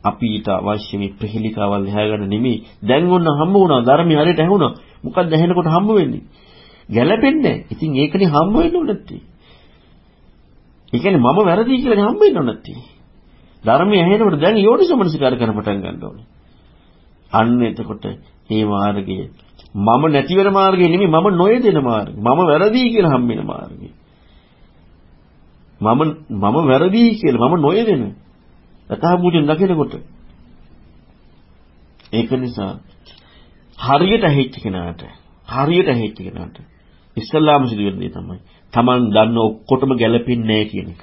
අපි ඊට අවශ්‍ය මේ ප්‍රහෙලිකාවල් හැගන්න නෙමෙයි. දැන් ඔන්න හම්බ වුණා ධර්මය හරියට ඇහුණා. මොකක්ද ඇහෙනකොට හම්බ වෙන්නේ? ගැලපෙන්නේ ඉතින් ඒකනේ හම්බ වෙන්න ඕනේ නැත්තේ. ඒ කියන්නේ මම වැරදි කියලා හම්බ වෙන්න ඕනේ නැත්තේ. ධර්මය ඇහෙනකොට දැන් යෝනිසමනසිකාර කරන පටන් ගන්න ඕනේ. අන්න එතකොට මේ මාර්ගය මම නැති වෙන මාර්ගය නෙමෙයි මම නොයෙදෙන මාර්ගය. මම වැරදි කියලා හම්බෙන මාර්ගය. මම මම වැරදි කියලා මම නොයෙදෙන. යථාභූතයෙන් දකිනකොට ඒක නිසා හරියට ඇහිච්ච කෙනාට හරියට ඇහිච්ච කෙනාට ඉස්සල්ලාම සිදුවෙන දේ තමයි. Taman දන්න ඔක්කොටම ගැළපෙන්නේ නැහැ කියන එක.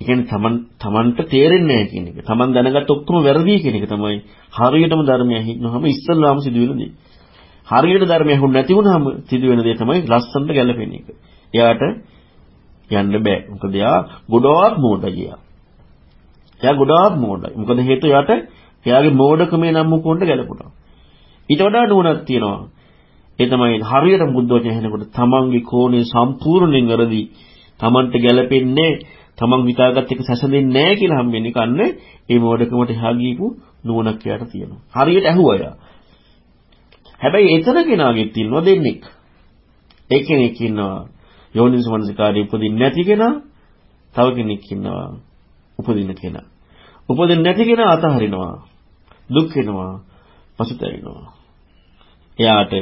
ඒ කියන්නේ Taman Tamanට තේරෙන්නේ නැහැ කියන එක. Taman දැනගත් ඔක්කොම වැරදි කියන එක තමයි හරියටම ධර්මය හිතනවාම ඉස්සල්ලාම සිදුවෙන දේ. හරියට ධර්මය හුන් නැති වුනහම සිදුවෙන දේ තමයි ලස්සනට ගැළපෙන එක. එයාට යන්න බෑ. මොකද එයා ගොඩාක් මෝඩයි එයා. එයා ගොඩාක් මෝඩයි. මොකද හේතුව එයාට එයාගේ මෝඩකමේ නම් මුකුන්ට ගැලපුණා. ඊට වඩා නුවණක් තියෙනවා. ඒ තමයි හරියට බුද්ධ වචන ඇහෙනකොට තමන්ගේ කෝණය සම්පූර්ණයෙන් වැරදි. තමන්ට ගැලපෙන්නේ තමන් හිතාගත් එක සැසඳෙන්නේ නැහැ කියලා හම්බෙන්නේ කන්නේ ඒ මෝඩකමට එහා ගියපු නුවණක් යාට තියෙනවා. හරියට ඇහුවා යා. හැබැයි එතන කෙනාගෙත් ඉන්නවා දෙන්නෙක්. එක්කෙනෙක් ඉන්නවා යෝනිසමනසිකාරී උපදින්නේ නැති කෙනා. තව කෙනෙක් ඉන්නවා උපදින කෙනා. උපදින්නේ නැති කෙනා අතහරිනවා. දුක් වෙනවා. පසුතැවෙනවා. එයාට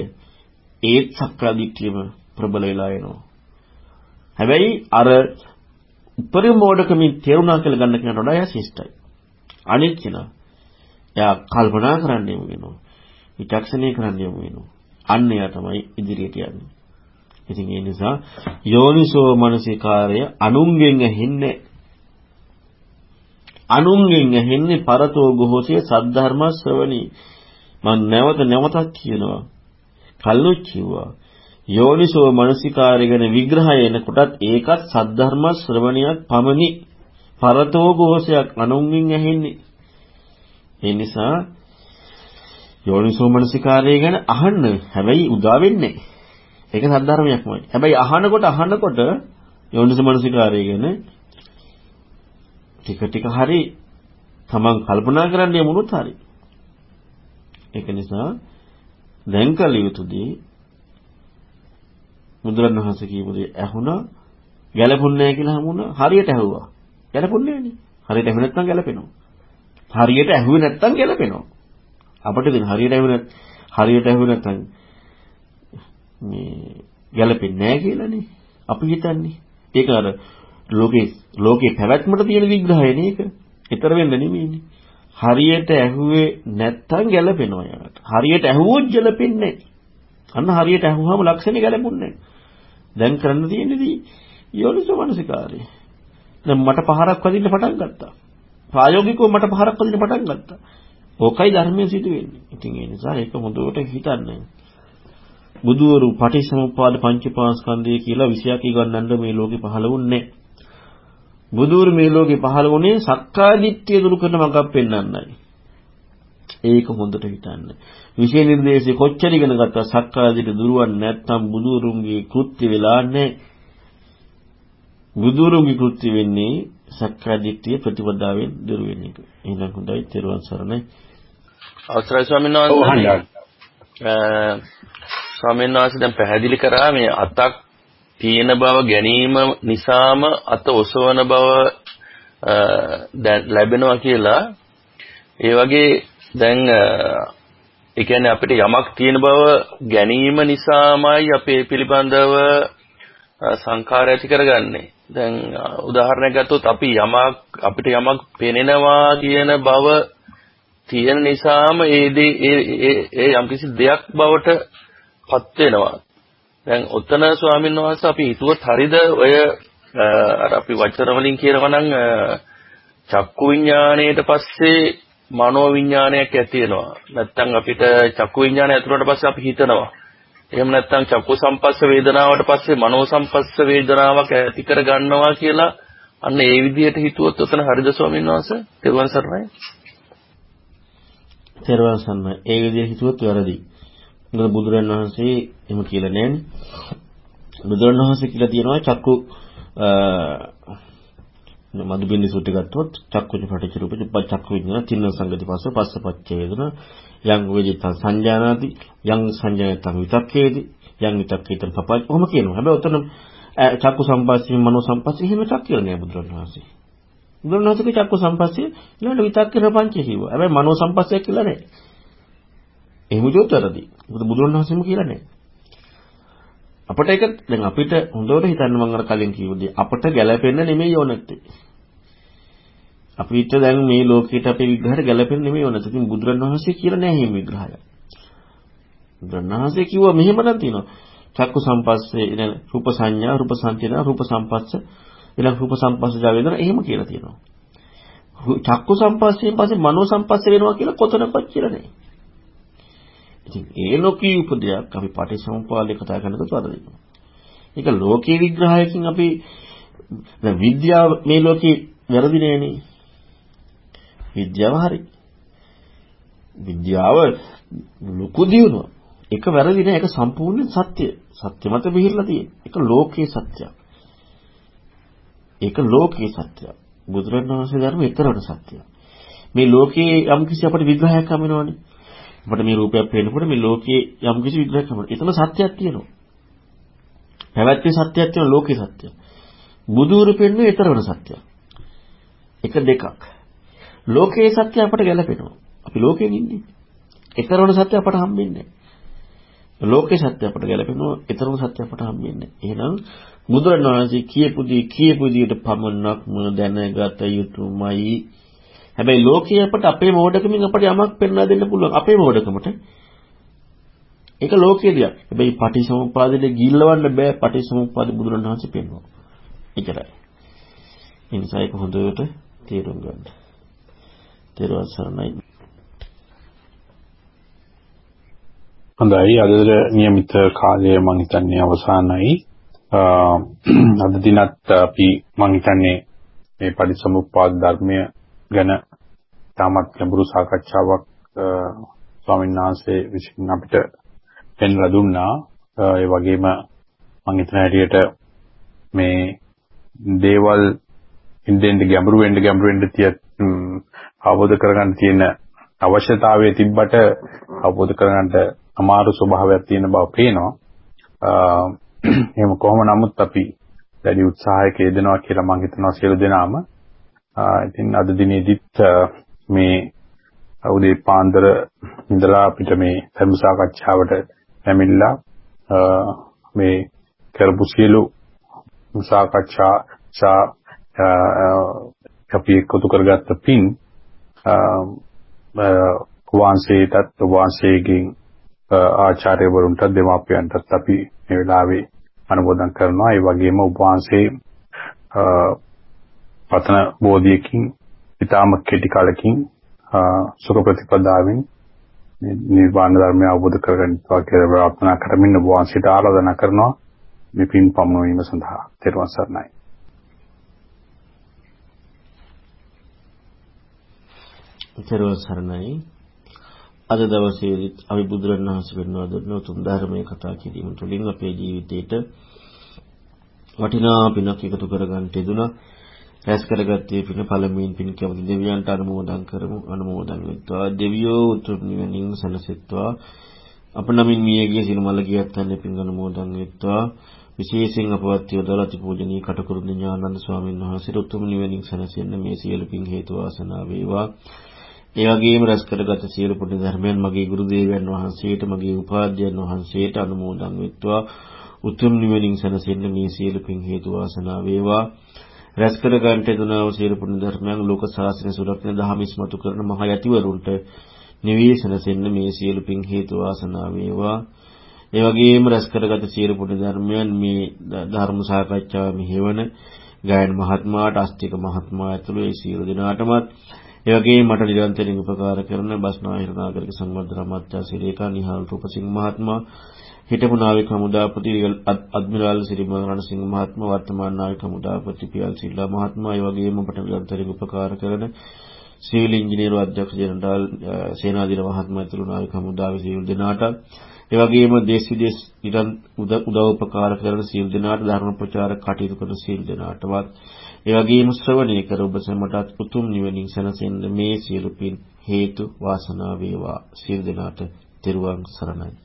ඒත් සක්කාදිට්ඨියම ප්‍රබල වෙලා එනවා. හැබැයි අර උපරිම මෝඩකමින් තේරුණා කියලා ගන්න කෙනාට වඩා එයා ශිෂ්ටයි. අනිත් කෙනා එයා කල්පනා කරන්න යමු වෙනවා. විචක්ෂණය කරන්න යමු වෙනවා. අන්න එයා තමයි ඉදිරියට යන්නේ. ඉතින් ඒ නිසා යෝනිසෝ මනසිකාරය අනුන්ගෙන් ඇහෙන්නේ අනුන්ගෙන් ඇහෙන්නේ පරතෝ ගොහෝසේ සද්ධර්ම ශ්‍රවණී. මම නැවත නැවතත් කියනවා. කල්ලු කිව්වා. යෝනිසෝ මනසිකාරය ගැන විග්‍රහය එනකොටත් ඒකත් සද්ධර්ම ශ්‍රවණියක් පමණි. පරතෝ ගෝසයක් අනුන්ගෙන් ඇහෙන්නේ. ඒ නිසා යෝනිසෝ මනසිකාරය ගැන අහන්න හැබැයි උදා වෙන්නේ. ඒක සද්ධර්මයක්මයි හැබැයි අහනකොට අහනකොට යෝනිසෝ මනසිකාරය ගැන ටික ටික හරි තමන් කල්පනා කරන්න යමුනොත් හරි. ඒක නිසා දැන් කල යුතුදී බුදුරණවහන්සේ කියපු දේ ඇහුණා ගැලපුන්නේ නැහැ කියලා හමුණා හරියට ඇහුවා. ගැලපුන්නේ නැහනේ. හරියට ඇහුවේ නැත්නම් ගැලපෙනවා හරියට ඇහුවේ නැත්නම් ගැලපෙනවා අපිට දෙන හරියට ඇහුවේ හරියට ඇහුවේ නැත්නම් මේ ගැලපෙන්නේ නැහැ කියලානේ අපි හිතන්නේ. ඒක අර ලෝකේ ලෝකේ පැවැත්මට තියෙන විග්‍රහයනේ ඒක. ඊතර වෙන්න නෙමෙයිනේ. හරියට ඇහුවේ නැත්තම් ගැලපෙනවා යාට. හරියට ඇහුවොත් ගැලපෙන්නේ අන්න හරියට ඇහුවාම ලක්ෂණේ ගැලපුන්නේ දැන් කරන්න තියෙන්නේ යෝනිසෝ මනසිකාරය. දැන් මට පහරක් වදින්න පටන් ගත්තා. ප්‍රායෝගිකව මට පහරක් වදින්න පටන් ගත්තා. ඕකයි ධර්මයේ සිදු වෙන්නේ. ඉතින් ඒ නිසා ඒක හොඳට හිතන්න. බුදුවරු පටිච්චසමුප්පාද පංචපාස්කන්ධය කියලා විෂයක් ඉගන්නන්න මේ ලෝකේ පහළ වුණේ. බුදුවරු මේ ලෝකේ පහළ වුණේ සක්කාය දිට්ඨිය දුරු කරන මඟක් පෙන්වන්නයි. ඒක හොඳට හිතන්න. විශේෂ නිර්දේශي කොච්චර ඉගෙන ගත්තා සක්කාය දිට්ඨිය දුරවන්නේ නැත්නම් බුදුරුන්ගේ කෘත්‍ය වෙලා නැහැ. බුදුරුන්ගේ කෘත්‍ය වෙන්නේ සක්කාය දිට්ඨිය ප්‍රතිපදාවෙන් දුරු වෙන එක. එහෙනම් හොඳයි තෙරුවන් සරණයි. අවසරයි ස්වාමීන් වහන්සේ. ස්වාමීන් වහන්සේ දැන් පැහැදිලි කරා මේ අතක් තියෙන බව ගැනීම නිසාම අත ඔසවන බව ලැබෙනවා කියලා ඒ වගේ දැන් ඒ කියන්නේ අපිට යමක් තියෙන බව ගැනීම නිසාමයි අපේ පිළිබඳව සංඛාර ඇති කරගන්නේ. දැන් උදාහරණයක් ගත්තොත් අපි යමක් අපිට යමක් පෙනෙනවා කියන බව තියෙන නිසාම ඒ ඒ ඒ යම්කිසි දෙයක් බවට පත් වෙනවා. දැන් ඔතන ස්වාමීන් වහන්සේ අපි හිතුවත් හරිද ඔය අර අපි වචන වලින් කියනවා නම් චක්කු විඥාණයට පස්සේ මනෝ විඥානයක් ඇති වෙනවා. නැත්තම් අපිට චක්කු විඥානය ඇතුළට පස්සේ අපි හිතනවා. එහෙම නැත්තම් චක්කු සම්පස්ස වේදනාවට පස්සේ මනෝ සම්පස්ස වේදනාවක් ඇති කර ගන්නවා කියලා අන්න ඒ විදිහට හිතුවොත් ඔතන හරිද ස්වාමීන් වහන්සේ? තෙරුවන් සරණයි. තෙරුවන් සරණයි. ඒ විදිහට හිතුවොත් වැරදි. මොකද බුදුරන් වහන්සේ එහෙම කියලා නෑනේ. බුදුරන් වහන්සේ කියලා තියෙනවා චක්කු මදුබින්දි සූත්‍රය ගත්තොත් චක්කුච පටිච්ච රූපච චක්කු විඤ්ඤාණ තින්න සංගති පස්ස පස්ස පච්ච වේදන යං වේදිතං සංජානාති යං සංජානතං විතක්කේති යං විතක්කේතං පපච්ච කොහොම කියනවා. හැබැයි උතන චක්කු සම්පස්සේ මනෝ සම්පස්සේ එහෙම එකක් කියලා නෑ බුදුරන් වහන්සේ. බුදුරන් වහන්සේ චක්කු සම්පස්සේ ඊළඟ විතක්කේ පංච කිව්වා. හැබැයි මනෝ සම්පස්සේ කියලා නෑ. එහෙම කිව්වොත් වැරදි. මොකද බුදුරණවහන්සේම කියලා නැහැ. අපිට ඒක දැන් අපිට හොඳට හිතන්න මම අර කලින් කිව්වදී අපිට ගැළපෙන්න නෙමෙයි ඕනත්තේ. අපිට දැන් මේ ලෝකෙට අපේ විග්‍රහයට ගැළපෙන්න නෙමෙයි ඕනත්තේ. ඉතින් බුදුරණවහන්සේ කියලා නැහැ මේ විග්‍රහය. බුදුරණවහන්සේ කිව්වා මෙහෙම නම් තියෙනවා. චක්කු සම්පස්සේ ඊළඟ රූප සංඥා රූප සංචේතන රූප සම්පස්ස ඊළඟ රූප සම්පස්සජා වේදනා එහෙම කියලා තියෙනවා. චක්කු සම්පස්සයෙන් පස්සේ මනෝ සම්පස්ස වෙනවා කියලා කොතනකවත් කියලා නැහැ. ඉතින් ඒ ලෝකී උපදයක් අපි පටිසමුපාදේ කතා කරනකොට වරදිනවා. ඒක ලෝකී විග්‍රහයකින් අපි දැන් විද්‍යාව මේ ලෝකේ වැරදි නෑනේ. විද්‍යාව හරි. විද්‍යාව ලොකු දියුණුව. ඒක වැරදි නෑ. ඒක සම්පූර්ණ සත්‍ය. සත්‍ය මත බිහිරලා තියෙන. ඒක ලෝකයේ සත්‍යයක්. ඒක ලෝකයේ සත්‍යයක්. බුදුරණවහන්සේ ධර්ම ඊතරවට සත්‍යයක්. මේ ලෝකයේ යම් කිසි අපිට විග්‍රහයක් හම්බෙනවනේ. අපිට මේ රූපයක් පේනකොට මේ ලෝකයේ යම් කිසි විග්‍රහයක් හම්බෙනවා. එතන සත්‍යයක් තියෙනවා. පැවැත්මේ සත්‍යයක් තියෙනවා ලෝකයේ සත්‍යයක්. බුදුරු පෙන්වන්නේ ඊතරවන සත්‍යයක්. එක දෙකක්. ලෝකයේ සත්‍ය අපට ගැලපෙනවා. අපි ලෝකයෙන් ඉන්නේ. ඊතරවන සත්‍ය අපට හම්බෙන්නේ ලෝකේ සත්‍ය අපට ගැලපෙනවා. ඊතරවන සත්‍ය අපට හම්බෙන්නේ. එහෙනම් බුදුරණවහන්සේ කියපු දී කියපු විදිහට පමණක්ම දැනගත යුතුමයි. හැබැයි ලෝකයේ අපට අපේ මොඩකමින් අපට යමක් පෙන්වා දෙන්න පුළුවන් අපේ මොඩකමට. ඒක ලෝකයේ දෙයක්. හැබැයි පටිසමුපාදයේ ගිල්ලවන්න බෑ පටිසමුපාද බුදුරණවහන්සේ පෙන්වුවා. එච්චරයි. ඒ නිසා ඒක හොඳට තේරුම් ගන්න. තේරුවන් සරණයි. හොඳයි අදද નિયમિત කාලය මම හිතන්නේ අවසానයි අද දිනත් අපි මම හිතන්නේ මේ පරිසමුපාද ධර්මය ගැන තාමත් ගැඹුරු සාකච්ඡාවක් ස්වාමීන් වහන්සේ විසින් අපිට පෙන්වලා දුන්නා. ඒ වගේම මම හිතන හැටියට මේ දේවල් ඉන්දෙන්ද ගැඹුරු වෙන්න ගැඹුරු වෙන්න තිය අවබෝධ කරගන්න තියෙන අවශ්‍යතාවය තිබ්බට අවබෝධ කරගන්න අමාරු ස්වභාවයක් තියෙන බව පේනවා. එහෙම කොහොම නමුත් අපි දැඩි උත්සාහයක යෙදෙනවා කියලා මම හිතනවා සියලු දෙනාම. ඉතින් අද දිනේදීත් මේ උදේ පාන්දර ඉඳලා අපිට මේ ධර්ම සාකච්ඡාවට පැමිණලා මේ කරපු සියලු සාකච්ඡා සා අපි එකතු කරගත්ත පින් වාංශේටත් වාංශේගෙන් ආචාර්යවරුන්ට දෙමාපියන්ටත් අපි මේ වෙලාවේ අනුමෝදන් කරනවා. ඒ වගේම උපවාසයේ පතන බෝධියකින් ඊටාම කෙටි කාලෙකින් සුඛ ප්‍රතිපදාවෙන් නිර්වාණ ධර්මය අවබෝධ කරගන්නවා කියලා ප්‍රාර්ථනා කරමින් උපවාසයට ආරාධනා කරනවා මේ පින් පමුණුවීම සඳහා තෙරුවන් සරණයි. තෙරුවන් සරණයි. අද දවසේදී අපි බුදුරණවහන්සේ වෙනවා දුන්න උතුම් ධර්මයේ කතා කිරීම තුළින් අපේ ජීවිතේට වටිනා පිනක් එකතු කරගන්න තියදුනා. රැස් කරගත්තේ පින පළමුවෙන් පින් කැමති දෙවියන්ට අනුමෝදන් කරමු අනුමෝදන් වෙත්වා දෙවියෝ උතුම් නිවනින් සැනසෙත්වා අප නමින් මියගිය සිනමල ගියත් අන්න පින් අනුමෝදන් වෙත්වා විශේෂයෙන් අපවත් යොදලා අතිපූජනීය කටුකුරුඳ ඥානන්ද ස්වාමීන් වහන්සේට උතුම් නිවනින් සැනසෙන්න මේ සියලු පින් හේතු වාසනා වේවා. ඒ වගේම රැස් කරගත සියලු පුණ්‍ය ධර්මයන් මගේ ගුරු දේවයන් වහන්සේට මගේ උපාධ්‍යයන් වහන්සේට අනුමෝදන් වෙත්වා. උතුම් නිවනින් සැනසෙන්න මේ සියලු පින් හේතු වාසනා වේවා. රැස් කර ගන්නට යදුනා වූ සියලු පුණ්‍ය ධර්මයන් ලෝක ශාසනය සුරක්ෂණ දහම ඉස්මතු කරන මහ යතිවරුන්ට නිවේශනසෙන්න මේ සියලු පින් හේතු වාසනා වේවා. ඒ වගේම රැස් කරගත සියලු පුණ්‍ය ධර්මයන් මේ ධර්ම සාකච්ඡාව මෙහෙවන ගායන මහත්මයාට අස්තික මහත්මයා ඇතුළු ඒ සියලු දෙනාටමත් ඒ වගේම මට නිරන්තරයෙන් උපකාර කරන බස්නාහිර නාගරික සංවර්ධන අමාත්‍යා ශ්‍රීරේඛා නිහාල් රූපසිංහ මහත්මයා හිටපු නාවික හමුදාපති අද්මිරාල් සිරිමල් රණසිංහ මහත්මයා වර්තමාන නාවික හමුදාපති පියල් සිල්ලා මහත්මයා ඒ වගේම මට නිරන්තරයෙන් උපකාර කරන සිවිල් ඉංජිනේරු අධ්‍යක්ෂ ජනරාල් සේනාධිර මහත්මයා ඇතුළු නාවික හමුදාවේ සියලු දෙනාට ඒ වගේම දේශ විදේශ උදව් උපකාර කරන සියලු දෙනාට ධර්ම ප්‍රචාර කටයුතු කරන සියලු දෙනාටවත් ඒ වගේම ශ්‍රවණය කර ඔබ සැමටත් උතුම් නිවනින් සැනසෙන්න මේ සියලු පින් හේතු වාසනා වේවා. සියලු දෙනාට තෙරුවන් සරණයි.